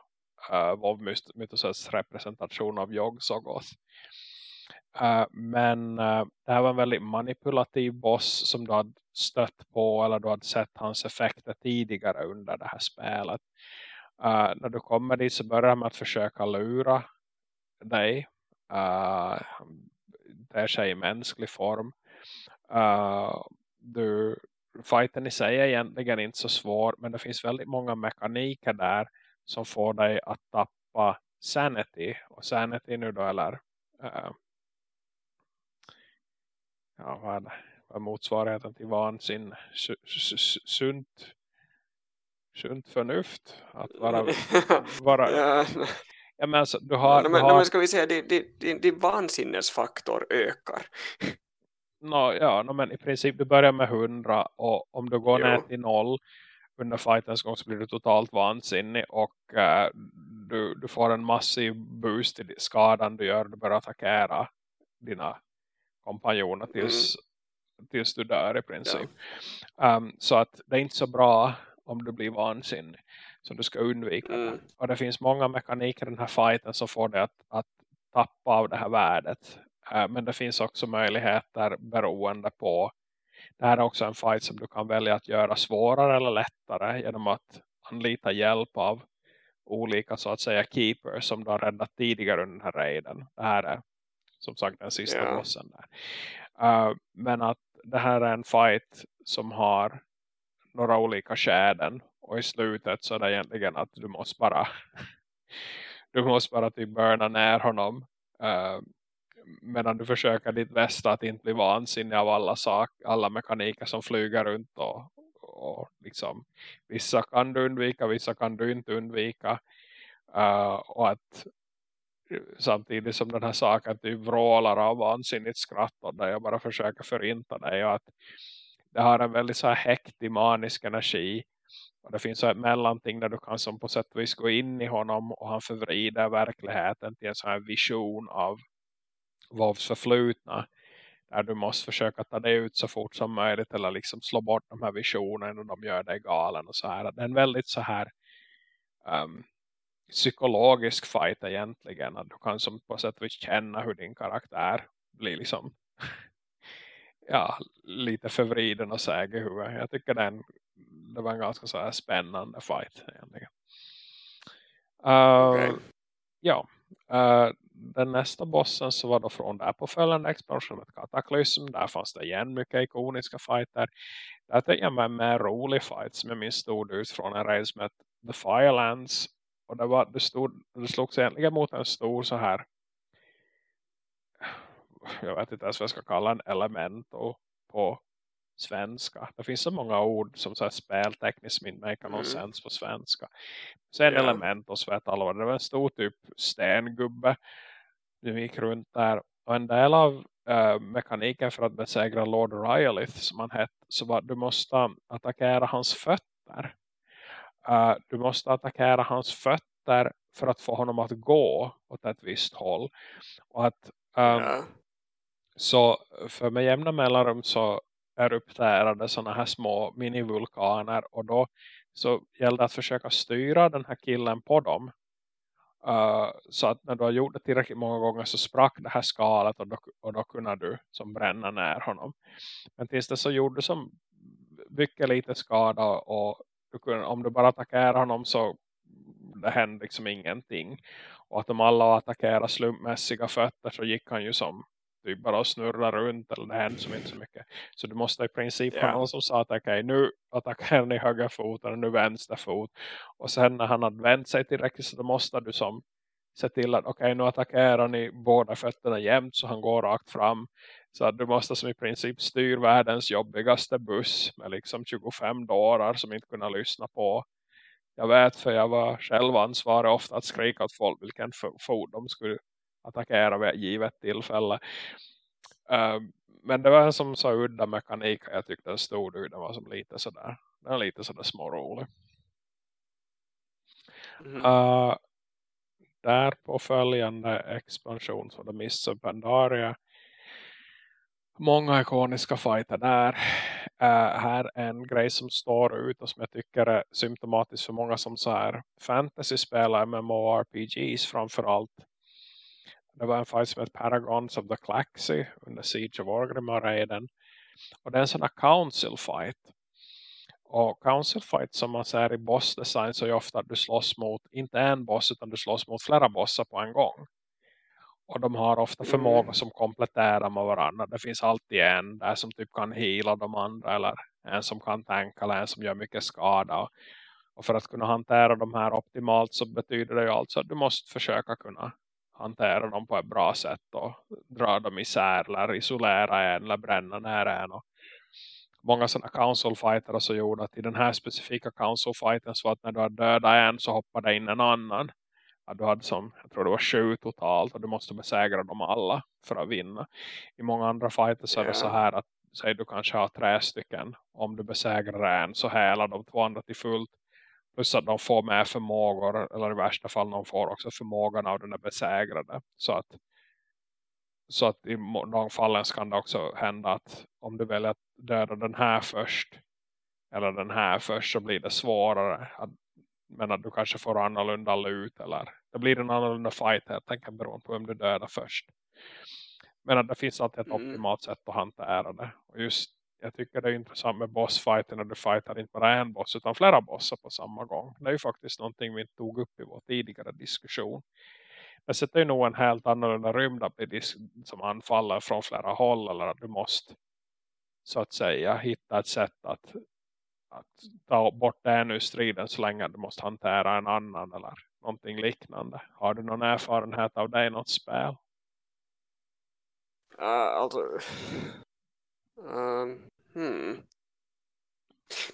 äh, uh, WoW Mythos representation av Yogg Sogoth. Äh, uh, men uh, det här var en väldigt manipulativ boss som då hade stött på eller du hade sett hans effekter tidigare under det här spelet. Uh, när du kommer dit så börjar han med att försöka lura dig. Uh, det är sig i mänsklig form. Uh, du, fighten i sig är egentligen inte så svår men det finns väldigt många mekaniker där som får dig att tappa sanity. Och sanity nu då eller uh, ja, vad är det? Motsvarigheten till vansinne? Sunt sunt förnuft att vara, vara ja. Ja, men alltså, du har, ja, men, du har... men ska vi säga din, din, din vansinnesfaktor ökar. No, ja, no, men i princip du börjar med 100 och om du går jo. ner till noll under fightens gång så blir du totalt vansinnig och uh, du, du får en massiv boost i skadan du gör. Du börjar attackera dina kompanjoner tills, mm. Tills du dör i princip. Ja. Um, så att det är inte så bra om du blir vansinnig som du ska undvika. Mm. Och det finns många mekaniker i den här fighten som får dig att, att tappa av det här värdet. Uh, men det finns också möjligheter beroende på det här är också en fight som du kan välja att göra svårare eller lättare genom att anlita hjälp av olika så att säga keepers som du har räddat tidigare under den här raiden. Det här är som sagt den sista yeah. bossen där. Uh, men att det här är en fight som har några olika skäden och i slutet så är det egentligen att du måste bara du måste bara typ börna ner honom uh, medan du försöker ditt bästa att inte bli vansinnig av alla, sak, alla mekaniker som flyger runt och, och liksom vissa kan du undvika, vissa kan du inte undvika uh, och att samtidigt som den här saken typ vrålar av vansinnigt skratt och dig bara försöker förinta dig och att det har en väldigt så här häktig manisk energi och det finns så ett mellanting där du kan som på sätt och vis gå in i honom och han förvrider verkligheten till en sån här vision av Vovs förflutna. Där du måste försöka ta det ut så fort som möjligt eller liksom slå bort de här visionerna och de gör dig galen och så här. Det är en väldigt så här um, psykologisk fight egentligen. Att du kan som på sätt och känna hur din karaktär blir liksom ja, lite förvriden och säg i huvudet. Jag tycker den, det var en ganska så här spännande fight egentligen. Uh, okay. Ja, uh, den nästa bossen så var då från där på följande expansion Kataklysm. Där fanns det igen mycket ikoniska fighter. Där tänkte jag med en mer rolig fight som jag minns stod ut från en race hette The Firelands. Och det, var, det, stod, det slogs egentligen mot en stor så här jag vet inte ens vad jag ska kalla en element på svenska. Det finns så många ord som så här speltekniskt som inte make någon mm. sens på svenska. Sen yeah. element och svetallvar. Det var en stor typ stengubbe. Du gick runt där. Och en del av uh, mekaniken för att besegra Lord Rylith som han hette. Så var du måste attackera hans fötter. Uh, du måste attackera hans fötter för att få honom att gå åt ett visst håll. Och att um, yeah. Så för med jämna mellanrum så är upptärade sådana här små minivulkaner och då så gällde det att försöka styra den här killen på dem. Uh, så att när du har gjort det tillräckligt många gånger så sprack det här skalet och då, och då kunde du som bränna ner honom. Men tills det så gjorde som mycket lite skada och om du bara attackerar honom så det hände liksom ingenting. Och att de alla attackerar slumpmässiga fötter så gick han ju som typ bara snurra runt eller det händer som inte så mycket. Så du måste i princip yeah. ha någon som sa att okej okay, nu attackerar ni höger fot och nu vänster fot. Och sen när han har vänt sig tillräckligt så då måste du som se till att okej okay, nu attackerar ni båda fötterna jämt så han går rakt fram. Så att du måste som i princip styra världens jobbigaste buss med liksom 25 dårar som inte kunna lyssna på Jag vet för jag var själv ansvarig ofta att skrika åt folk vilken fot de skulle attackera vid givet tillfälle. Uh, men det var en som så udda mekanik jag tyckte den stod ut. Den var som lite sådär. Den var lite sådär smårolig. Mm. Uh, där på följande expansion så det missar Pandaria många ikoniska fighter där. Uh, här en grej som står ut och som jag tycker är symptomatiskt för många som så här fantasy-spelare MMORPGs framförallt. Det var en fight som heter Paragons of the Claxy under Siege of Orgrimmar-raiden. Och det är en sån här council fight. Och council fight som man ser i boss design så är ofta att du slåss mot, inte en boss utan du slåss mot flera bossar på en gång. Och de har ofta förmågor mm. som kompletterar med varandra. Det finns alltid en där som typ kan hila de andra. Eller en som kan tänka eller en som gör mycket skada. Och för att kunna hantera de här optimalt så betyder det ju alltså att du måste försöka kunna hantera dem på ett bra sätt. Och dra dem isär eller isolera en eller bränna ner en. Och många sådana council fighter så gjorde att i den här specifika council fighten så att när du har dödat en så hoppar det in en annan ja, du hade som, jag tror det var sju totalt och du måste besegra dem alla för att vinna. I många andra fighter så är det så här att säg du kanske har tre stycken. Om du besegrar en så helar de två andra till fullt. Plus att de får med förmågor eller i värsta fall de får också förmågan av den är besegrade. Så att, så att i de fallen kan det också hända att om du väljer att döda den här först eller den här först så blir det svårare att men att du kanske får annorlunda lut eller det blir en annorlunda fight helt enkelt beroende på vem du dödar först. Men att det finns alltid ett mm. optimalt sätt att hantera det. Och just, jag tycker det är intressant med bossfighten när du fightar inte bara en boss utan flera bossar på samma gång. Det är ju faktiskt någonting vi tog upp i vår tidigare diskussion. Det sätter ju nog en helt annorlunda rymd som anfaller från flera håll eller att du måste så att säga hitta ett sätt att att ta bort den ur striden så länge du måste hantera en annan eller någonting liknande. Har du någon erfarenhet av det i något spel? Uh, alltså Um, hmm.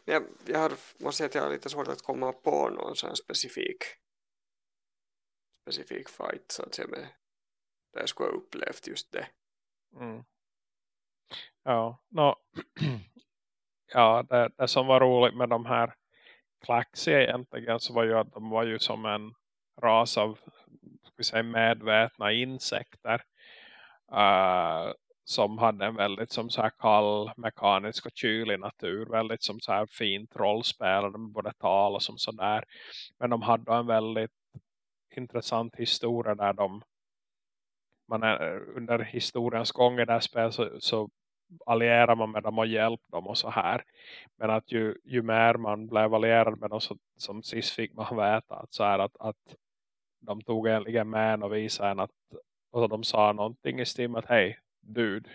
jag, jag har, måste säga att jag har lite svårt att komma på någon sån specifik specifik fight så att säga med där jag skulle ha upplevt just det. Mm. Ja, no, ja, det, det som var roligt med de här Klaxi egentligen så var ju att de var ju som en ras av ska säga, medvetna insekter uh, som hade en väldigt som så här kall, mekanisk och kylig natur. Väldigt som så här fint rollspelade med både tal och som sådär. Men de hade en väldigt intressant historia där de man är, under historiens gång i det här spelet så, så allierar man med dem och hjälper dem och så här. Men att ju, ju mer man blev allierad med dem så, som sist fick man veta att, så här att, att de tog egentligen med en och visade en att och de sa någonting i stimmet att hej dude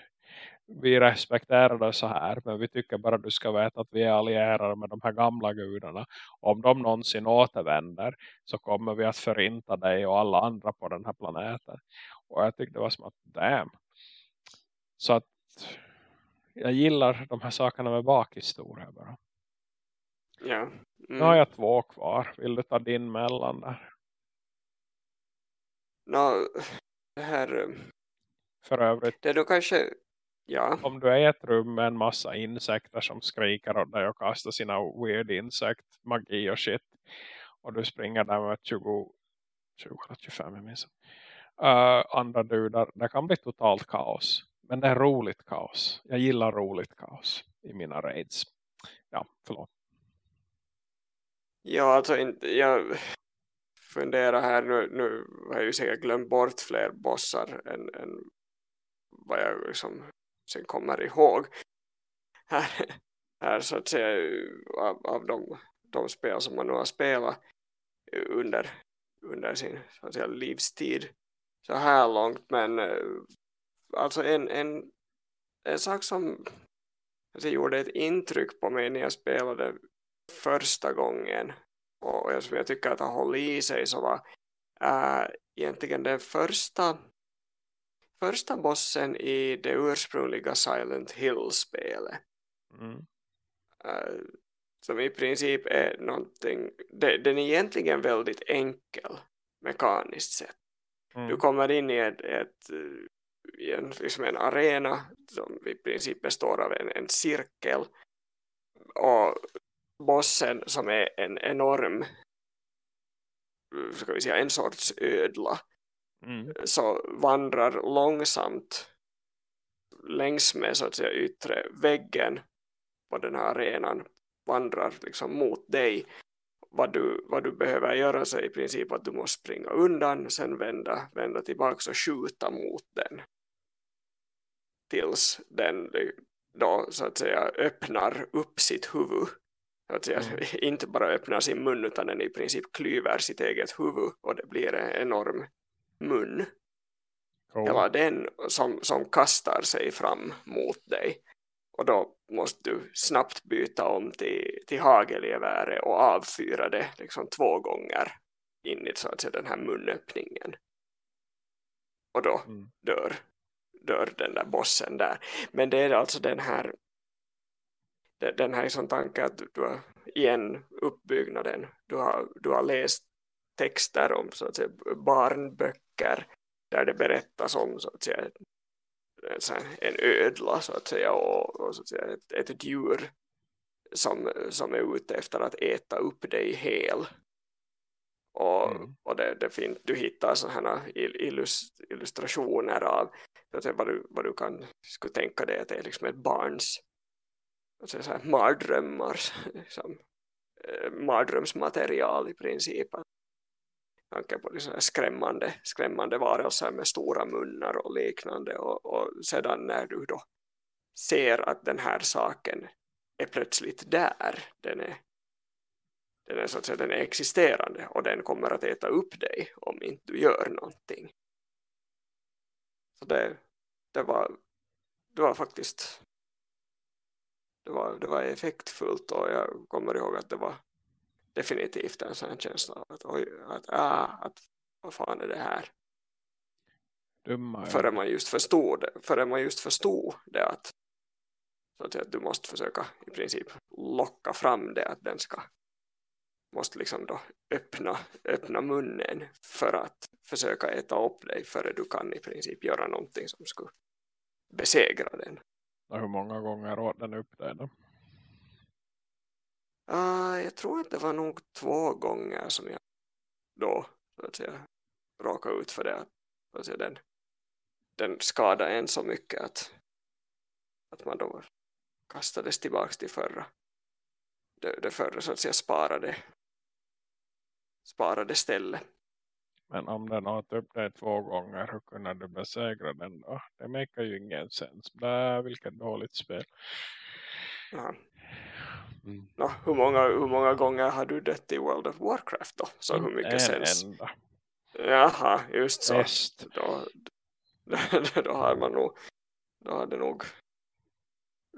vi respekterar det så här men vi tycker bara du ska veta att vi är allierade med de här gamla gudarna. Om de någonsin återvänder så kommer vi att förinta dig och alla andra på den här planeten. Och jag tyckte det var som att damn. Så att jag gillar de här sakerna med bakhistoria bara. Ja. Mm. Nu har jag två kvar. Vill du ta din mellan där? No, det här... Eh, För övrigt. Det är då kanske... Ja. Om du är i ett rum med en massa insekter som skriker åt dig och kastar sina weird insekt, magi och shit. Och du springer där med 20, 20 25 jag minns. Uh, andra dudar. Det kan bli totalt kaos. Men det är roligt kaos. Jag gillar roligt kaos i mina raids. Ja, förlåt. Ja, alltså jag funderar här nu, nu har jag ju säkert glömt bort fler bossar än, än vad jag liksom sen kommer ihåg. Här, här så att säga av, av de, de spel som man nu har spelat under, under sin så att säga, livstid så här långt men eh, alltså en, en, en sak som alltså, gjorde ett intryck på mig när jag spelade första gången och jag, jag tycker att han håller i sig så var äh, egentligen den första första bossen i det ursprungliga Silent Hill-spelet. Mm. Äh, som i princip är någonting, det, den är egentligen väldigt enkel mekaniskt sett. Mm. Du kommer in i ett, ett i en, liksom en arena som i princip består av en, en cirkel och bossen som är en enorm ska vi säga, en sorts ödla mm. så vandrar långsamt längs med så att säga yttre väggen på den här arenan vandrar liksom mot dig vad du, vad du behöver göra så i princip att du måste springa undan sen vända, vända tillbaka och skjuta mot den tills den då så att säga öppnar upp sitt huvud att säga, mm. inte bara öppnar sin mun utan den i princip klyver sitt eget huvud och det blir en enorm mun oh. hela den som, som kastar sig fram mot dig och då måste du snabbt byta om till, till hagelgeväret och avfyra det liksom två gånger in i så att säga, den här munöppningen och då mm. dör dör den där bossen där. Men det är alltså den här den här som tanke att du har igen uppbyggnaden. Du har, du har läst texter om så att säga, barnböcker där det berättas om så att säga, en ödla så att säga och, och så att säga, ett, ett djur som, som är ute efter att äta upp dig hel och, mm. och det, det fin, du hittar sådana illustrationer av så vad, du, vad du kan skulle tänka dig att det är liksom ett barns alltså så här, mardrömmar liksom, eh, mardrömsmaterial i princip tanke på liksom skrämmande, skrämmande varelser med stora munnar och liknande. Och, och sedan när du då ser att den här saken är plötsligt där den är, den är så att säga den är existerande och den kommer att äta upp dig om inte du gör någonting. Så det, det var det var faktiskt det var, det var effektfullt och jag kommer ihåg att det var definitivt en sån känsla att, oj, att, ah, att vad fan är det här Dumma, förrän man just förstod det, förrän man just förstod det att, så att, att du måste försöka i princip locka fram det att den ska måste liksom då öppna, öppna munnen för att försöka äta upp dig före du kan i princip göra någonting som skulle besegra den. Och hur många gånger åt den upp dig då? Uh, jag tror att det var nog två gånger som jag då så att säga, råkade ut för det. Så att säga, den, den skadade en så mycket att, att man då kastades tillbaka till förra det, det förra så att säga sparade sparade ställe. Men om den åt upp dig två gånger, hur kunde du besegra den då? Det makar ju ingen sens. Blä, vilket dåligt spel. Ja. Mm. No, hur, många, hur många gånger har du dött i World of Warcraft då? Så hur mycket en sens? Enda. Jaha, just så. Då, då, då har man nog då har det nog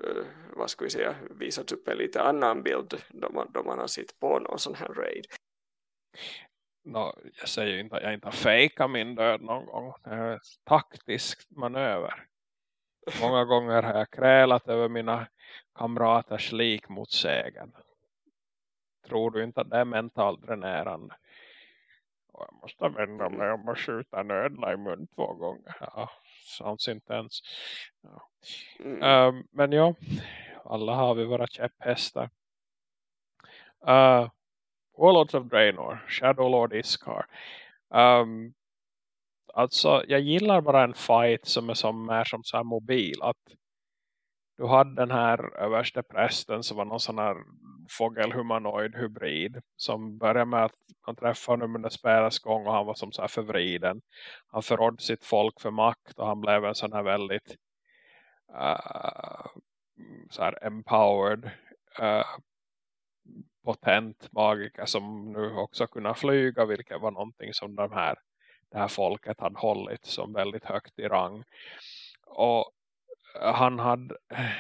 uh, vad ska vi säga visat upp en lite annan bild då man, då man har sitt på någon sån här raid no, jag säger ju inte att jag inte har fejkat min död någon gång. Det är taktisk manöver. Många gånger har jag krälat över mina kamraters lik mot sägen. Tror du inte att det är mentalt dränerande? Och jag måste vända mig om och skjuta en ödla i mun två gånger. Ja, sounds intense. Ja. Mm. Um, men ja, alla har vi våra käpphästar. Uh, Warlords of Draenor, Shadow Lord Iskar. Um, alltså, jag gillar bara en fight som är som, är som så mobil. Att du hade den här eh, överste prästen som var någon sån här fågelhumanoid hybrid som började med att han träffade honom under spelets gång och han var som så här förvriden. Han förrådde sitt folk för makt och han blev en sån här väldigt uh, så här empowered uh, potent magiker som nu också kunde flyga vilket var någonting som de här, det här folket hade hållit som väldigt högt i rang. Och han hade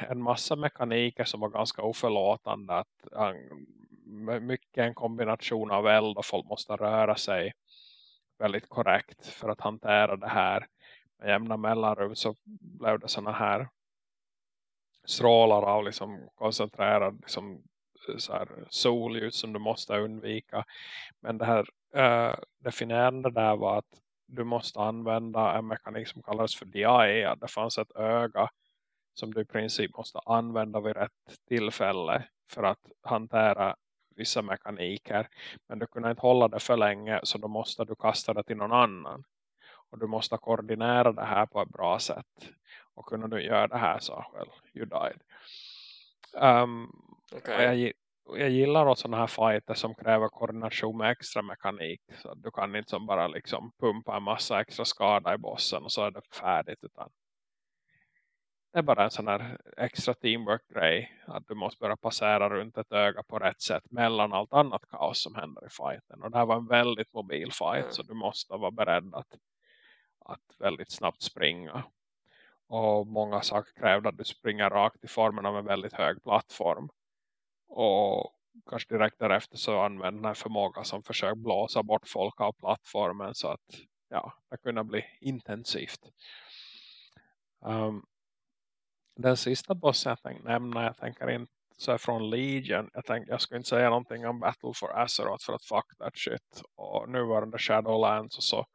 en massa mekaniker som var ganska oförlåtande att han, mycket en kombination av eld och folk måste röra sig väldigt korrekt för att hantera det här med jämna mellanrum så blev det sådana här strålar av liksom koncentrerad liksom så här, solljus som du måste undvika. Men det här äh, definierande där var att du måste använda en mekanik som kallades för DIA. Det fanns ett öga som du i princip måste använda vid rätt tillfälle för att hantera vissa mekaniker. Men du kunde inte hålla det för länge så då måste du kasta det till någon annan. Och du måste koordinera det här på ett bra sätt. Och kunna du göra det här så, well, you died. Um, okay. jag, jag gillar också sådana här fighter som kräver koordination med extra mekanik. Så du kan inte som bara liksom pumpa en massa extra skada i bossen och så är det färdigt. Utan det är bara en sån här extra teamwork-grej. Att du måste börja passera runt ett öga på rätt sätt mellan allt annat kaos som händer i fighten. Och det här var en väldigt mobil fight mm. så du måste vara beredd att, att väldigt snabbt springa. Och många saker krävde att du springer rakt i formen av en väldigt hög plattform. Och kanske direkt därefter så använder den här förmågan som försöker blåsa bort folk av plattformen så att ja, det kunde bli intensivt. Um, den sista bossen jag tänkte nämna, jag tänker inte så här från Legion. Jag tänkte jag skulle inte säga någonting om Battle for Azeroth för att fuck that shit. Och nuvarande Shadowlands och så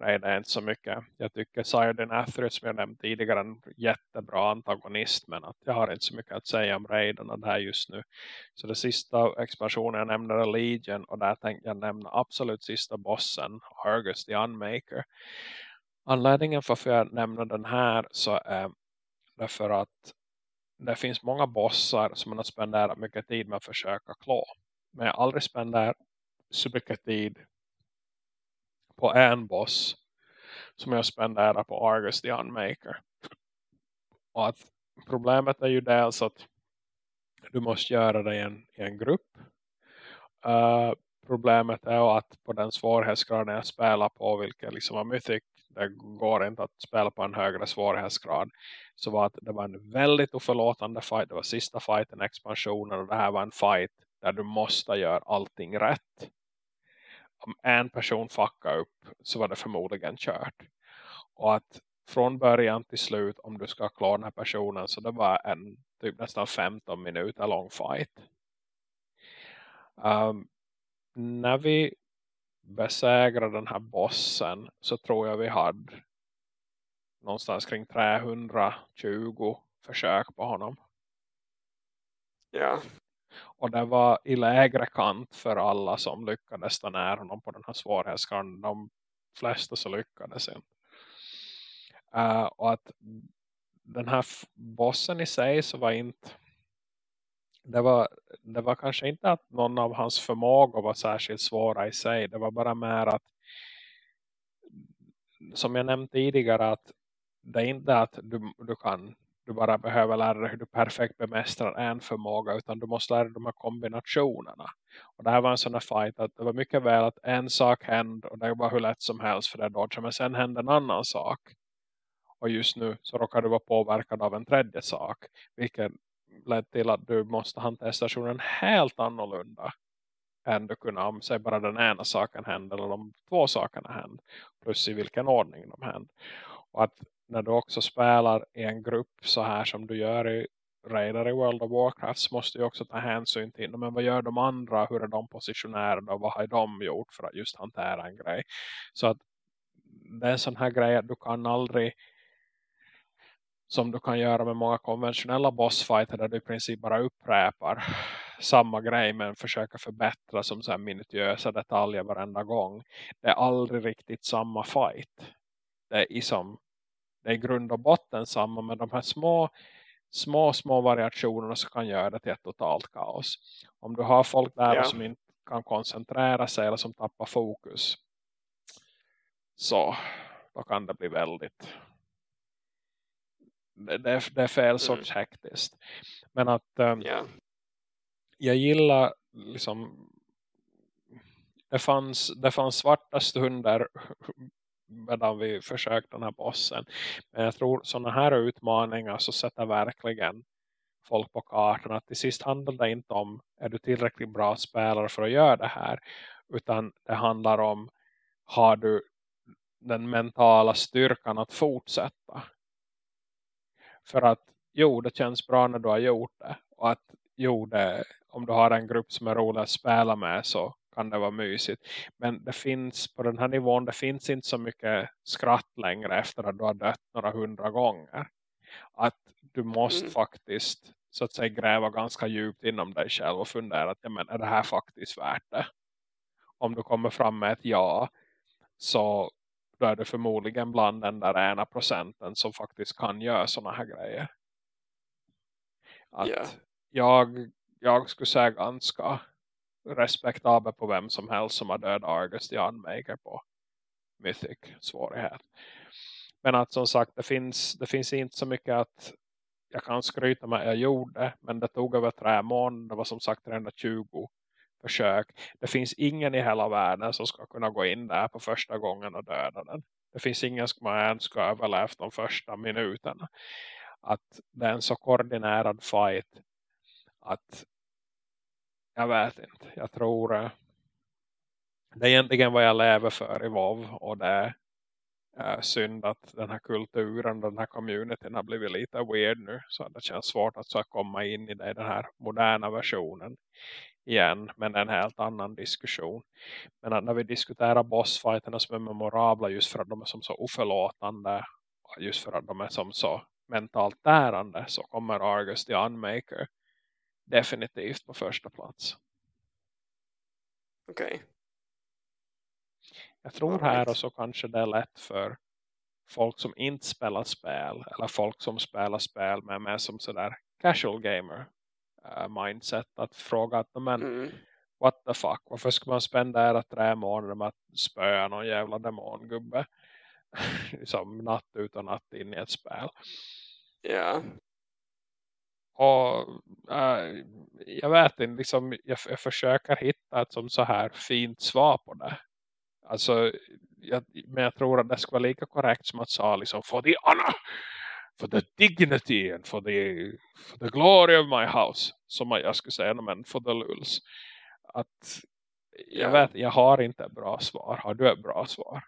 nej det är inte så mycket. Jag tycker Sayden Athery som jag nämnt tidigare är en jättebra antagonist men att jag har inte så mycket att säga om raiderna där just nu. Så det sista expansionen jag nämnde är Legion och där tänkte jag nämna absolut sista bossen Argus the Unmaker. Anledningen för att jag nämner den här så är därför att det finns många bossar som man har spenderat mycket tid med att försöka klå. Men jag har aldrig spenderat så mycket tid på en boss som jag spenderar på Argus the Unmaker. Och att problemet är ju dels att du måste göra det i en, i en grupp. Uh, problemet är att på den svårighetsgraden jag spelar på, vilket liksom var Mythic, det går inte att spela på en högre svårighetsgrad. Så var att det var en väldigt oförlåtande fight. Det var sista fighten, expansionen och det här var en fight där du måste göra allting rätt om en person fuckar upp så var det förmodligen kört. Och att från början till slut om du ska klara den här personen så det var en typ nästan 15 minuter lång fight. Um, när vi besegrade den här bossen så tror jag vi hade någonstans kring 320 försök på honom. Ja, och det var i lägre kant för alla som lyckades ta ner honom på den här svårighetsgraden. De flesta så lyckades inte. Uh, och att den här bossen i sig så var inte det var, det var kanske inte att någon av hans förmågor var särskilt svåra i sig. Det var bara mer att som jag nämnde tidigare att det är inte att du, du kan du bara behöver lära dig hur du perfekt bemästrar en förmåga utan du måste lära dig de här kombinationerna. Och det här var en sån här fight att det var mycket väl att en sak hände och det var hur lätt som helst för det dodge men sen hände en annan sak. Och just nu så råkar du vara påverkad av en tredje sak vilket led till att du måste hantera stationen helt annorlunda än du kunde om sig bara den ena saken hände eller de två sakerna hände plus i vilken ordning de hände. Och att när du också spelar i en grupp så här som du gör i Raider i World of Warcraft så måste du också ta hänsyn till men vad gör de andra, hur är de positionerade och vad har de gjort för att just hantera en grej. Så att det är en sån här grej att du kan aldrig som du kan göra med många konventionella bossfighter där du i princip bara upprepar samma grej men försöker förbättra som så här minutiösa detaljer varenda gång. Det är aldrig riktigt samma fight. Det är i som det är grund och botten samma men de här små små små variationerna som kan göra det till ett totalt kaos. Om du har folk där ja. som inte kan koncentrera sig eller som tappar fokus så då kan det bli väldigt det, är, det är fel mm. sorts hektiskt. Men att um, ja. jag gillar liksom det fanns, det fanns svarta stunder medan vi försökte den här bossen. Men jag tror sådana här utmaningar så sätter verkligen folk på kartan att till sist handlar det inte om är du tillräckligt bra spelare för att göra det här utan det handlar om har du den mentala styrkan att fortsätta för att jo det känns bra när du har gjort det och att jo det om du har en grupp som är rolig att spela med så kan det vara mysigt. Men det finns på den här nivån, det finns inte så mycket skratt längre efter att du har dött några hundra gånger. Att du måste mm. faktiskt så att säga gräva ganska djupt inom dig själv och fundera att ja, men är det här faktiskt värt det? Om du kommer fram med ett ja så då är du förmodligen bland den där ena procenten som faktiskt kan göra sådana här grejer. Att yeah. jag, jag skulle säga ganska respektabel på vem som helst som har dödat Argus Maker på Mythic svårighet. Men att som sagt det finns, det finns inte så mycket att jag kan skryta med jag gjorde. Men det tog över tre månader. Det var som sagt 320 försök. Det finns ingen i hela världen som ska kunna gå in där på första gången och döda den. Det finns ingen som ens ska överleva de första minuterna. Att det är en så koordinerad fight att jag vet inte. Jag tror eh, det är egentligen vad jag lever för i WoW och det är synd att den här kulturen, den här communityn har blivit lite weird nu. Så det känns svårt att så komma in i det, den här moderna versionen igen. Men är en helt annan diskussion. Men när vi diskuterar bossfighterna som är memorabla just för att de är som så oförlåtande. Just för att de är som så mentalt tärande så kommer Argus the Unmaker definitivt på första plats. Okej. Okay. Jag tror right. här och så kanske det är lätt för folk som inte spelar spel eller folk som spelar spel med mig som sådär casual gamer mindset att fråga att men mm. what the fuck, varför ska man spendera tre månader med att spöa någon jävla demongubbe som natt utan natt in i ett spel ja yeah. och uh, jag vet inte liksom, jag, jag försöker hitta ett som så här fint svar på det Alltså, jag, men jag tror att det skulle vara lika korrekt som att säga liksom, for the honor, for the dignity and for the, for the glory of my house. Som jag skulle säga, men for the lulls. Att jag vet, jag har inte ett bra svar. Har du ett bra svar?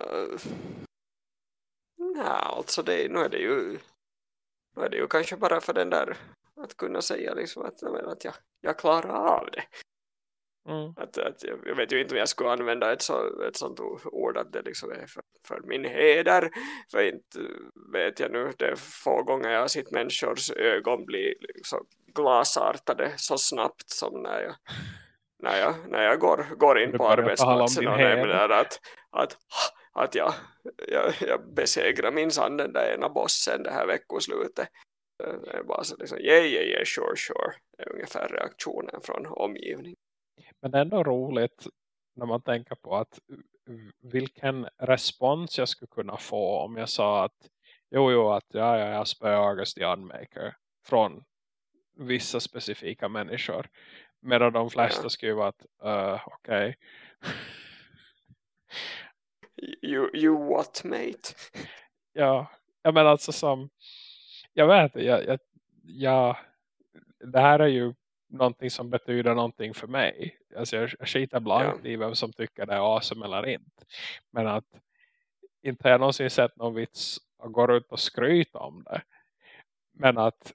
Uh, nej, alltså det, nu är det ju nu är det ju kanske bara för den där att kunna säga liksom att, att jag, jag klarar av det. Mm. Att, att jag, vet ju inte om jag skulle använda ett, så, ett sånt ord att det liksom är för, för, min heder. För inte vet jag nu, det är få gånger jag har sett människors ögon bli liksom glasartade så snabbt som när jag, när jag, när jag går, går in på arbetsplatsen och nämner att, att, att jag, jag, jag besegrar minsann den där ena bossen det här veckoslutet. Det är bara så liksom, yeah, yeah, yeah, sure, sure. Det är ungefär reaktionen från omgivningen. Men det är ändå roligt när man tänker på att vilken respons jag skulle kunna få om jag sa att jo, jo, att ja, ja, jag spöar August the Unmaker från vissa specifika människor. Medan de flesta ja. skriver att uh, okej. Okay. you, you what mate? ja, jag menar alltså som jag vet, jag, jag, jag, det här är ju någonting som betyder någonting för mig. Alltså jag, skiter blankt ja. i vem som tycker det är awesome eller inte. Men att inte har jag någonsin sett någon vits att gå ut och skryta om det. Men att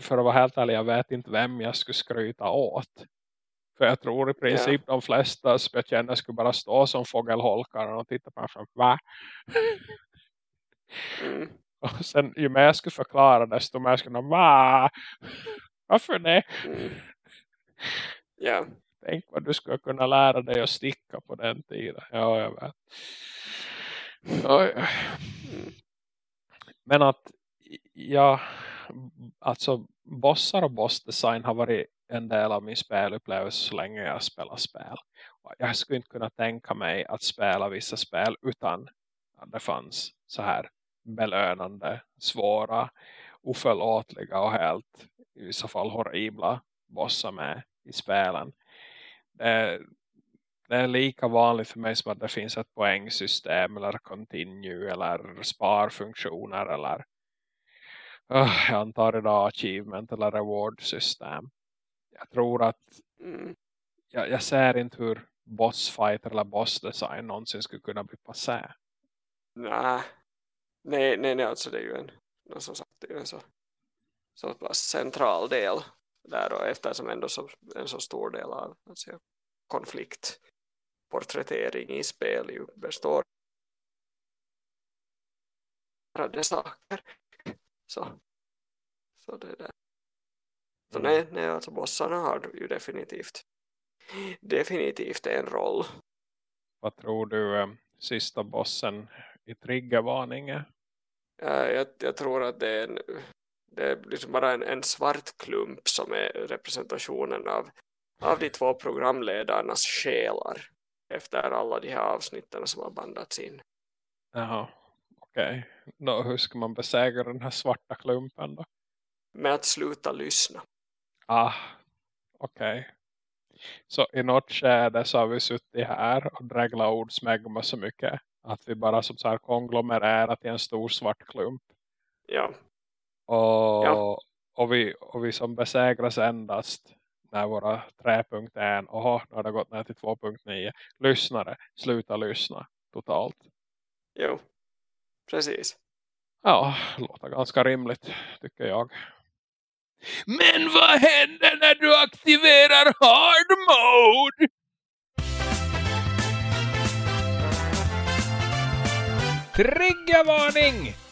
för att vara helt ärlig, jag vet inte vem jag skulle skryta åt. För jag tror i princip ja. de flesta som jag känner skulle bara stå som fågelholkar och titta på mig från va? Mm. Och sen ju mer jag skulle förklara desto mer skulle de va? Varför det? Mm. Ja. Tänk vad du skulle kunna lära dig att sticka på den tiden. Ja, jag vet. Oj. Mm. Men att ja, alltså bossar och bossdesign har varit en del av min spelupplevelse så länge jag spelar spel. Jag skulle inte kunna tänka mig att spela vissa spel utan att det fanns så här belönande, svåra, oförlåtliga och helt i vissa fall horribla bossar med i spelen. Det är, det är lika vanligt för mig som att det finns ett poängsystem eller continue eller sparfunktioner eller uh, jag antar idag achievement eller reward system. Jag tror att mm. jag, jag ser inte hur bossfight eller bossdesign någonsin skulle kunna bli passé. Nej, nej, nej, nej alltså det är ju en, som sagt, det är ju en så så pass central del där och eftersom ändå så, en så stor del av alltså, konfliktporträttering i spel ju består. Av saker. Så, så det där. Så mm. nej, nej alltså bossarna har ju definitivt definitivt en roll. Vad tror du eh, sista bossen i triggervarning är? jag, jag tror att det är, en, det är liksom bara en, en svart klump som är representationen av, av de två programledarnas själar efter alla de här avsnitten som har bandats in. Jaha, okej. Okay. hur ska man besegra den här svarta klumpen då? Med att sluta lyssna. Ah, okej. Okay. Så i något skede så har vi suttit här och dräglat ordsmägma så mycket att vi bara som så här konglomererat i en stor svart klump. Ja. Och, ja. och, vi, och vi som besegras endast när våra 3.1 och nu har det gått ner till 2.9 lyssnare, sluta lyssna totalt. Jo, precis. Ja, låter ganska rimligt tycker jag. Men vad händer när du aktiverar hard mode? Triggervarning!